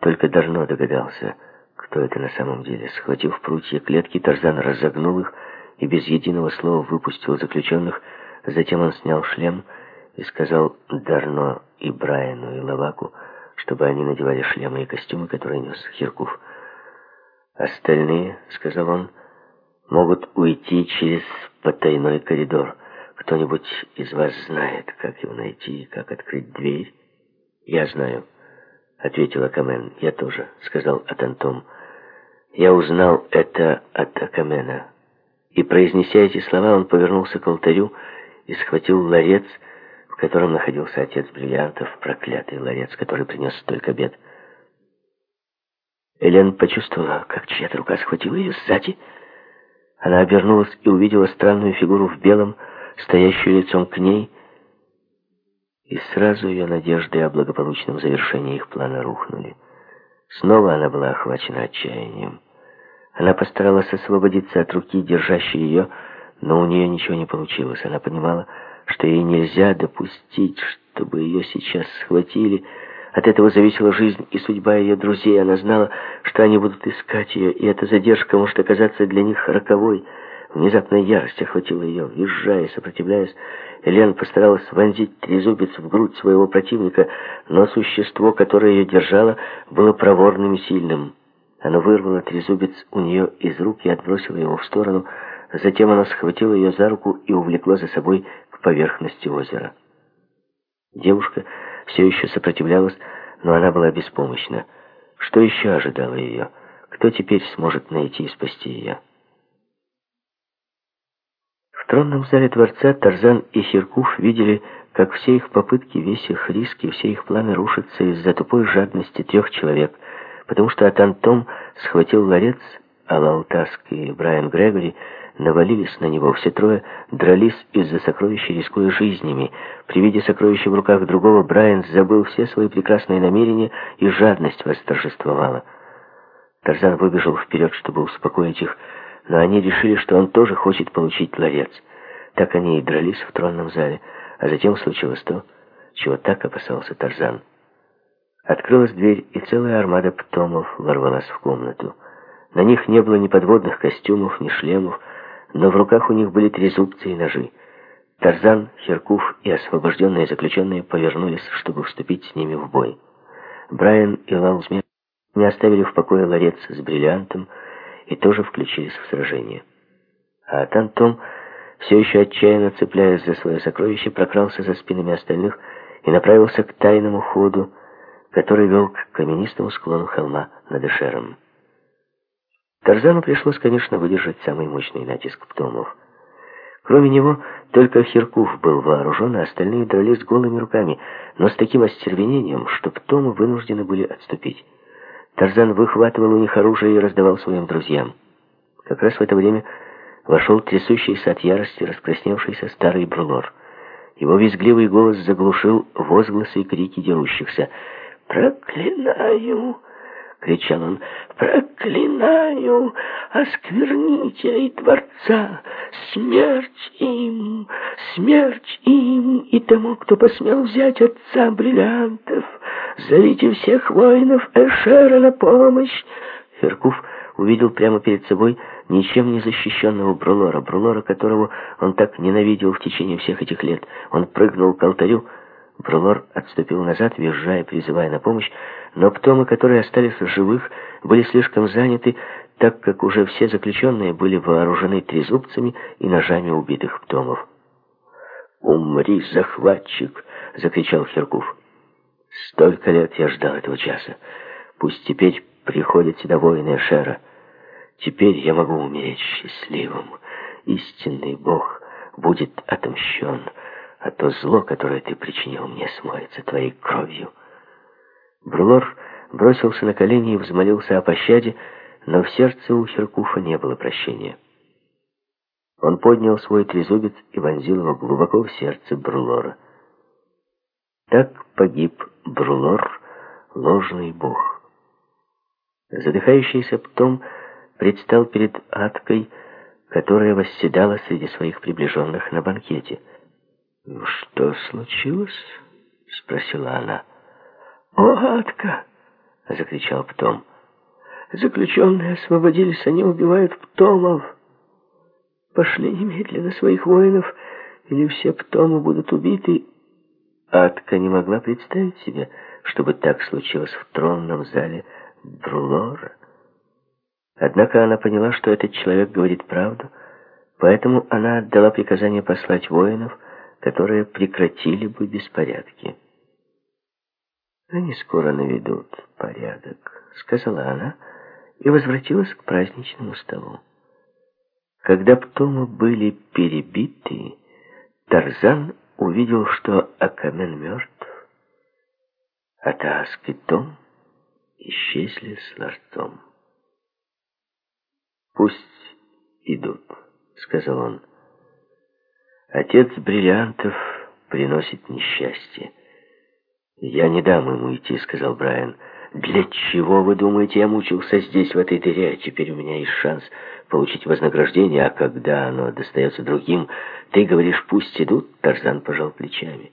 Только Дарно догадался, кто это на самом деле. Схватив прутья клетки, Тарзан разогнул их и без единого слова выпустил заключенных. Затем он снял шлем и сказал Дарно и Брайану и Лаваку, чтобы они надевали шлемы и костюмы, которые нес Хиркуф. «Остальные, — сказал он, — могут уйти через потайной коридор. Кто-нибудь из вас знает, как его найти и как открыть дверь?» «Я знаю», — ответил Акамен. «Я тоже», — сказал Атантом. «Я узнал это от Акамена». И, произнеся эти слова, он повернулся к алтарю и схватил ларец, в котором находился отец бриллиантов, проклятый ларец, который принес столько бед. Элен почувствовала, как чья-то рука схватила ее сзади. Она обернулась и увидела странную фигуру в белом, стоящую лицом к ней, и сразу ее надежды о благополучном завершении их плана рухнули. Снова она была охвачена отчаянием. Она постаралась освободиться от руки, держащей ее, но у нее ничего не получилось. Она понимала, что ей нельзя допустить, чтобы ее сейчас схватили, от этого зависела жизнь и судьба ее друзей. Она знала, что они будут искать ее, и эта задержка может оказаться для них роковой. Внезапная ярость охватила ее. Визжая и сопротивляясь, Элен постаралась вонзить трезубец в грудь своего противника, но существо, которое ее держало, было проворным и сильным. Оно вырвало трезубец у нее из рук и отбросило его в сторону. Затем оно схватило ее за руку и увлекло за собой к поверхности озера. Девушка все еще сопротивлялась, но она была беспомощна. Что еще ожидало ее? Кто теперь сможет найти и спасти ее? Тронном зале дворца Тарзан и Хиркуф видели, как все их попытки, весь их риск и все их планы рушатся из-за тупой жадности трех человек, потому что Атантом схватил ларец, а Лаутаск и Брайан Грегори навалились на него. Все трое дрались из-за сокровища, рискуя жизнями. При виде сокровища в руках другого Брайан забыл все свои прекрасные намерения, и жадность восторжествовала. Тарзан выбежал вперед, чтобы успокоить их, но они решили, что он тоже хочет получить ларец. Так они и дрались в тронном зале, а затем случилось то, чего так опасался Тарзан. Открылась дверь, и целая армада птомов ворвалась в комнату. На них не было ни подводных костюмов, ни шлемов, но в руках у них были трезубцы и ножи. Тарзан, Херкуф и освобожденные заключенные повернулись, чтобы вступить с ними в бой. Брайан и Лаузмер не оставили в покое ларец с бриллиантом и тоже включились в сражение. А Тантом, все еще отчаянно цепляясь за свое сокровище, прокрался за спинами остальных и направился к тайному ходу, который вел к каменистому склону холма над Эшером. Тарзану пришлось, конечно, выдержать самый мощный натиск птомов. Кроме него, только Хиркуф был вооружен, а остальные дрались голыми руками, но с таким остервенением, что птомы вынуждены были отступить. Тарзан выхватывал у них оружие и раздавал своим друзьям. Как раз в это время вошел трясущийся от ярости раскрасневшийся старый Брулор. Его визгливый голос заглушил возгласы и крики дерущихся. «Проклинаю!» — кричал он. «Проклинаю осквернителей дворца! Смерть им! Смерть им и тому, кто посмел взять отца бриллиантов! Зовите всех воинов Эшера на помощь!» Феркуф увидел прямо перед собой ничем не защищенного Брулора, Брулора, которого он так ненавидел в течение всех этих лет. Он прыгнул к алтарю, Брулор отступил назад, визжая, призывая на помощь, но птомы, которые остались в живых, были слишком заняты, так как уже все заключенные были вооружены трезубцами и ножами убитых птомов. «Умри, захватчик!» — закричал Херкув. «Столько лет я ждал этого часа. Пусть теперь приходят сюда воины Эшера. Теперь я могу умереть счастливым. Истинный Бог будет отомщен, а то зло, которое ты причинил мне, смоется твоей кровью. Брулор бросился на колени и взмолился о пощаде, но в сердце у Херкуфа не было прощения. Он поднял свой трезубец и вонзил его глубоко в сердце Брулора. Так погиб Брулор, ложный бог. Задыхающийся Птом предстал перед Аткой, которая восседала среди своих приближенных на банкете. «Что случилось?» — спросила она. «О, Атка!» — закричал Птом. «Заключенные освободились, они убивают Птомов. Пошли немедленно своих воинов, или все Птомы будут убиты». Атка не могла представить себе, чтобы так случилось в тронном зале Брулора. Однако она поняла, что этот человек говорит правду, поэтому она отдала приказание послать воинов, которые прекратили бы беспорядки. «Они скоро наведут порядок», — сказала она и возвратилась к праздничному столу. Когда птомы были перебиты, Тарзан увидел, что Акамен мертв, а Тааски Том исчезли с ларцом. «Пусть идут», — сказал он. «Отец бриллиантов приносит несчастье». «Я не дам ему идти», — сказал Брайан. «Для чего, вы думаете, я мучился здесь, в этой дыре, а теперь у меня есть шанс получить вознаграждение, а когда оно достается другим, ты говоришь, пусть идут?» Тарзан пожал плечами.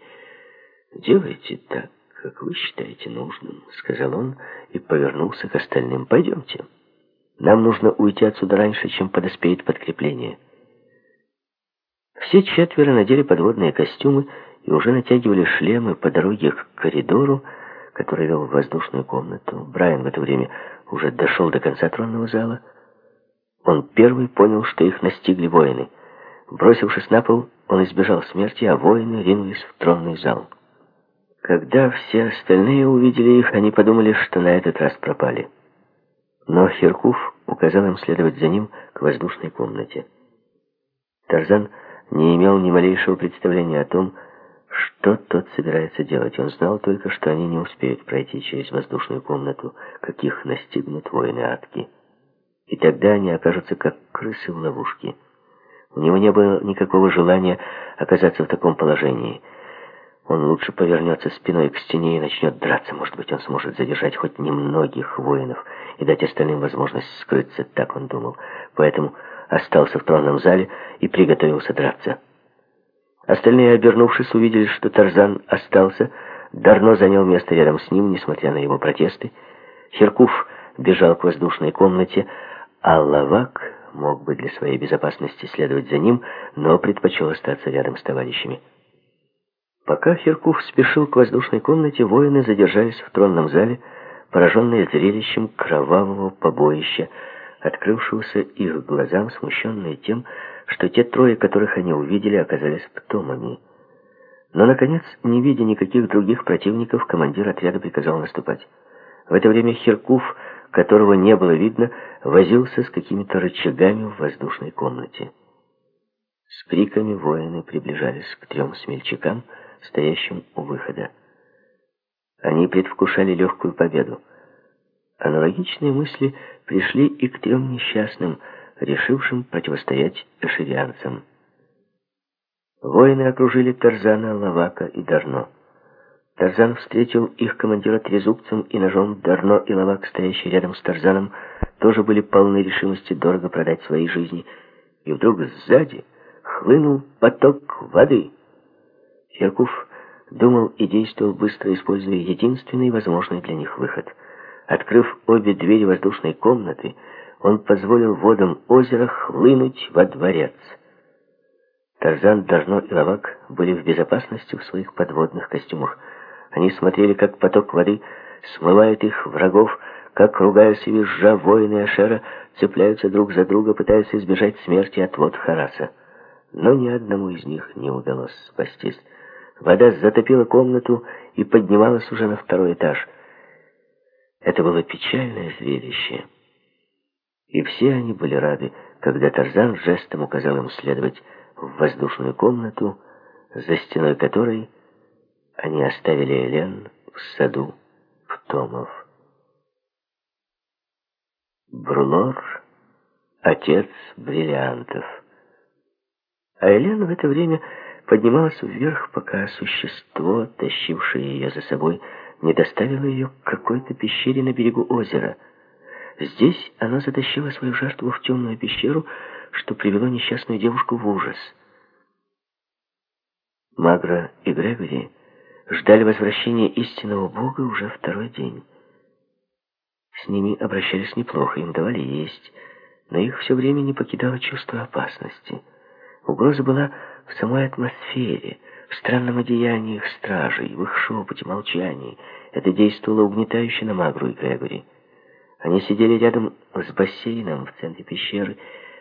«Делайте так, как вы считаете нужным», — сказал он и повернулся к остальным. «Пойдемте». Нам нужно уйти отсюда раньше, чем подоспеет подкрепление. Все четверо надели подводные костюмы и уже натягивали шлемы по дороге к коридору, который вел в воздушную комнату. Брайан в это время уже дошел до конца тронного зала. Он первый понял, что их настигли воины. Бросившись на пол, он избежал смерти, а воины ринулись в тронный зал. Когда все остальные увидели их, они подумали, что на этот раз пропали. Но Херкуф указал им следовать за ним к воздушной комнате. Тарзан не имел ни малейшего представления о том, что тот собирается делать. Он знал только, что они не успеют пройти через воздушную комнату, как их настигнут воины Атки. И тогда они окажутся как крысы в ловушке. У него не было никакого желания оказаться в таком положении — он лучше повернется спиной к стене и начнет драться. Может быть, он сможет задержать хоть немногих воинов и дать остальным возможность скрыться, так он думал. Поэтому остался в тронном зале и приготовился драться. Остальные, обернувшись, увидели, что Тарзан остался. Дарно занял место рядом с ним, несмотря на его протесты. Херкуф бежал к воздушной комнате, а Лавак мог бы для своей безопасности следовать за ним, но предпочел остаться рядом с товарищами. Пока Херкуф спешил к воздушной комнате, воины задержались в тронном зале, пораженные зрелищем кровавого побоища, открывшегося их глазам, смущенные тем, что те трое, которых они увидели, оказались птомами. Но, наконец, не видя никаких других противников, командир отряда приказал наступать. В это время Херкуф, которого не было видно, возился с какими-то рычагами в воздушной комнате. С криками воины приближались к трем смельчакам, стоящим у выхода. Они предвкушали легкую победу. Аналогичные мысли пришли и к трем несчастным, решившим противостоять эшерианцам. Воины окружили Тарзана, Лавака и Дарно. Тарзан встретил их командира трезубцем и ножом. Дарно и Лавак, стоящие рядом с Тарзаном, тоже были полны решимости дорого продать свои жизни. И вдруг сзади хлынул поток воды — Серкуф думал и действовал быстро, используя единственный возможный для них выход. Открыв обе двери воздушной комнаты, он позволил водам озера хлынуть во дворец. Тарзан, Дарно и Лавак были в безопасности в своих подводных костюмах. Они смотрели, как поток воды смывает их врагов, как, ругаясь и визжа, воины Ашера цепляются друг за друга, пытаясь избежать смерти от вод Хараса. Но ни одному из них не удалось спастись. Вода затопила комнату и поднималась уже на второй этаж. Это было печальное зрелище. И все они были рады, когда Тарзан жестом указал им следовать в воздушную комнату, за стеной которой они оставили Элен в саду в Томов. Брулор — отец бриллиантов. А Элен в это время поднималась вверх, пока существо, тащившее ее за собой, не доставило ее к какой-то пещере на берегу озера. Здесь она затащила свою жертву в темную пещеру, что привело несчастную девушку в ужас. Магра и Грегори ждали возвращения истинного Бога уже второй день. С ними обращались неплохо, им давали есть, но их все время не покидало чувство опасности. Угроза была в самой атмосфере, в странном одеянии их стражей, в их шепоте, молчании. Это действовало угнетающе на Магру и Грегори. Они сидели рядом с бассейном в центре пещеры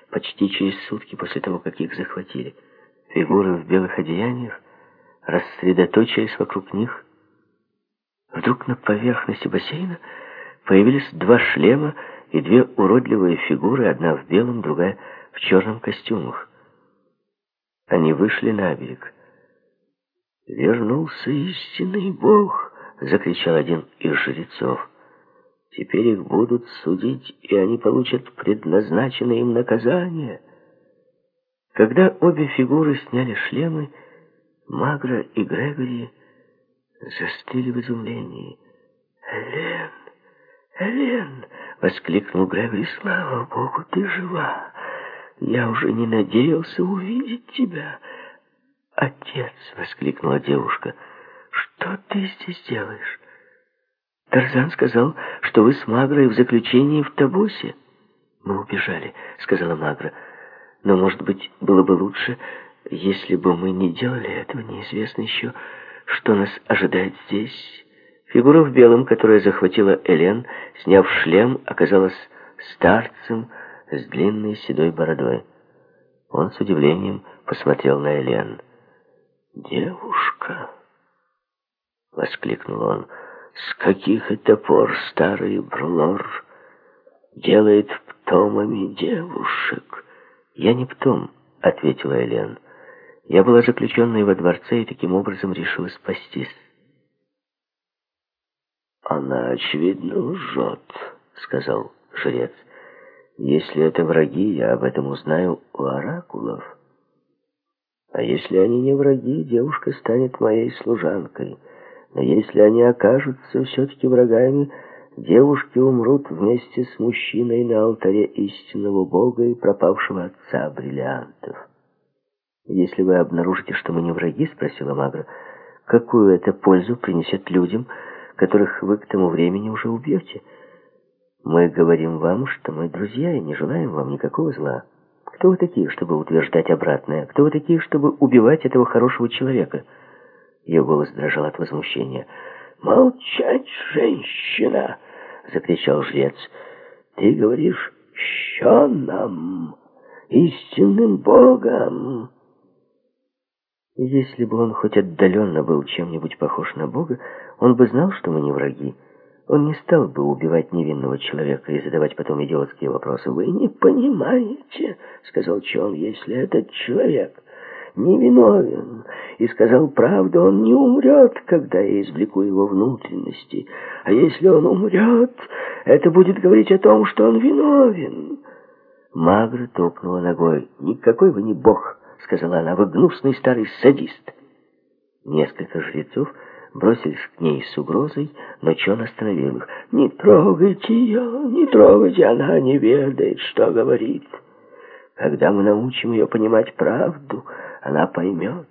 почти через сутки после того, как их захватили. Фигуры в белых одеяниях рассредоточились вокруг них. Вдруг на поверхности бассейна появились два шлема и две уродливые фигуры, одна в белом, другая в черном костюмах. Они вышли на берег. «Вернулся истинный Бог!» — закричал один из жрецов. «Теперь их будут судить, и они получат предназначенное им наказание». Когда обе фигуры сняли шлемы, Магра и Грегори застыли в изумлении. «Элен! Элен!» — воскликнул Грегори. «Слава Богу, ты жива! Я уже не надеялся увидеть тебя!» «Отец!» — воскликнула девушка. «Что ты здесь делаешь?» Тарзан сказал, что вы с Магрой в заключении в Табусе. «Мы убежали», — сказала Магра. «Но, может быть, было бы лучше, если бы мы не делали этого, неизвестно еще, что нас ожидает здесь». Фигура в белом, которая захватила Элен, сняв шлем, оказалась старцем с длинной седой бородой. Он с удивлением посмотрел на Элен. «Девушка!» — воскликнул он. «С каких это пор старый Брлор делает птомами девушек?» «Я не птом», — ответила Элен. «Я была заключенной во дворце и таким образом решила спастись». «Она, очевидно, лжет», — сказал жрец. «Если это враги, я об этом узнаю у оракулов». А если они не враги, девушка станет моей служанкой. Но если они окажутся все-таки врагами, девушки умрут вместе с мужчиной на алтаре истинного Бога и пропавшего отца бриллиантов. «Если вы обнаружите, что мы не враги, — спросила Магра, — какую это пользу принесет людям, которых вы к тому времени уже убьете? Мы говорим вам, что мы друзья и не желаем вам никакого зла». Кто вы такие, чтобы утверждать обратное? Кто вы такие, чтобы убивать этого хорошего человека?» Ее голос дрожал от возмущения. «Молчать, женщина!» — закричал жрец. «Ты говоришь «щенам», истинным богом!» Если бы он хоть отдаленно был чем-нибудь похож на Бога, он бы знал, что мы не враги. Он не стал бы убивать невинного человека и задавать потом идиотские вопросы. «Вы не понимаете», — сказал Чон, — «если этот человек невиновен и сказал правду, он не умрет, когда я извлеку его внутренности. А если он умрет, это будет говорить о том, что он виновен». Магра топнула ногой. «Никакой вы не бог», — сказала она, — «вы гнусный старый садист». Несколько жрецов бросились к ней с угрозой, но Чон остановил их. «Не трогайте ее, не трогайте, она не ведает, что говорит. Когда мы научим ее понимать правду, она поймет.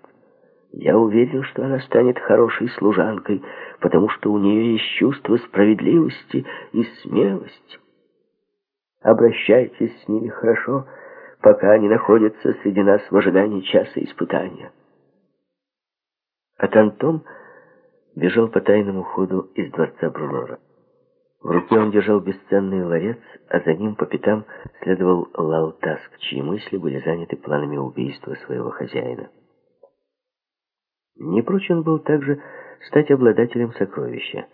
Я уверен, что она станет хорошей служанкой, потому что у нее есть чувство справедливости и смелость. Обращайтесь с ними хорошо, пока они находятся среди нас в ожидании часа испытания». А Тантон бежал по тайному ходу из дворца Брунора. В руке он держал бесценный ларец, а за ним по пятам следовал Лалтаск, чьи мысли были заняты планами убийства своего хозяина. Не прочь он был также стать обладателем сокровища.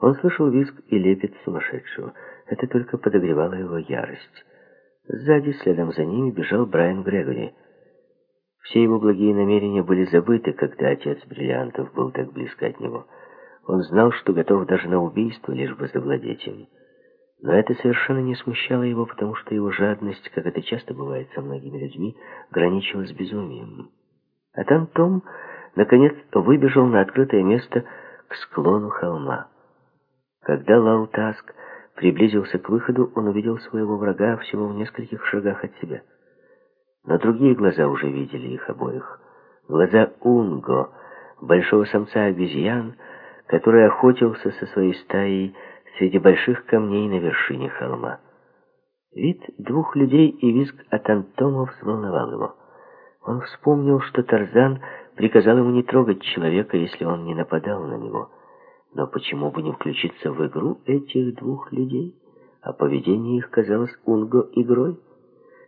Он слышал визг и лепет сумасшедшего. Это только подогревало его ярость. Сзади, следом за ними, бежал Брайан Грегори. Все его благие намерения были забыты, когда отец бриллиантов был так близко от него. Он знал, что готов даже на убийство, лишь бы завладеть им. Но это совершенно не смущало его, потому что его жадность, как это часто бывает со многими людьми, граничила с безумием. А там Том, наконец, выбежал на открытое место к склону холма. Когда Лаутаск приблизился к выходу, он увидел своего врага всего в нескольких шагах от себя. Но другие глаза уже видели их обоих. Глаза Унго, большого самца обезьян, который охотился со своей стаей среди больших камней на вершине холма. Вид двух людей и визг от Антома взволновал его. Он вспомнил, что Тарзан приказал ему не трогать человека, если он не нападал на него. Но почему бы не включиться в игру этих двух людей? А поведение их казалось Унго игрой.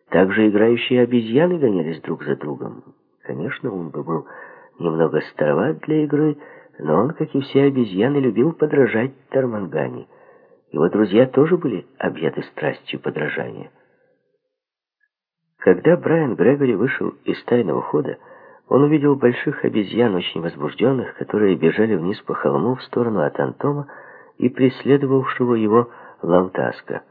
Также играющие обезьяны гонялись друг за другом. Конечно, Унго был немного староват для игры, но он, как и все обезьяны, любил подражать Тармангани. Его друзья тоже были объяты страстью подражания. Когда Брайан Грегори вышел из тайного хода, он увидел больших обезьян, очень возбужденных, которые бежали вниз по холму в сторону от Антома и преследовавшего его Лаутаска.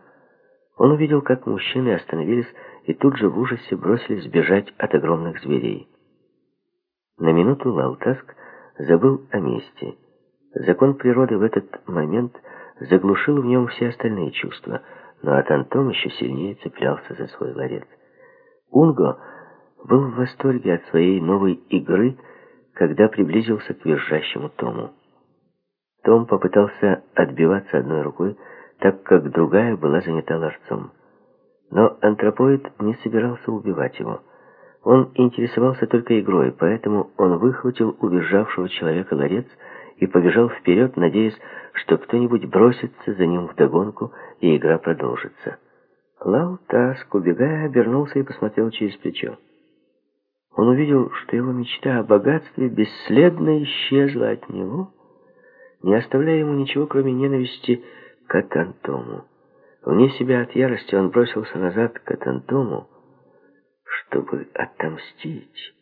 Он увидел, как мужчины остановились и тут же в ужасе бросились бежать от огромных зверей. На минуту Лаутаск забыл о мести. Закон природы в этот момент заглушил в нем все остальные чувства, но Атан Том еще сильнее цеплялся за свой ларец. Унго был в восторге от своей новой игры, когда приблизился к визжащему Тому. Том попытался отбиваться одной рукой, так как другая была занята ларцом. Но антропоид не собирался убивать его. Он интересовался только игрой, поэтому он выхватил у визжавшего человека ларец и побежал вперед, надеясь, что кто-нибудь бросится за ним вдогонку, и игра продолжится. Лау Таск, убегая, обернулся и посмотрел через плечо. Он увидел, что его мечта о богатстве бесследно исчезла от него, не оставляя ему ничего, кроме ненависти к Атантому. Вне себя от ярости он бросился назад к Атантому, чтобы отомстить.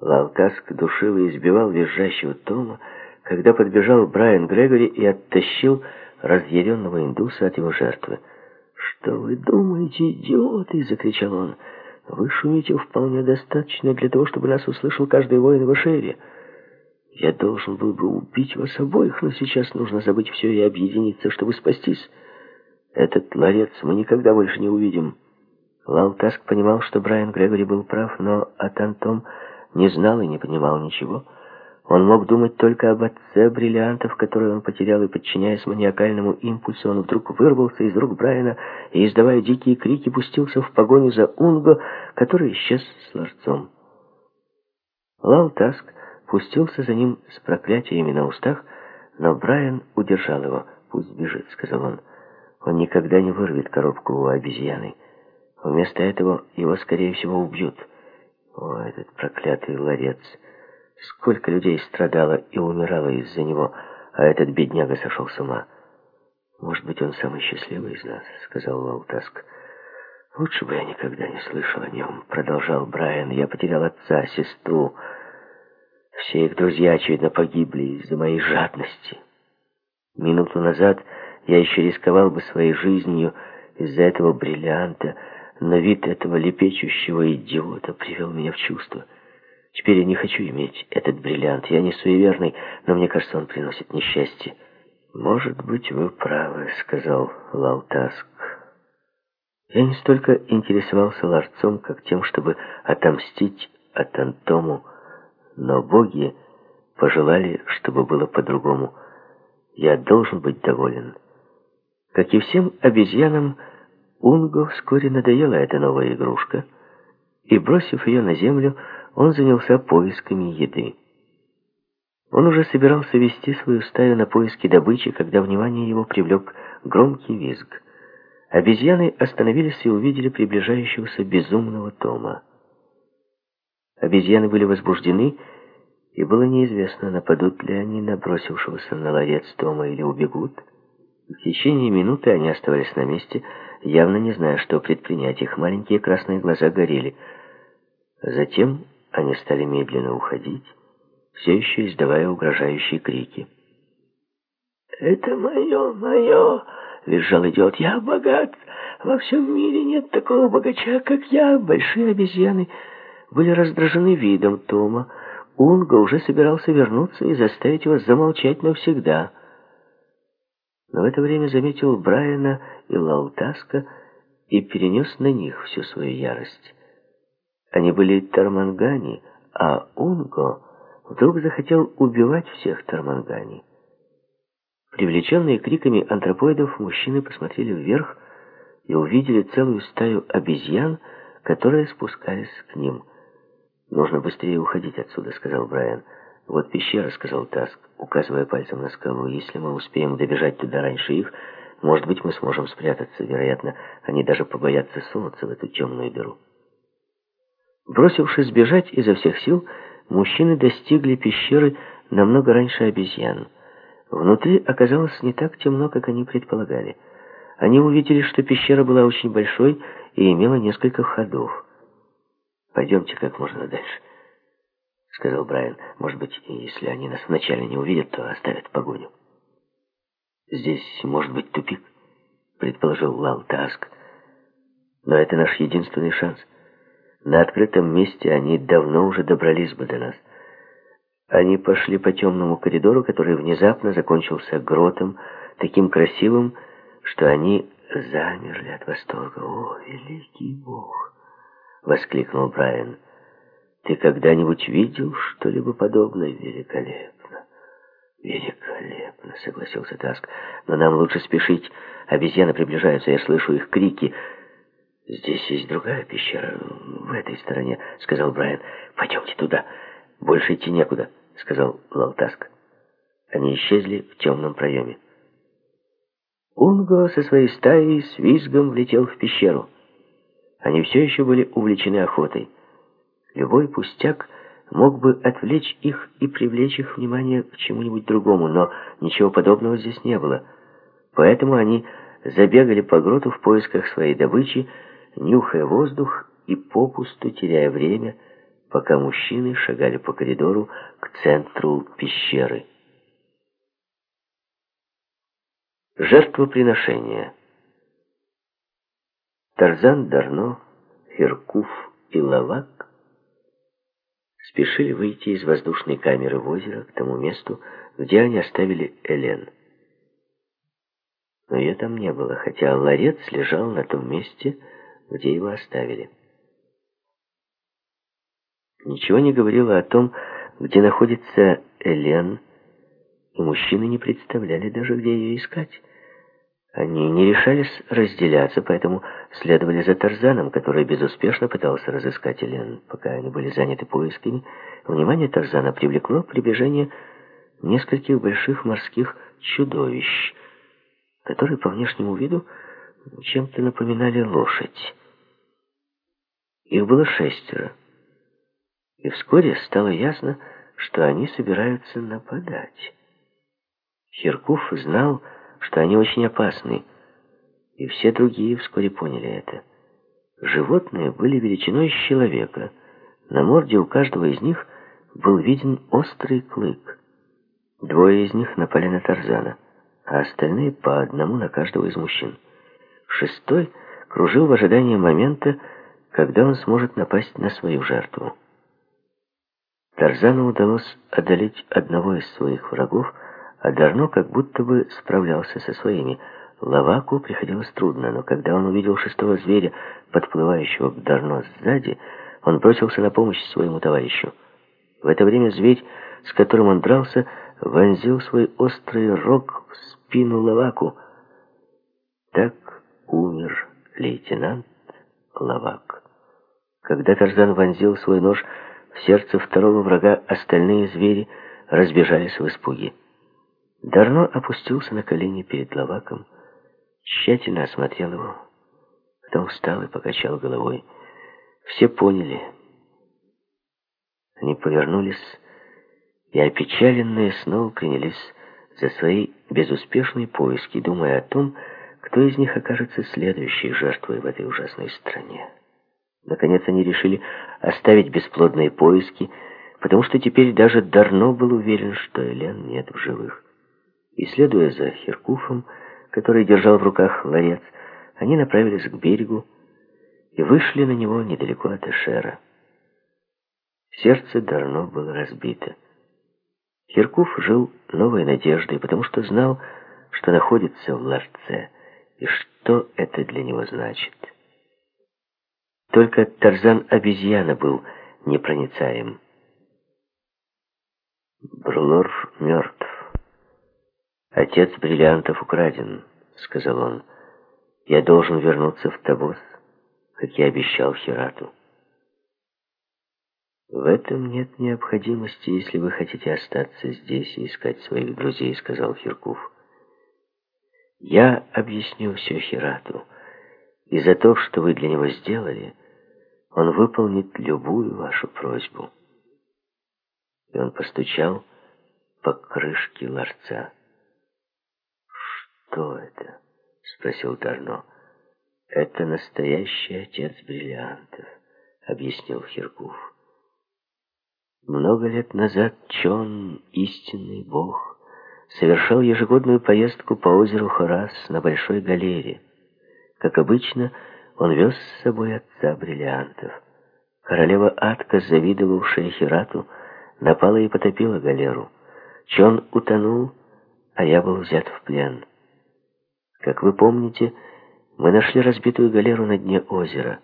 Лалтаск душил и избивал визжащего Тома, когда подбежал Брайан Грегори и оттащил разъяренного индуса от его жертвы. «Что вы думаете, идиоты?» — закричал он. «Вы шумите вполне достаточно для того, чтобы нас услышал каждый воин в Ашере. Я должен был бы убить вас обоих, но сейчас нужно забыть все и объединиться, чтобы спастись. Этот ларец мы никогда больше не увидим». Лалтаск понимал, что Брайан Грегори был прав, но Атантом не знал и не понимал ничего. Он мог думать только об отце бриллиантов, которые он потерял, и, подчиняясь маниакальному импульсу, он вдруг вырвался из рук Брайана и, издавая дикие крики, пустился в погоню за Унго, который исчез с ларцом. Лалтаск пустился за ним с проклятиями на устах, но Брайан удержал его. «Пусть бежит», — сказал он. «Он никогда не вырвет коробку у обезьяны. Вместо этого его, скорее всего, убьют». О, этот проклятый ларец! Сколько людей страдало и умирало из-за него, а этот бедняга сошел с ума. «Может быть, он самый счастливый из нас», — сказал Лаутаск. «Лучше бы я никогда не слышал о нем», — продолжал Брайан. «Я потерял отца, сестру. Все их друзья, очевидно, погибли из-за моей жадности. Минуту назад я еще рисковал бы своей жизнью из-за этого бриллианта, но вид этого лепечущего идиота привел меня в чувство». Теперь я не хочу иметь этот бриллиант. Я не суеверный, но мне кажется, он приносит несчастье. «Может быть, вы правы», — сказал Лаутаск. Я не столько интересовался ларцом, как тем, чтобы отомстить Атантому, но боги пожелали, чтобы было по-другому. Я должен быть доволен. Как и всем обезьянам, Унго вскоре надоела эта новая игрушка, и, бросив ее на землю, он занялся поисками еды. Он уже собирался вести свою стаю на поиски добычи, когда внимание его привлек громкий визг. Обезьяны остановились и увидели приближающегося безумного Тома. Обезьяны были возбуждены, и было неизвестно, нападут ли они на бросившегося на ларец Тома или убегут. В течение минуты они оставались на месте, явно не зная, что предпринять. Их маленькие красные глаза горели. Затем они стали медленно уходить, все еще издавая угрожающие крики. «Это мое, мое!» — визжал идиот. «Я богат! Во всем мире нет такого богача, как я!» Большие обезьяны были раздражены видом Тома. Унга уже собирался вернуться и заставить его замолчать навсегда. Но в это время заметил Брайана и Лаутаска и перенес на них всю свою ярость. Они были Тармангани, а Унго вдруг захотел убивать всех Тармангани. Привлеченные криками антропоидов, мужчины посмотрели вверх и увидели целую стаю обезьян, которые спускались к ним. «Нужно быстрее уходить отсюда», — сказал Брайан. «Вот пещера», — сказал Таск, указывая пальцем на скалу. «Если мы успеем добежать туда раньше их, может быть, мы сможем спрятаться. Вероятно, они даже побоятся сунуться в эту темную дыру». Бросившись бежать изо всех сил, мужчины достигли пещеры намного раньше обезьян. Внутри оказалось не так темно, как они предполагали. Они увидели, что пещера была очень большой и имела несколько ходов. «Пойдемте как можно дальше», — сказал Брайан. «Может быть, если они нас вначале не увидят, то оставят погоню». «Здесь может быть тупик», — предположил Лал Таск. «Но это наш единственный шанс. На открытом месте они давно уже добрались бы до нас». Они пошли по темному коридору, который внезапно закончился гротом, таким красивым, что они замерли от восторга. «О, великий Бог!» — воскликнул Брайан. «Ты когда-нибудь видел что-либо подобное? Великолепно!» «Великолепно!» — согласился Таск. «Но нам лучше спешить. Обезьяны приближаются, я слышу их крики». «Здесь есть другая пещера, в этой стороне», — сказал Брайан. «Пойдемте туда. Больше идти некуда». — сказал Лалтаск. Они исчезли в темном проеме. Унго со своей стаей с визгом влетел в пещеру. Они все еще были увлечены охотой. Любой пустяк мог бы отвлечь их и привлечь их внимание к чему-нибудь другому, но ничего подобного здесь не было. Поэтому они забегали по гроту в поисках своей добычи, нюхая воздух и попусту теряя время, пока мужчины шагали по коридору к центру пещеры. Жертвоприношение. Тарзан, Дарно, Херкуф и Лавак спешили выйти из воздушной камеры в озеро к тому месту, где они оставили Элен. Но ее там не было, хотя ларец лежал на том месте, где его оставили ничего не говорило о том, где находится Элен, и мужчины не представляли даже, где ее искать. Они не решались разделяться, поэтому следовали за Тарзаном, который безуспешно пытался разыскать Элен. Пока они были заняты поисками, внимание Тарзана привлекло приближение нескольких больших морских чудовищ, которые по внешнему виду чем-то напоминали лошадь. Их было шестеро. И вскоре стало ясно, что они собираются нападать. Херкуф знал, что они очень опасны, и все другие вскоре поняли это. Животные были величиной человека. На морде у каждого из них был виден острый клык. Двое из них напали на Тарзана, а остальные по одному на каждого из мужчин. Шестой кружил в ожидании момента, когда он сможет напасть на свою жертву. Тарзану удалось одолеть одного из своих врагов, а Дарно как будто бы справлялся со своими. Лаваку приходилось трудно, но когда он увидел шестого зверя, подплывающего к Дарно сзади, он бросился на помощь своему товарищу. В это время зверь, с которым он дрался, вонзил свой острый рог в спину Лаваку. Так умер лейтенант Лавак. Когда Тарзан вонзил свой нож в сердце второго врага остальные звери разбежались в испуге. Дарно опустился на колени перед Лаваком, тщательно осмотрел его, потом встал и покачал головой. Все поняли. Они повернулись и, опечаленные, снова принялись за свои безуспешные поиски, думая о том, кто из них окажется следующей жертвой в этой ужасной стране. Наконец они решили оставить бесплодные поиски, потому что теперь даже Дарно был уверен, что Элен нет в живых. И следуя за Херкуфом, который держал в руках ларец, они направились к берегу и вышли на него недалеко от Эшера. Сердце Дарно было разбито. Херкуф жил новой надеждой, потому что знал, что находится в ларце, и что это для него значит. Только Тарзан-обезьяна был непроницаем. Брлор мертв. Отец бриллиантов украден, сказал он. Я должен вернуться в Табос, как я обещал Хирату. В этом нет необходимости, если вы хотите остаться здесь и искать своих друзей, сказал Хиркув. Я объясню все Хирату, и за то, что вы для него сделали, он выполнит любую вашу просьбу. И он постучал по крышке ларца. «Что это?» — спросил Дарно. «Это настоящий отец бриллиантов», — объяснил Хиркув. Много лет назад Чон, истинный бог, совершал ежегодную поездку по озеру Хорас на большой галере. Как обычно, он вез с собой отца бриллиантов. Королева Атка, завидовавшая Хирату, напала и потопила галеру. Чон утонул, а я был взят в плен. Как вы помните, мы нашли разбитую галеру на дне озера.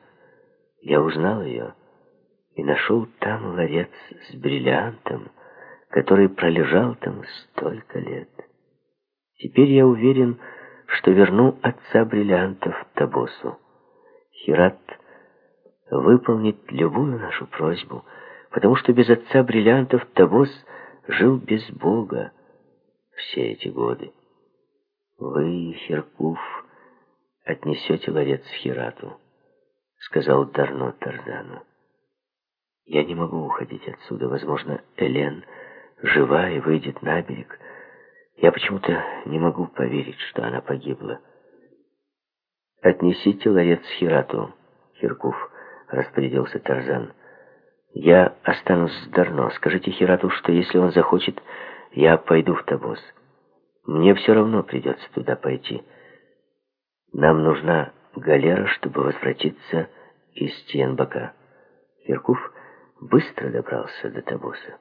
Я узнал ее и нашел там ларец с бриллиантом, который пролежал там столько лет. Теперь я уверен, что верну отца бриллиантов Табосу. Хират выполнит любую нашу просьбу, потому что без отца бриллиантов Табос жил без Бога все эти годы. Вы, Херкуф, отнесете ларец Хирату, сказал Дарно Тарзану. Я не могу уходить отсюда. Возможно, Элен жива и выйдет на берег. Я почему-то не могу поверить, что она погибла. «Отнесите ларец Хирату, Хиркув», — распорядился Тарзан. «Я останусь с Дарно. Скажите Хирату, что если он захочет, я пойду в Табос. Мне все равно придется туда пойти. Нам нужна галера, чтобы возвратиться из Тиенбака». Хиркув быстро добрался до Табоса.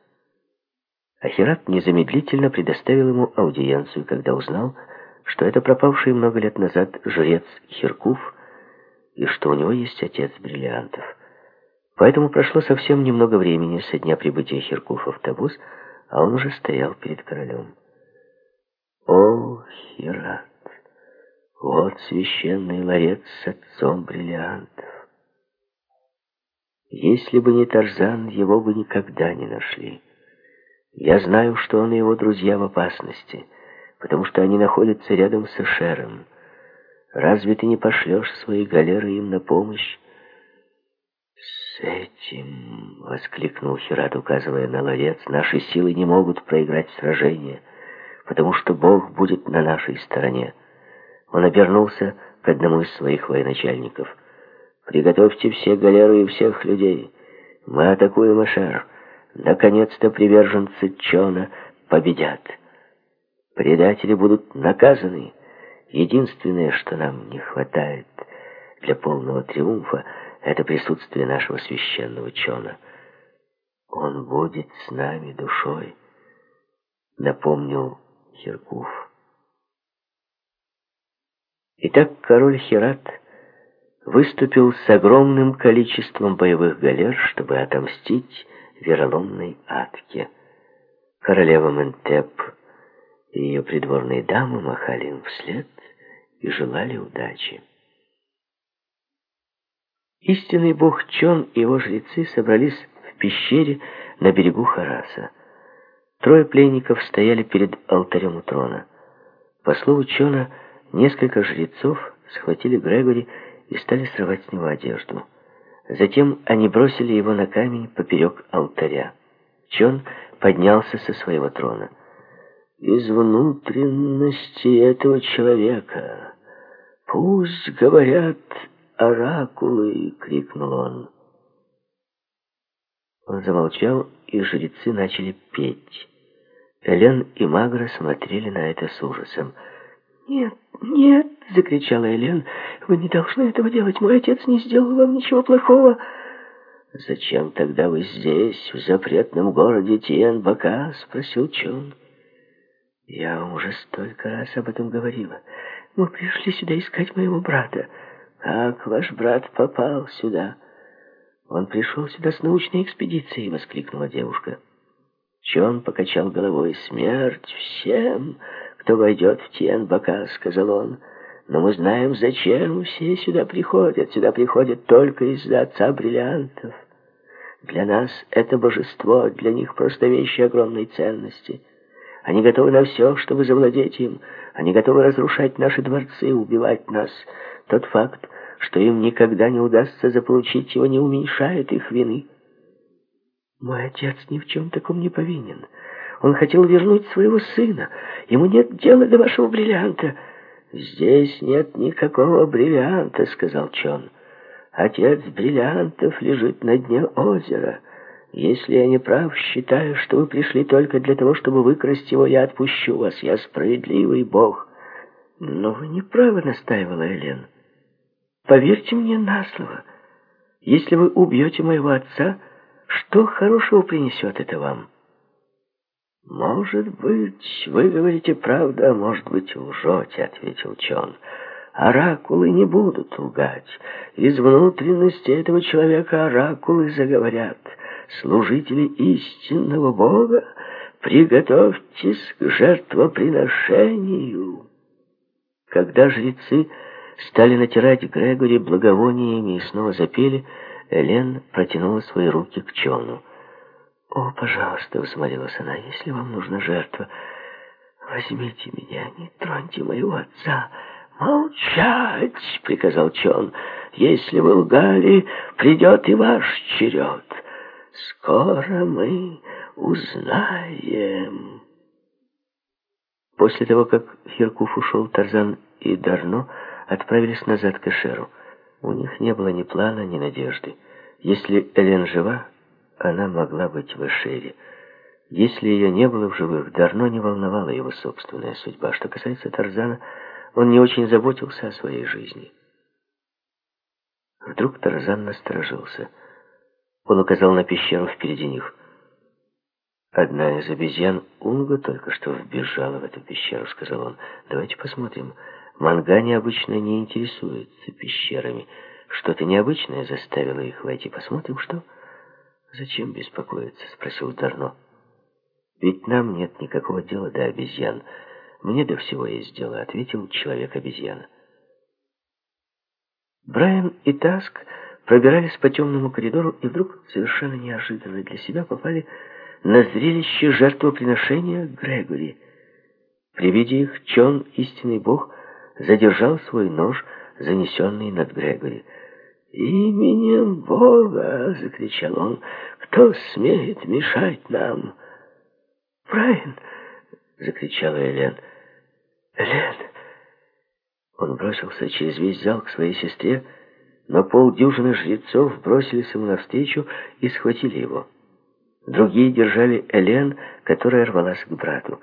Ахират незамедлительно предоставил ему аудиенцию, когда узнал, что это пропавший много лет назад жрец Хиркув и что у него есть отец бриллиантов. Поэтому прошло совсем немного времени со дня прибытия Хиркуфа в Табус, а он уже стоял перед королем. «О, Хират, вот священный ларец с отцом бриллиантов. Если бы не Тарзан, его бы никогда не нашли. Я знаю, что он и его друзья в опасности, потому что они находятся рядом с Эшером. Разве ты не пошлешь свои галеры им на помощь? «С этим...» — воскликнул Хират, указывая на ларец. «Наши силы не могут проиграть сражение, потому что Бог будет на нашей стороне». Он обернулся к одному из своих военачальников — Приготовьте все галеры и всех людей. Мы атакуем Ашер. Наконец-то приверженцы Чона победят. Предатели будут наказаны. Единственное, что нам не хватает для полного триумфа, это присутствие нашего священного Чона. Он будет с нами душой, напомнил Хиркуф. Итак, король Хират выступил с огромным количеством боевых галер, чтобы отомстить вероломной Атке. Королева Ментеп и ее придворные дамы махали им вслед и желали удачи. Истинный бог Чон и его жрецы собрались в пещере на берегу Хараса. Трое пленников стояли перед алтарем у трона. По слову Чона, несколько жрецов схватили Грегори и стали срывать с него одежду. Затем они бросили его на камень поперек алтаря. Чон поднялся со своего трона. из внутренности этого человека. Пусть говорят оракулы!» — крикнул он. Он замолчал, и жрецы начали петь. Элен и Магра смотрели на это с ужасом. «Нет, нет!» — закричала Элен. «Вы не должны этого делать. Мой отец не сделал вам ничего плохого». «Зачем тогда вы здесь, в запретном городе Тиен-Бака?» — спросил Чон. «Я вам уже столько раз об этом говорила. Мы пришли сюда искать моего брата. Как ваш брат попал сюда?» «Он пришел сюда с научной экспедицией!» — воскликнула девушка. Чон покачал головой. «Смерть всем, кто войдет в Тиен-Бака», — сказал он. «Но мы знаем, зачем все сюда приходят. Сюда приходят только из-за отца бриллиантов. Для нас это божество, для них просто вещи огромной ценности. Они готовы на все, чтобы завладеть им. Они готовы разрушать наши дворцы, убивать нас. Тот факт, что им никогда не удастся заполучить его, не уменьшает их вины». Мой отец ни в чем таком не повинен. Он хотел вернуть своего сына. Ему нет дела до вашего бриллианта. Здесь нет никакого бриллианта, сказал Чон. Отец бриллиантов лежит на дне озера. Если я не прав, считаю, что вы пришли только для того, чтобы выкрасть его, я отпущу вас. Я справедливый бог. Но вы не правы, настаивала Элен. Поверьте мне на слово. Если вы убьете моего отца, что хорошего принесет это вам? «Может быть, вы говорите правду, а может быть, лжете», — ответил Чон. «Оракулы не будут лгать. Из внутренности этого человека оракулы заговорят. Служители истинного Бога, приготовьтесь к жертвоприношению». Когда жрецы стали натирать Грегори благовониями и снова запели, Элен протянула свои руки к Чону. «О, пожалуйста», — взмолилась она, — «если вам нужна жертва, возьмите меня, не троньте моего отца». «Молчать!» — приказал Чон. «Если вы лгали, придет и ваш черед. Скоро мы узнаем». После того, как Хиркуф ушел, Тарзан и Дарно отправились назад к Эшеру. У них не было ни плана, ни надежды. Если Элен жива, она могла быть в Эшере. Если ее не было в живых, Дарно не волновала его собственная судьба. Что касается Тарзана, он не очень заботился о своей жизни. Вдруг Тарзан насторожился. Он указал на пещеру впереди них. «Одна из обезьян Унга только что вбежала в эту пещеру», — сказал он. «Давайте посмотрим». Мангане обычно не интересуются пещерами. Что-то необычное заставило их войти. Посмотрим, что... «Зачем беспокоиться?» — спросил Дарно. «Ведь нам нет никакого дела до обезьян. Мне до всего есть дело», — ответил человек-обезьяна. Брайан и Таск пробирались по темному коридору и вдруг, совершенно неожиданно для себя, попали на зрелище жертвоприношения Грегори. При виде их Чон, истинный бог, задержал свой нож, занесенный над Грегори. «Именем Бога!» — закричал он. «Кто смеет мешать нам?» «Брайан!» — закричала Элен. «Элен!» Он бросился через весь зал к своей сестре, но полдюжины жрецов бросились ему навстречу и схватили его. Другие держали Элен, которая рвалась к брату.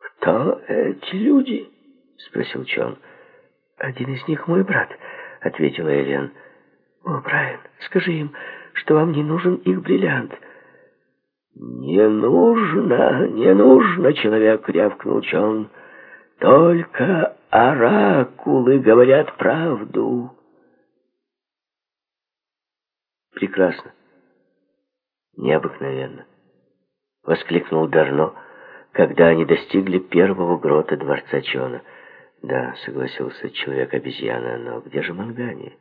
«Кто эти люди?» — спросил Чон. «Один из них мой брат», — ответила Элен. «О, Брайан, скажи им, что вам не нужен их бриллиант». «Не нужно, не нужно, человек!» — рявкнул Чон. «Только оракулы говорят правду». «Прекрасно. Необыкновенно!» — воскликнул Дарно, когда они достигли первого грота дворца Чона. «Да», — согласился человек-обезьяна, — «но где же Мангани?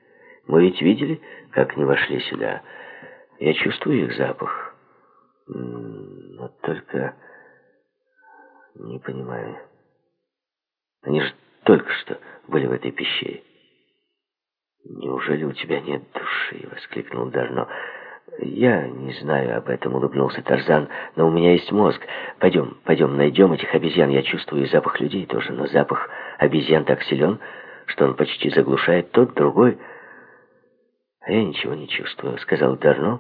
Мы ведь видели, как они вошли сюда. Я чувствую их запах. Но только не понимаю. Они же только что были в этой пещере». «Неужели у тебя нет души?» — воскликнул Дарно. «Я не знаю об этом», — улыбнулся Тарзан, — «но у меня есть мозг. Пойдем, пойдем, найдем этих обезьян. Я чувствую запах людей тоже, но запах обезьян так силен, что он почти заглушает тот, другой». «А я ничего не чувствую», — сказал Дарно,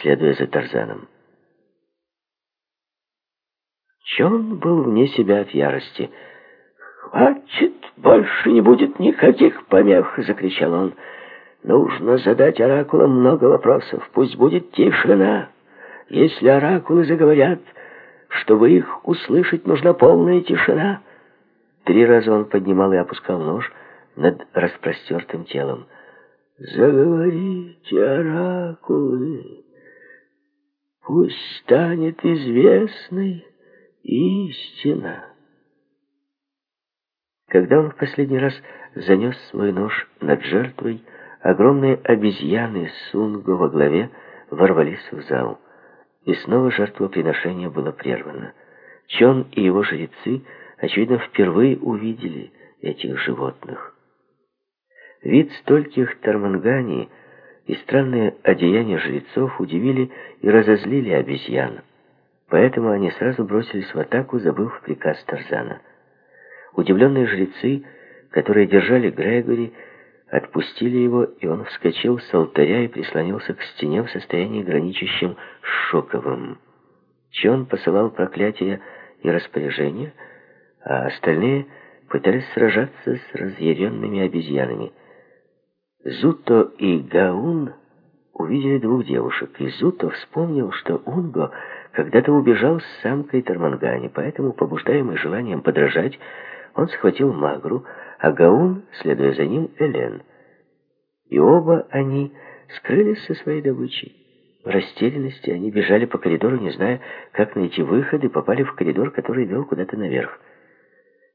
следуя за Тарзаном. Чон был вне себя от ярости. «Хватит, больше не будет никаких помех!» — закричал он. Нужно задать оракулам много вопросов. Пусть будет тишина. Если оракулы заговорят, чтобы их услышать, нужна полная тишина. Три раза он поднимал и опускал нож над распростертым телом. «Заговорите, оракулы, пусть станет известной истина». Когда он в последний раз занес свой нож над жертвой, Огромные обезьяны с Сунго во главе ворвались в зал. И снова жертвоприношение было прервано. Чон и его жрецы, очевидно, впервые увидели этих животных. Вид стольких тарманганий и странные одеяния жрецов удивили и разозлили обезьян. Поэтому они сразу бросились в атаку, забыв приказ Тарзана. Удивленные жрецы, которые держали Грегори, Отпустили его, и он вскочил с алтаря и прислонился к стене в состоянии граничащем с шоковым. Чон посылал проклятия и распоряжения, а остальные пытались сражаться с разъяренными обезьянами. Зуто и Гаун увидели двух девушек, и Зуто вспомнил, что Унго когда-то убежал с самкой Тармангани, поэтому, побуждаемый желанием подражать, он схватил Магру, а Гаун, следуя за ним, Элен. И оба они скрылись со своей добычей. В растерянности они бежали по коридору, не зная, как найти выход, и попали в коридор, который вел куда-то наверх.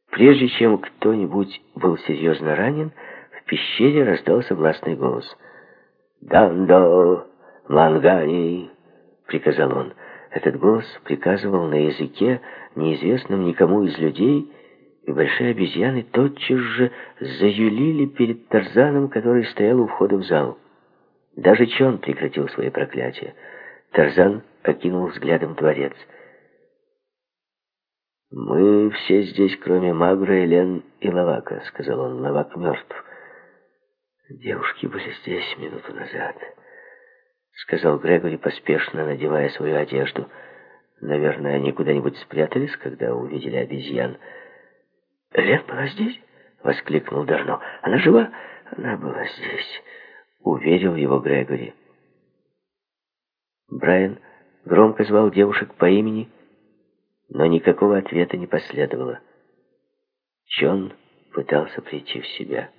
Прежде чем кто-нибудь был серьезно ранен, в пещере раздался властный голос. «Дандо! Мангани!» — приказал он. Этот голос приказывал на языке, неизвестном никому из людей, и большие обезьяны тотчас же заюлили перед Тарзаном, который стоял у входа в зал. Даже Чон прекратил свои проклятия. Тарзан окинул взглядом дворец. «Мы все здесь, кроме Магра, Элен и Лавака», — сказал он. «Лавак мертв». «Девушки были здесь минуту назад», — сказал Грегори, поспешно надевая свою одежду. «Наверное, они куда-нибудь спрятались, когда увидели обезьян». «Лен была здесь?» — воскликнул Дарно. «Она жива?» «Она была здесь», — уверил его Грегори. Брайан громко звал девушек по имени, но никакого ответа не последовало. Чон пытался прийти в себя.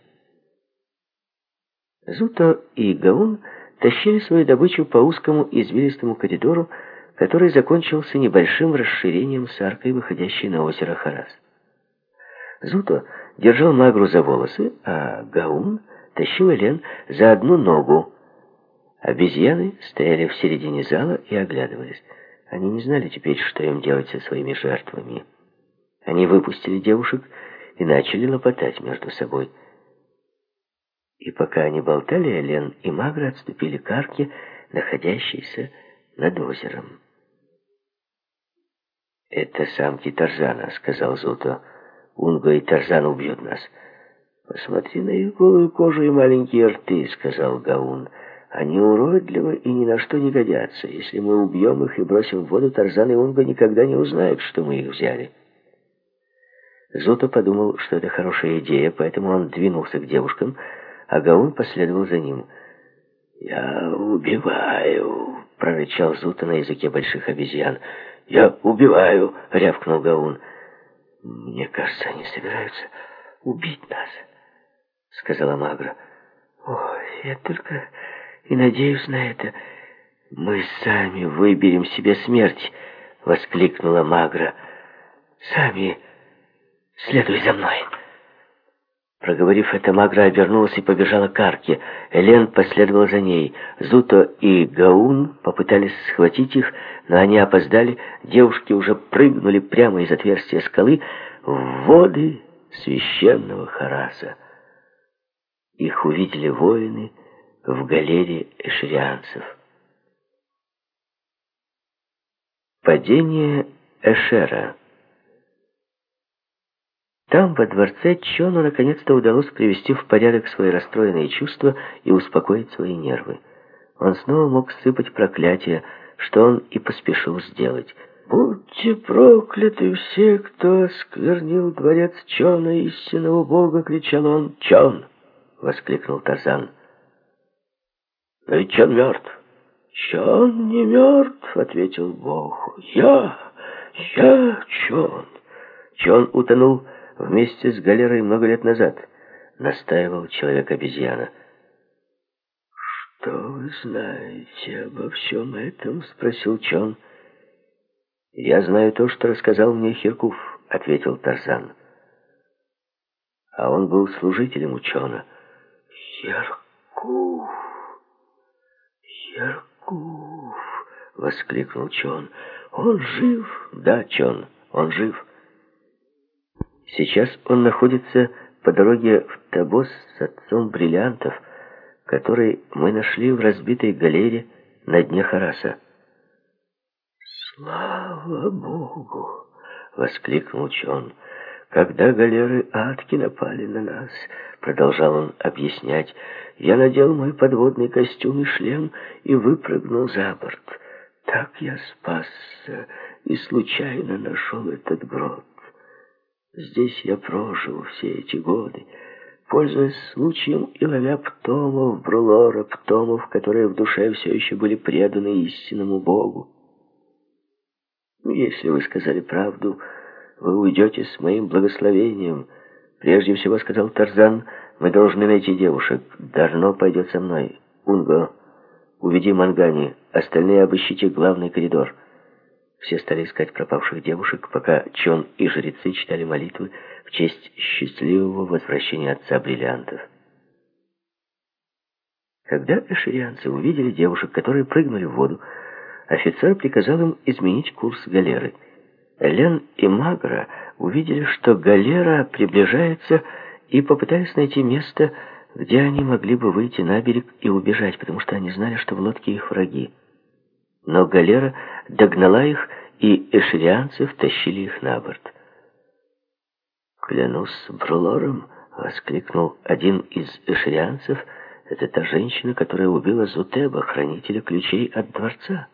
Зуто и Гаун тащили свою добычу по узкому извилистому коридору, который закончился небольшим расширением с аркой, выходящей на озеро Харас. Зуто держал Магру за волосы, а Гаун тащил Элен за одну ногу. Обезьяны стояли в середине зала и оглядывались. Они не знали теперь, что им делать со своими жертвами. Они выпустили девушек и начали лопотать между собой. И пока они болтали, Элен и Магра отступили к арке, находящейся над озером. «Это самки Тарзана», — сказал Зуто. Унго и Тарзан убьют нас. «Посмотри на их голую кожу и маленькие рты», — сказал Гаун. «Они уродливы и ни на что не годятся. Если мы убьем их и бросим в воду, Тарзан и Унго никогда не узнают, что мы их взяли». Зуто подумал, что это хорошая идея, поэтому он двинулся к девушкам, а Гаун последовал за ним. «Я убиваю», — прорычал Зуто на языке больших обезьян. «Я убиваю», — рявкнул Гаун. «Мне кажется, они собираются убить нас», — сказала Магра. «Ой, я только и надеюсь на это. Мы сами выберем себе смерть», — воскликнула Магра. «Сами следуй за мной». Проговорив это, Магра обернулась и побежала к арке. Элен последовала за ней. Зуто и Гаун попытались схватить их, но они опоздали. Девушки уже прыгнули прямо из отверстия скалы в воды священного Хараса. Их увидели воины в галере эшерианцев. Падение Эшера. Там, во дворце, Чону наконец-то удалось привести в порядок свои расстроенные чувства и успокоить свои нервы. Он снова мог сыпать проклятия, что он и поспешил сделать. «Будьте прокляты все, кто осквернил дворец Чона, истинного бога!» — кричал он. «Чон!» — воскликнул Тарзан. «Но ведь Чон мертв!» «Чон не мертв!» — ответил бог. «Я! Я Чон!» Чон утонул вместе с галерой много лет назад, настаивал человек-обезьяна. «Что вы знаете обо всем этом?» — спросил Чон. «Я знаю то, что рассказал мне Хиркуф», — ответил Тарзан. А он был служителем ученого. «Хиркуф! Хиркуф!» — воскликнул Чон. «Он жив?» «Да, Чон, он жив». Сейчас он находится по дороге в Табос с отцом бриллиантов — который мы нашли в разбитой галере на дне Хараса. «Слава Богу!» — воскликнул Чон. «Когда галеры Атки напали на нас, — продолжал он объяснять, — я надел мой подводный костюм и шлем и выпрыгнул за борт. Так я спасся и случайно нашел этот грот. Здесь я прожил все эти годы, — пользуясь случаем и ловя птомов, брулора, птомов, которые в душе все еще были преданы истинному Богу. Если вы сказали правду, вы уйдете с моим благословением. Прежде всего, сказал Тарзан, мы должны найти девушек. Дарно пойдет со мной. Унго, уведи Мангани, остальные обыщите главный коридор. Все стали искать пропавших девушек, пока Чон и жрецы читали молитвы, честь счастливого возвращения отца бриллиантов. Когда эшерианцы увидели девушек, которые прыгнули в воду, офицер приказал им изменить курс галеры. Лен и Магра увидели, что галера приближается, и попытались найти место, где они могли бы выйти на берег и убежать, потому что они знали, что в лодке их враги. Но галера догнала их, и эшерианцы втащили их на борт. «Клянусь Брулором!» — воскликнул один из эшерианцев. «Это та женщина, которая убила Зутеба, хранителя ключей от дворца.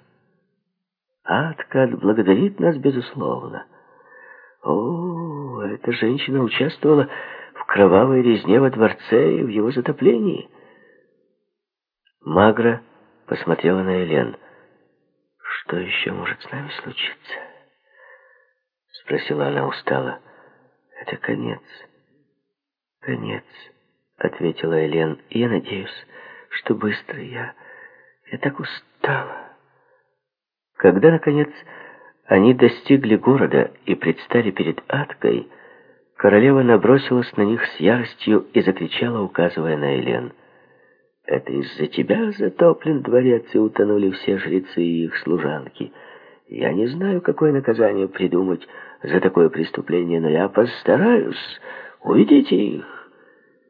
Аткад благодарит нас, безусловно. О, эта женщина участвовала в кровавой резне во дворце и в его затоплении». Магра посмотрела на Элен. «Что еще может с нами случиться?» — спросила она устало. Это конец. Конец, ответила Элен. Я надеюсь, что быстро я... Я так устала. Когда, наконец, они достигли города и предстали перед Аткой, королева набросилась на них с яростью и закричала, указывая на Элен. «Это из-за тебя затоплен дворец и утонули все жрецы и их служанки». Я не знаю, какое наказание придумать за такое преступление, но я постараюсь. Уведите их.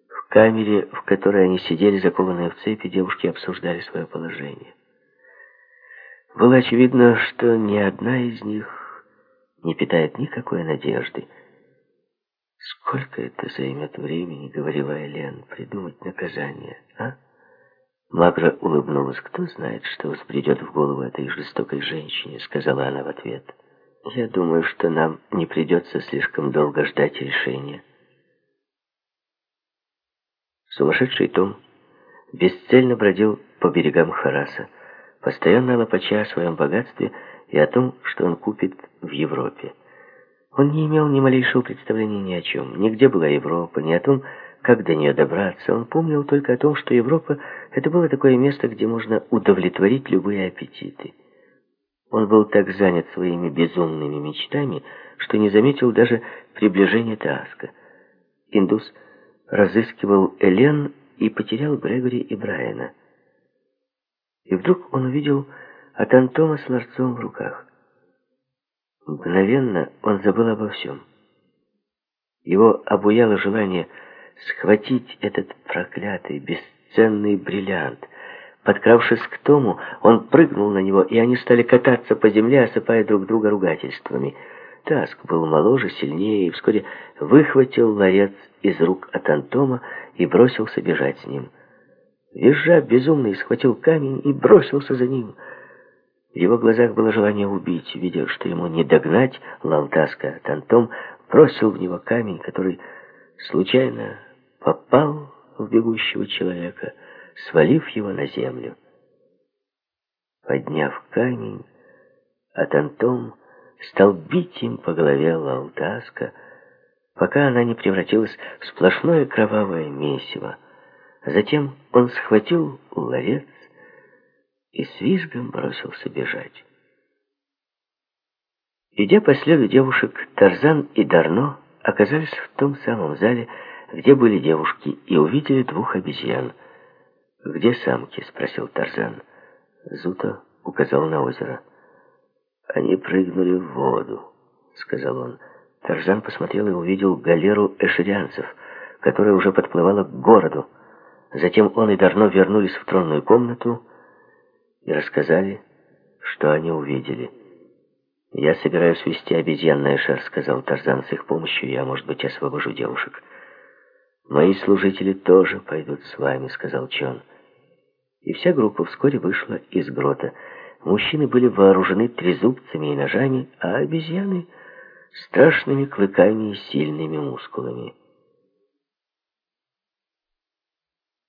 В камере, в которой они сидели, закованные в цепи, девушки обсуждали свое положение. Было очевидно, что ни одна из них не питает никакой надежды. «Сколько это займет времени, — говорила Элен, — придумать наказание, а?» Магра улыбнулась. «Кто знает, что взбредет в голову этой жестокой женщине», — сказала она в ответ. «Я думаю, что нам не придется слишком долго ждать решения». Сумасшедший Том бесцельно бродил по берегам Хараса, постоянно лопача о своем богатстве и о том, что он купит в Европе. Он не имел ни малейшего представления ни о чем, ни где была Европа, ни о том, как до нее добраться? Он помнил только о том, что Европа — это было такое место, где можно удовлетворить любые аппетиты. Он был так занят своими безумными мечтами, что не заметил даже приближения Тааска. Индус разыскивал Элен и потерял Грегори и Брайана. И вдруг он увидел Атантома с ларцом в руках. Мгновенно он забыл обо всем. Его обуяло желание схватить этот проклятый, бесценный бриллиант, Подкравшись к Тому, он прыгнул на него, и они стали кататься по земле, осыпая друг друга ругательствами. Таск был моложе, сильнее, и вскоре выхватил ларец из рук от Антома и бросился бежать с ним. Визжа безумный схватил камень и бросился за ним. В его глазах было желание убить. Видя, что ему не догнать Лалтаска, Тантом бросил в него камень, который случайно попал в бегущего человека, свалив его на землю. Подняв камень, Атантом стал бить им по голове Лалтаска, пока она не превратилась в сплошное кровавое месиво. Затем он схватил ларец и с визгом бросился бежать. Идя по следу девушек, Тарзан и Дарно оказались в том самом зале, где были девушки, и увидели двух обезьян. «Где самки?» — спросил Тарзан. Зута указал на озеро. «Они прыгнули в воду», — сказал он. Тарзан посмотрел и увидел галеру эшерианцев, которая уже подплывала к городу. Затем он и Дарно вернулись в тронную комнату и рассказали, что они увидели. «Я собираюсь вести на Эшер», — сказал Тарзан. «С их помощью я, может быть, освобожу девушек». «Мои служители тоже пойдут с вами», — сказал Чон. И вся группа вскоре вышла из грота. Мужчины были вооружены трезубцами и ножами, а обезьяны — страшными клыками и сильными мускулами.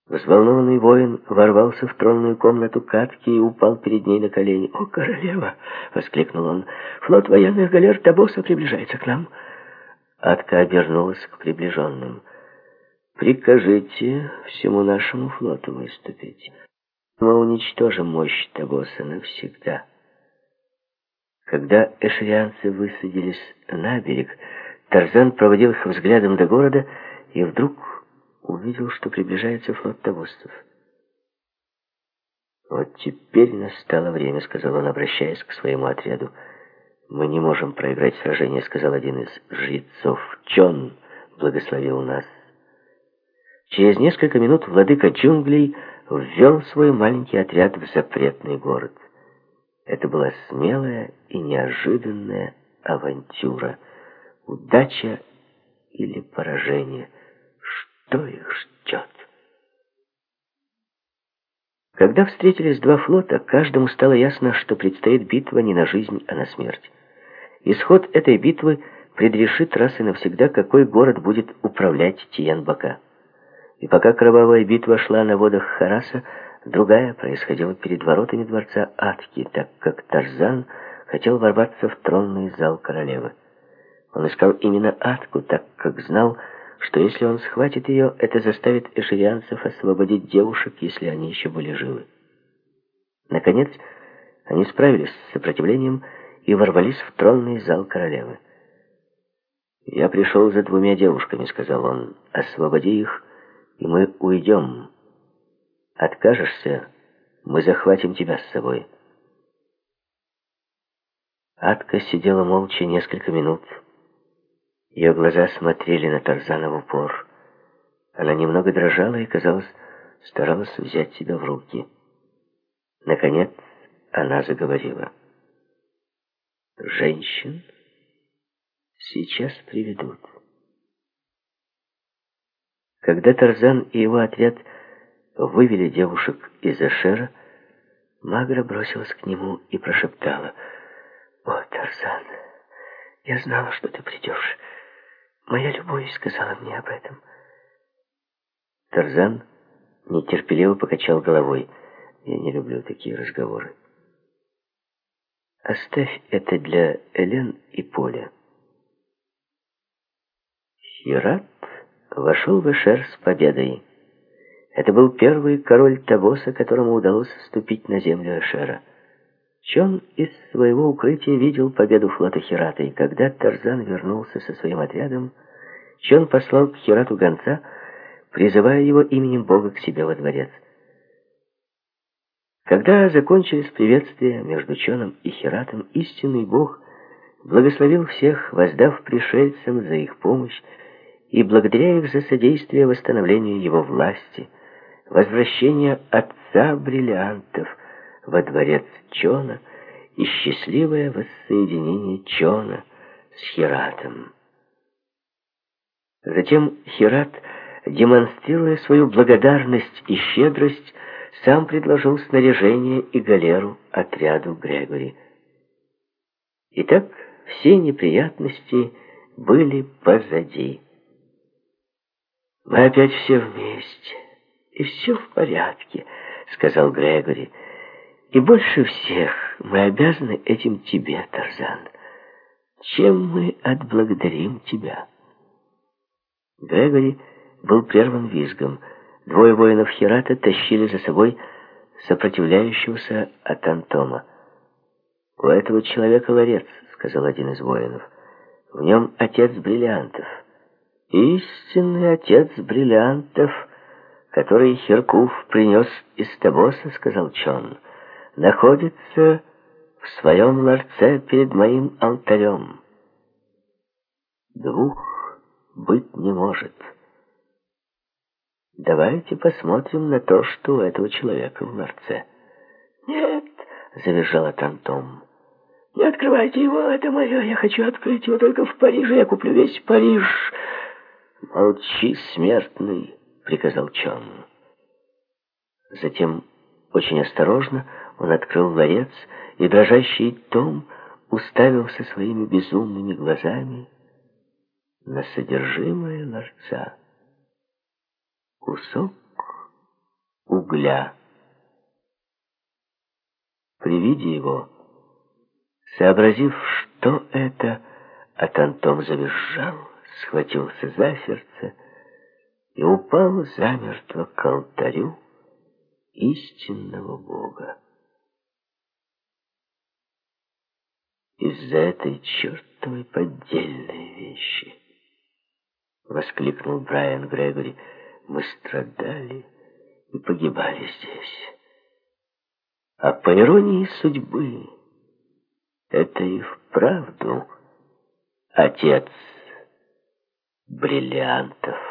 Взволнованный воин ворвался в тронную комнату Катки и упал перед ней на колени. «О, королева!» — воскликнул он. «Флот военных галер Табоса приближается к нам». Атка обернулась к приближенным. «Прикажите всему нашему флоту выступить. Мы уничтожим мощь Табоса навсегда». Когда эшерианцы высадились на берег, Тарзан проводил их взглядом до города и вдруг увидел, что приближается флот тавостов. «Вот теперь настало время», — сказал он, обращаясь к своему отряду. «Мы не можем проиграть сражение», — сказал один из жрецов. «Чон благословил нас». Через несколько минут владыка джунглей ввел свой маленький отряд в запретный город. Это была смелая и неожиданная авантюра. Удача или поражение — что их ждет? Когда встретились два флота, каждому стало ясно, что предстоит битва не на жизнь, а на смерть. Исход этой битвы предрешит раз и навсегда, какой город будет управлять Тиянбака. И пока кровавая битва шла на водах Хараса, другая происходила перед воротами дворца Атки, так как Тарзан хотел ворваться в тронный зал королевы. Он искал именно Атку, так как знал, что если он схватит ее, это заставит эшерианцев освободить девушек, если они еще были живы. Наконец, они справились с сопротивлением и ворвались в тронный зал королевы. «Я пришел за двумя девушками», — сказал он. «Освободи их, и мы уйдем. Откажешься, мы захватим тебя с собой». Атка сидела молча несколько минут, — ее глаза смотрели на Тарзана в упор. Она немного дрожала и, казалось, старалась взять себя в руки. Наконец, она заговорила. «Женщин сейчас приведут». Когда Тарзан и его отряд вывели девушек из Ашера, Магра бросилась к нему и прошептала. «О, Тарзан, я знала, что ты придешь». Моя любовь сказала мне об этом. Тарзан нетерпеливо покачал головой. Я не люблю такие разговоры. Оставь это для Элен и Поля. Хират вошел в Эшер с победой. Это был первый король Тавоса, которому удалось вступить на землю Эшера. Чон из своего укрытия видел победу флота Хирата, и когда Тарзан вернулся со своим отрядом, Чон послал к Хирату гонца, призывая его именем Бога к себе во дворец. Когда закончились приветствия между Чоном и Хиратом, истинный Бог благословил всех, воздав пришельцам за их помощь и благодаря их за содействие восстановлению его власти, возвращение отца бриллиантов во дворец Чона и счастливое воссоединение Чона с Хиратом. Затем Хират, демонстрируя свою благодарность и щедрость, сам предложил снаряжение и галеру отряду Грегори. Итак, все неприятности были позади. «Мы опять все вместе, и все в порядке», — сказал Грегори. «И больше всех мы обязаны этим тебе, Тарзан. Чем мы отблагодарим тебя?» Грегори был прерван визгом. Двое воинов Хирата тащили за собой сопротивляющегося от Антома. «У этого человека ларец», — сказал один из воинов. «В нем отец бриллиантов». «Истинный отец бриллиантов, который Херкуф принес из Табоса», — сказал Чон, — «находится в своем ларце перед моим алтарем». Двух быть не может. Давайте посмотрим на то, что у этого человека в ларце. «Нет!» — завизжала Тантом. «Не открывайте его, это мое. Я хочу открыть его только в Париже. Я куплю весь Париж». «Молчи, смертный!» — приказал Чон. Затем, очень осторожно, он открыл ларец, и дрожащий Том уставился своими безумными глазами на содержимое ларца кусок угля. При виде его, сообразив, что это, Атантом завизжал, схватился за сердце и упал замертво к алтарю истинного Бога. Из-за этой чертовой поддельной вещи, воскликнул Брайан Грегори, мы страдали и погибали здесь. А по иронии судьбы, это и вправду отец бриллиантов.